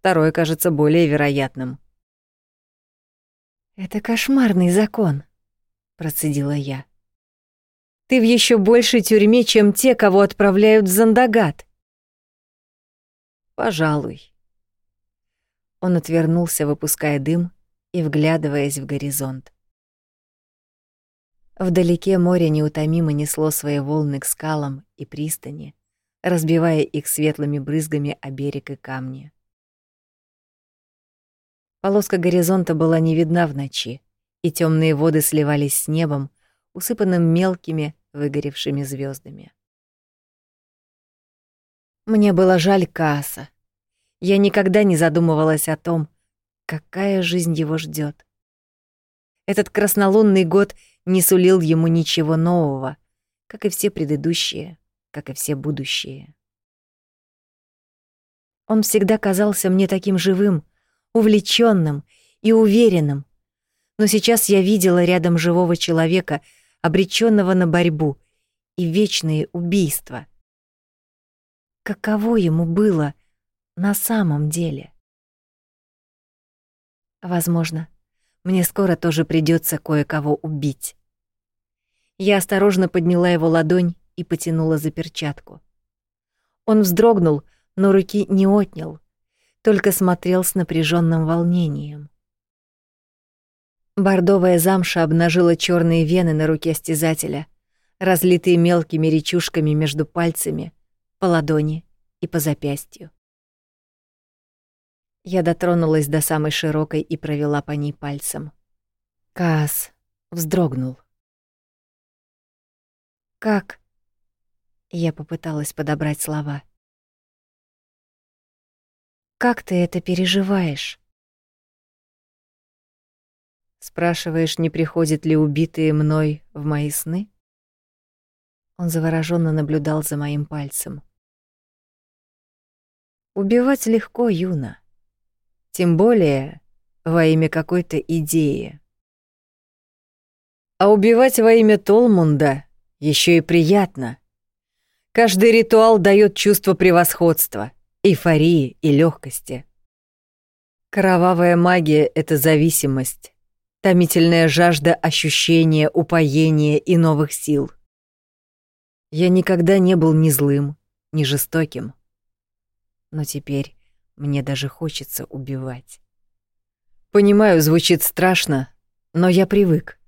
Второе кажется более вероятным. «Это кошмарный закон», — процедила я. «Ты в еще большей тюрьме, чем те, кого отправляют в Зандагат». «Пожалуй». Он отвернулся, выпуская дым и вглядываясь в горизонт. Вдалеке море неутомимо несло свои волны к скалам и пристани, разбивая их светлыми брызгами о берег и камни. Полоска горизонта была не видна в ночи, и темные воды сливались с небом, усыпанным мелкими выгоревшими звездами. Мне было жаль Кааса. Я никогда не задумывалась о том, какая жизнь его ждет. Этот краснолунный год — не сулил ему ничего нового, как и все предыдущие, как и все будущие. Он всегда казался мне таким живым, увлеченным и уверенным. Но сейчас я видела рядом живого человека, обреченного на борьбу и вечные убийства. Каково ему было на самом деле? Возможно, мне скоро тоже придется кое-кого убить. Я осторожно подняла его ладонь и потянула за перчатку. Он вздрогнул, но руки не отнял, только смотрел с напряженным волнением. Бордовая замша обнажила черные вены на руке стязателя, разлитые мелкими речушками между пальцами, по ладони и по запястью. Я дотронулась до самой широкой и провела по ней пальцем. Каас вздрогнул. «Как?» Я попыталась подобрать слова. «Как ты это переживаешь?» Спрашиваешь, не приходят ли убитые мной в мои сны? Он завороженно наблюдал за моим пальцем. Убивать легко, Юна. Тем более во имя какой-то идеи. А убивать во имя Толмунда еще и приятно. Каждый ритуал дает чувство превосходства, эйфории и легкости. Кровавая магия — это зависимость, томительная жажда ощущения, упоения и новых сил. Я никогда не был ни злым, ни жестоким. Но теперь мне даже хочется убивать. Понимаю, звучит страшно, но я привык.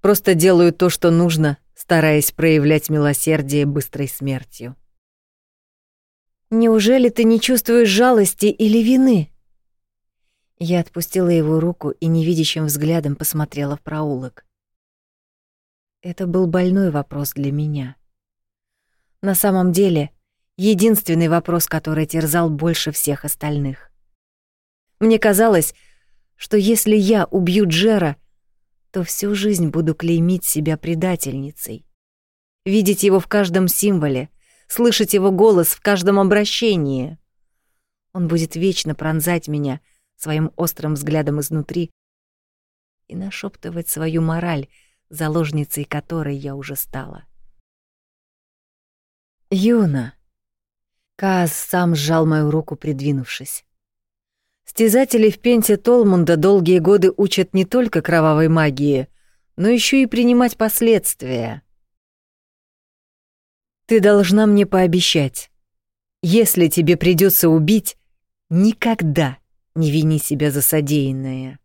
Просто делаю то, что нужно, стараясь проявлять милосердие быстрой смертью. «Неужели ты не чувствуешь жалости или вины?» Я отпустила его руку и невидящим взглядом посмотрела в проулок. Это был больной вопрос для меня. На самом деле, единственный вопрос, который терзал больше всех остальных. Мне казалось, что если я убью Джера, то всю жизнь буду клеймить себя предательницей. Видеть его в каждом символе, слышать его голос в каждом обращении. Он будет вечно пронзать меня своим острым взглядом изнутри и нашептывать свою мораль, заложницей которой я уже стала. «Юна!» Каз сам сжал мою руку, придвинувшись. Стязатели в пенте Толмунда долгие годы учат не только кровавой магии, но еще и принимать последствия. Ты должна мне пообещать, если тебе придется убить, никогда не вини себя за содеянное.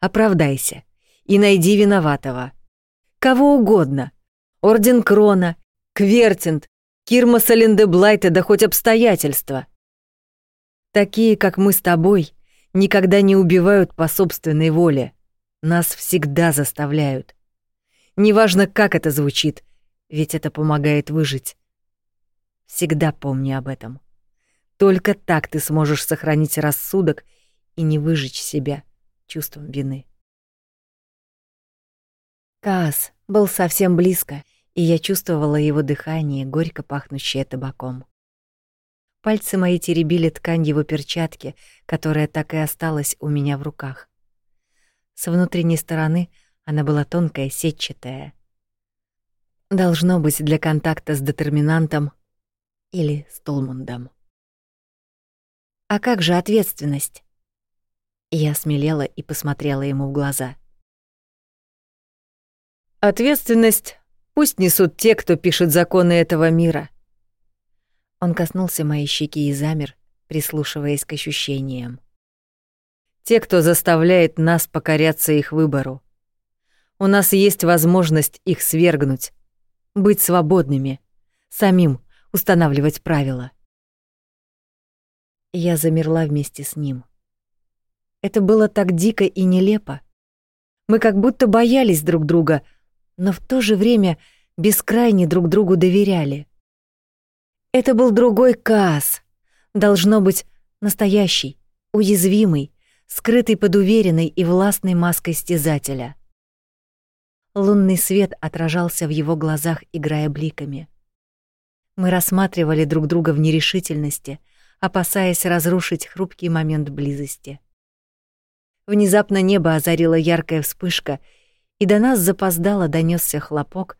Оправдайся и найди виноватого. Кого угодно. Орден Крона, Квертинт, Кирмаса Линдеблайта, да хоть обстоятельства. Такие, как мы с тобой, никогда не убивают по собственной воле. Нас всегда заставляют. Неважно, как это звучит, ведь это помогает выжить. Всегда помни об этом. Только так ты сможешь сохранить рассудок и не выжечь себя чувством вины. Каас был совсем близко, и я чувствовала его дыхание, горько пахнущее табаком. Пальцы мои теребили ткань его перчатки, которая так и осталась у меня в руках. С внутренней стороны она была тонкая, сетчатая. Должно быть для контакта с детерминантом или с Толмундом. А как же ответственность? Я смелела и посмотрела ему в глаза. Ответственность пусть несут те, кто пишет законы этого мира. Он коснулся моей щеки и замер, прислушиваясь к ощущениям. Те, кто заставляет нас покоряться их выбору. У нас есть возможность их свергнуть, быть свободными, самим устанавливать правила. Я замерла вместе с ним. Это было так дико и нелепо. Мы как будто боялись друг друга, но в то же время бескрайне друг другу доверяли. Это был другой Каас. Должно быть, настоящий, уязвимый, скрытый под уверенной и властной маской стязателя. Лунный свет отражался в его глазах, играя бликами. Мы рассматривали друг друга в нерешительности, опасаясь разрушить хрупкий момент близости. Внезапно небо озарила яркая вспышка, и до нас запоздало донесся хлопок,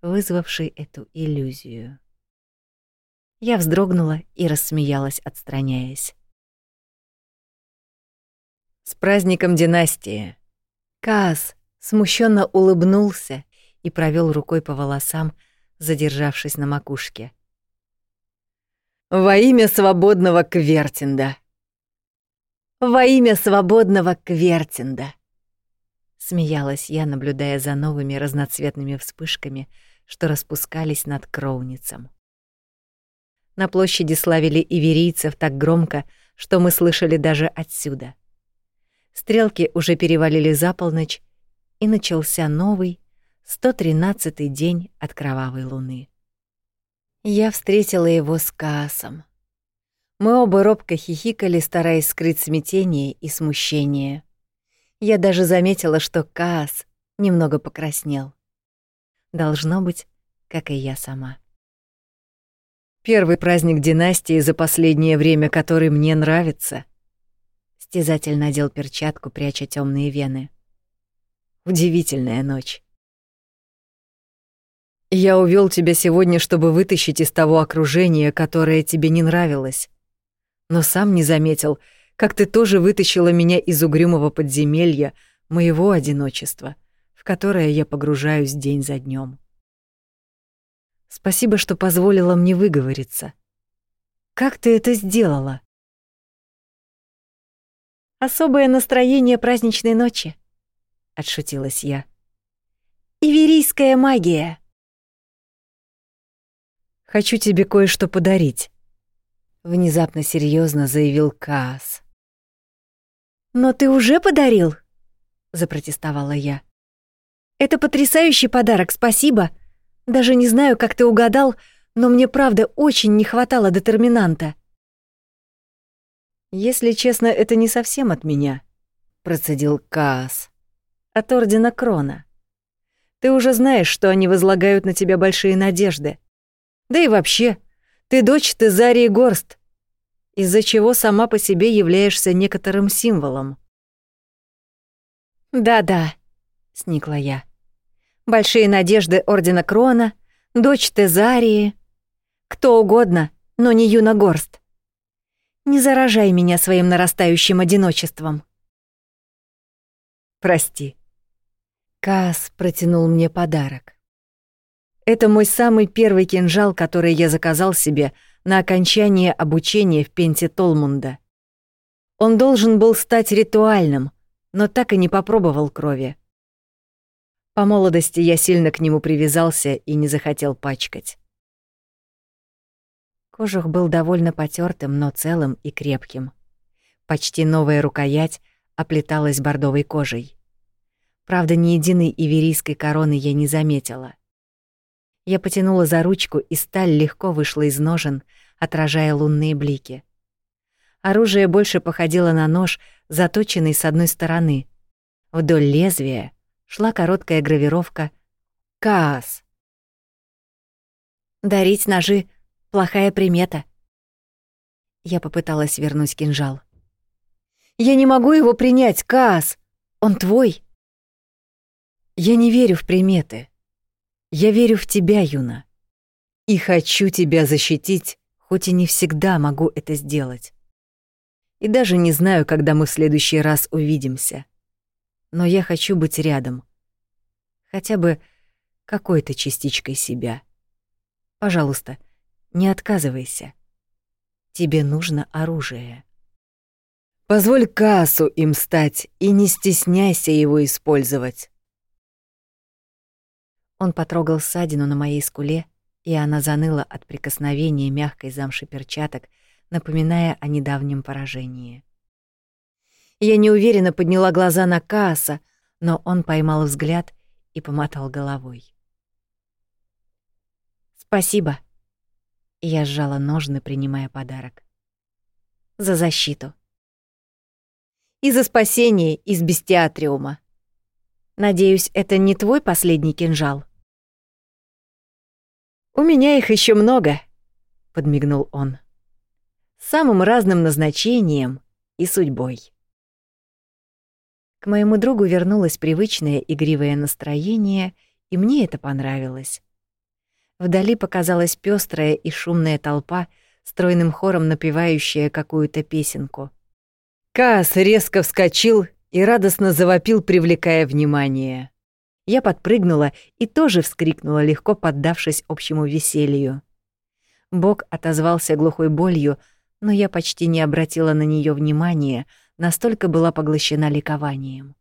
вызвавший эту иллюзию. Я вздрогнула и рассмеялась, отстраняясь. «С праздником династии!» Каас смущенно улыбнулся и провел рукой по волосам, задержавшись на макушке. «Во имя свободного Квертинда!» «Во имя свободного Квертинда!» Смеялась я, наблюдая за новыми разноцветными вспышками, что распускались над Кроуницем. На площади славили иверийцев так громко, что мы слышали даже отсюда. Стрелки уже перевалили за полночь, и начался новый, 113-й день от кровавой луны. Я встретила его с Каасом. Мы оба робко хихикали, стараясь скрыть смятение и смущение. Я даже заметила, что Каас немного покраснел. Должно быть, как и я сама. Первый праздник династии за последнее время, который мне нравится. Стязатель надел перчатку, пряча темные вены. Удивительная ночь. Я увел тебя сегодня, чтобы вытащить из того окружения, которое тебе не нравилось. Но сам не заметил, как ты тоже вытащила меня из угрюмого подземелья, моего одиночества, в которое я погружаюсь день за днем. Спасибо, что позволила мне выговориться. Как ты это сделала? Особое настроение праздничной ночи, отшутилась я. Иверийская магия. Хочу тебе кое-что подарить, внезапно серьезно заявил Каас. Но ты уже подарил? запротестовала я. Это потрясающий подарок, спасибо. Даже не знаю, как ты угадал, но мне правда очень не хватало детерминанта. Если честно, это не совсем от меня, процедил Каас. От ордена Крона. Ты уже знаешь, что они возлагают на тебя большие надежды. Да и вообще, ты дочь Тезарии Горст, из-за чего сама по себе являешься некоторым символом. Да-да, сникла я большие надежды Ордена Крона, дочь Тезарии, кто угодно, но не Юна Горст. Не заражай меня своим нарастающим одиночеством. Прости. Кас протянул мне подарок. Это мой самый первый кинжал, который я заказал себе на окончание обучения в Пенте Толмунда. Он должен был стать ритуальным, но так и не попробовал крови. По молодости я сильно к нему привязался и не захотел пачкать. Кожух был довольно потертым, но целым и крепким. Почти новая рукоять оплеталась бордовой кожей. Правда, ни единой иверийской короны я не заметила. Я потянула за ручку, и сталь легко вышла из ножен, отражая лунные блики. Оружие больше походило на нож, заточенный с одной стороны. Вдоль лезвия шла короткая гравировка «Каас». «Дарить ножи — плохая примета». Я попыталась вернуть кинжал. «Я не могу его принять, Каас! Он твой!» «Я не верю в приметы. Я верю в тебя, Юна. И хочу тебя защитить, хоть и не всегда могу это сделать. И даже не знаю, когда мы в следующий раз увидимся но я хочу быть рядом. Хотя бы какой-то частичкой себя. Пожалуйста, не отказывайся. Тебе нужно оружие. Позволь кассу им стать и не стесняйся его использовать. Он потрогал ссадину на моей скуле, и она заныла от прикосновения мягкой замши перчаток, напоминая о недавнем поражении. Я неуверенно подняла глаза на Кааса, но он поймал взгляд и помотал головой. «Спасибо». Я сжала ножны, принимая подарок. «За защиту». «И за спасение из бестиатриума. Надеюсь, это не твой последний кинжал?» «У меня их еще много», — подмигнул он. самым разным назначением и судьбой. К моему другу вернулось привычное игривое настроение, и мне это понравилось. Вдали показалась пестрая и шумная толпа, стройным хором напевающая какую-то песенку. Каас резко вскочил и радостно завопил, привлекая внимание. Я подпрыгнула и тоже вскрикнула, легко поддавшись общему веселью. Бог отозвался глухой болью, но я почти не обратила на нее внимания, настолько была поглощена ликованием.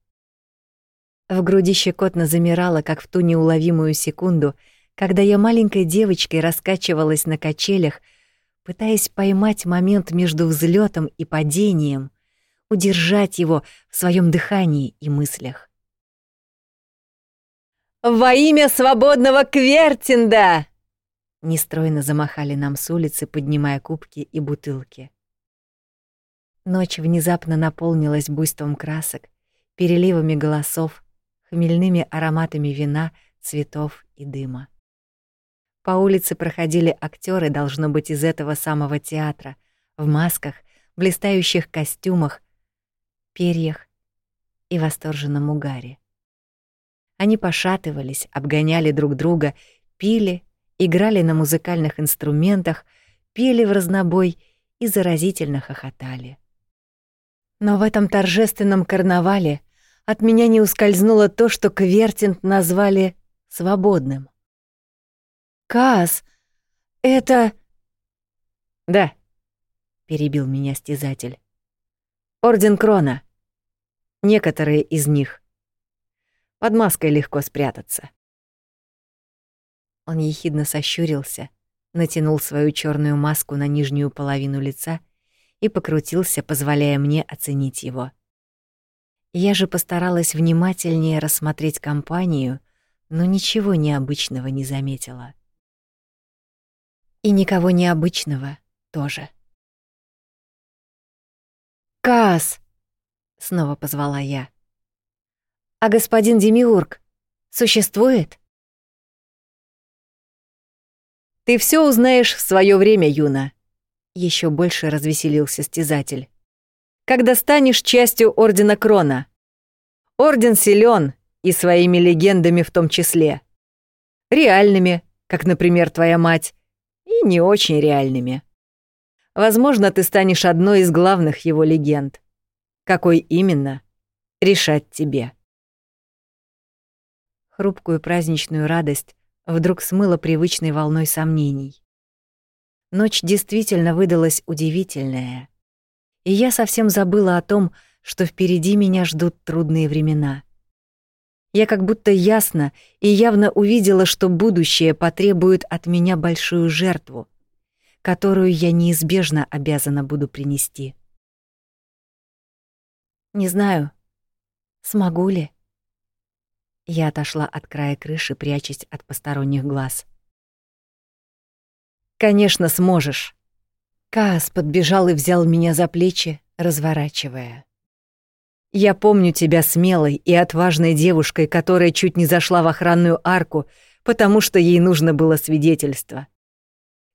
В груди щекотно замирала, как в ту неуловимую секунду, когда я маленькой девочкой раскачивалась на качелях, пытаясь поймать момент между взлетом и падением, удержать его в своем дыхании и мыслях. «Во имя свободного Квертинда!» Нестройно замахали нам с улицы, поднимая кубки и бутылки. Ночь внезапно наполнилась буйством красок, переливами голосов, хмельными ароматами вина, цветов и дыма. По улице проходили актеры, должно быть, из этого самого театра, в масках, блистающих костюмах, перьях и восторженном угаре. Они пошатывались, обгоняли друг друга, пили, играли на музыкальных инструментах, пели в разнобой и заразительно хохотали. Но в этом торжественном карнавале от меня не ускользнуло то, что Квертинт назвали свободным. «Каас, это...» «Да», — перебил меня стязатель. «Орден Крона. Некоторые из них. Под маской легко спрятаться». Он ехидно сощурился, натянул свою черную маску на нижнюю половину лица и покрутился, позволяя мне оценить его. Я же постаралась внимательнее рассмотреть компанию, но ничего необычного не заметила. И никого необычного тоже. «Каас!» — снова позвала я. «А господин Демиург существует?» Ты все узнаешь в свое время, Юна. Еще больше развеселился стезатель. Когда станешь частью Ордена Крона. Орден силен и своими легендами в том числе. Реальными, как, например, твоя мать, и не очень реальными. Возможно, ты станешь одной из главных его легенд. Какой именно, решать тебе. Хрупкую праздничную радость вдруг смыло привычной волной сомнений. Ночь действительно выдалась удивительная, и я совсем забыла о том, что впереди меня ждут трудные времена. Я как будто ясно и явно увидела, что будущее потребует от меня большую жертву, которую я неизбежно обязана буду принести. Не знаю, смогу ли. Я отошла от края крыши, прячась от посторонних глаз. «Конечно, сможешь!» Каас подбежал и взял меня за плечи, разворачивая. «Я помню тебя смелой и отважной девушкой, которая чуть не зашла в охранную арку, потому что ей нужно было свидетельство.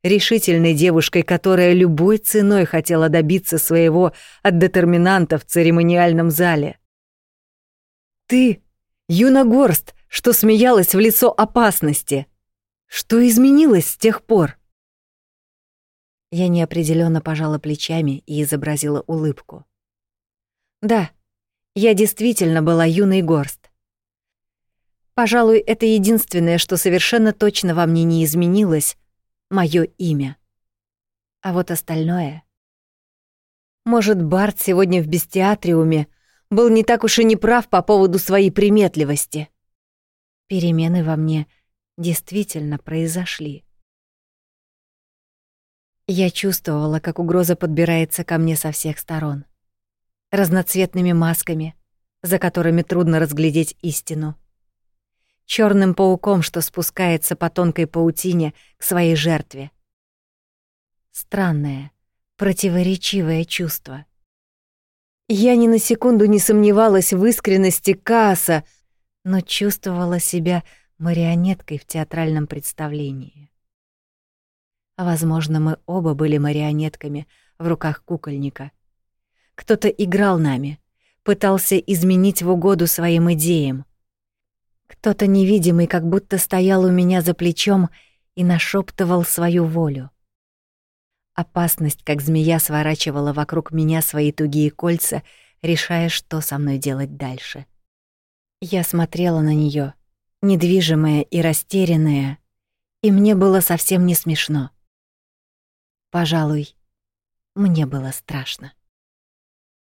Решительной девушкой, которая любой ценой хотела добиться своего от детерминанта в церемониальном зале. Ты Юна Горст, что смеялась в лицо опасности. Что изменилось с тех пор? Я неопределенно пожала плечами и изобразила улыбку. Да, я действительно была юной Горст. Пожалуй, это единственное, что совершенно точно во мне не изменилось — моё имя. А вот остальное... Может, Барт сегодня в бестиатриуме — был не так уж и неправ по поводу своей приметливости. Перемены во мне действительно произошли. Я чувствовала, как угроза подбирается ко мне со всех сторон. Разноцветными масками, за которыми трудно разглядеть истину. черным пауком, что спускается по тонкой паутине к своей жертве. Странное, противоречивое чувство. Я ни на секунду не сомневалась в искренности Кааса, но чувствовала себя марионеткой в театральном представлении. Возможно, мы оба были марионетками в руках кукольника. Кто-то играл нами, пытался изменить в угоду своим идеям. Кто-то невидимый как будто стоял у меня за плечом и нашептывал свою волю. Опасность, как змея, сворачивала вокруг меня свои тугие кольца, решая, что со мной делать дальше. Я смотрела на нее, недвижимая и растерянная, и мне было совсем не смешно. Пожалуй, мне было страшно.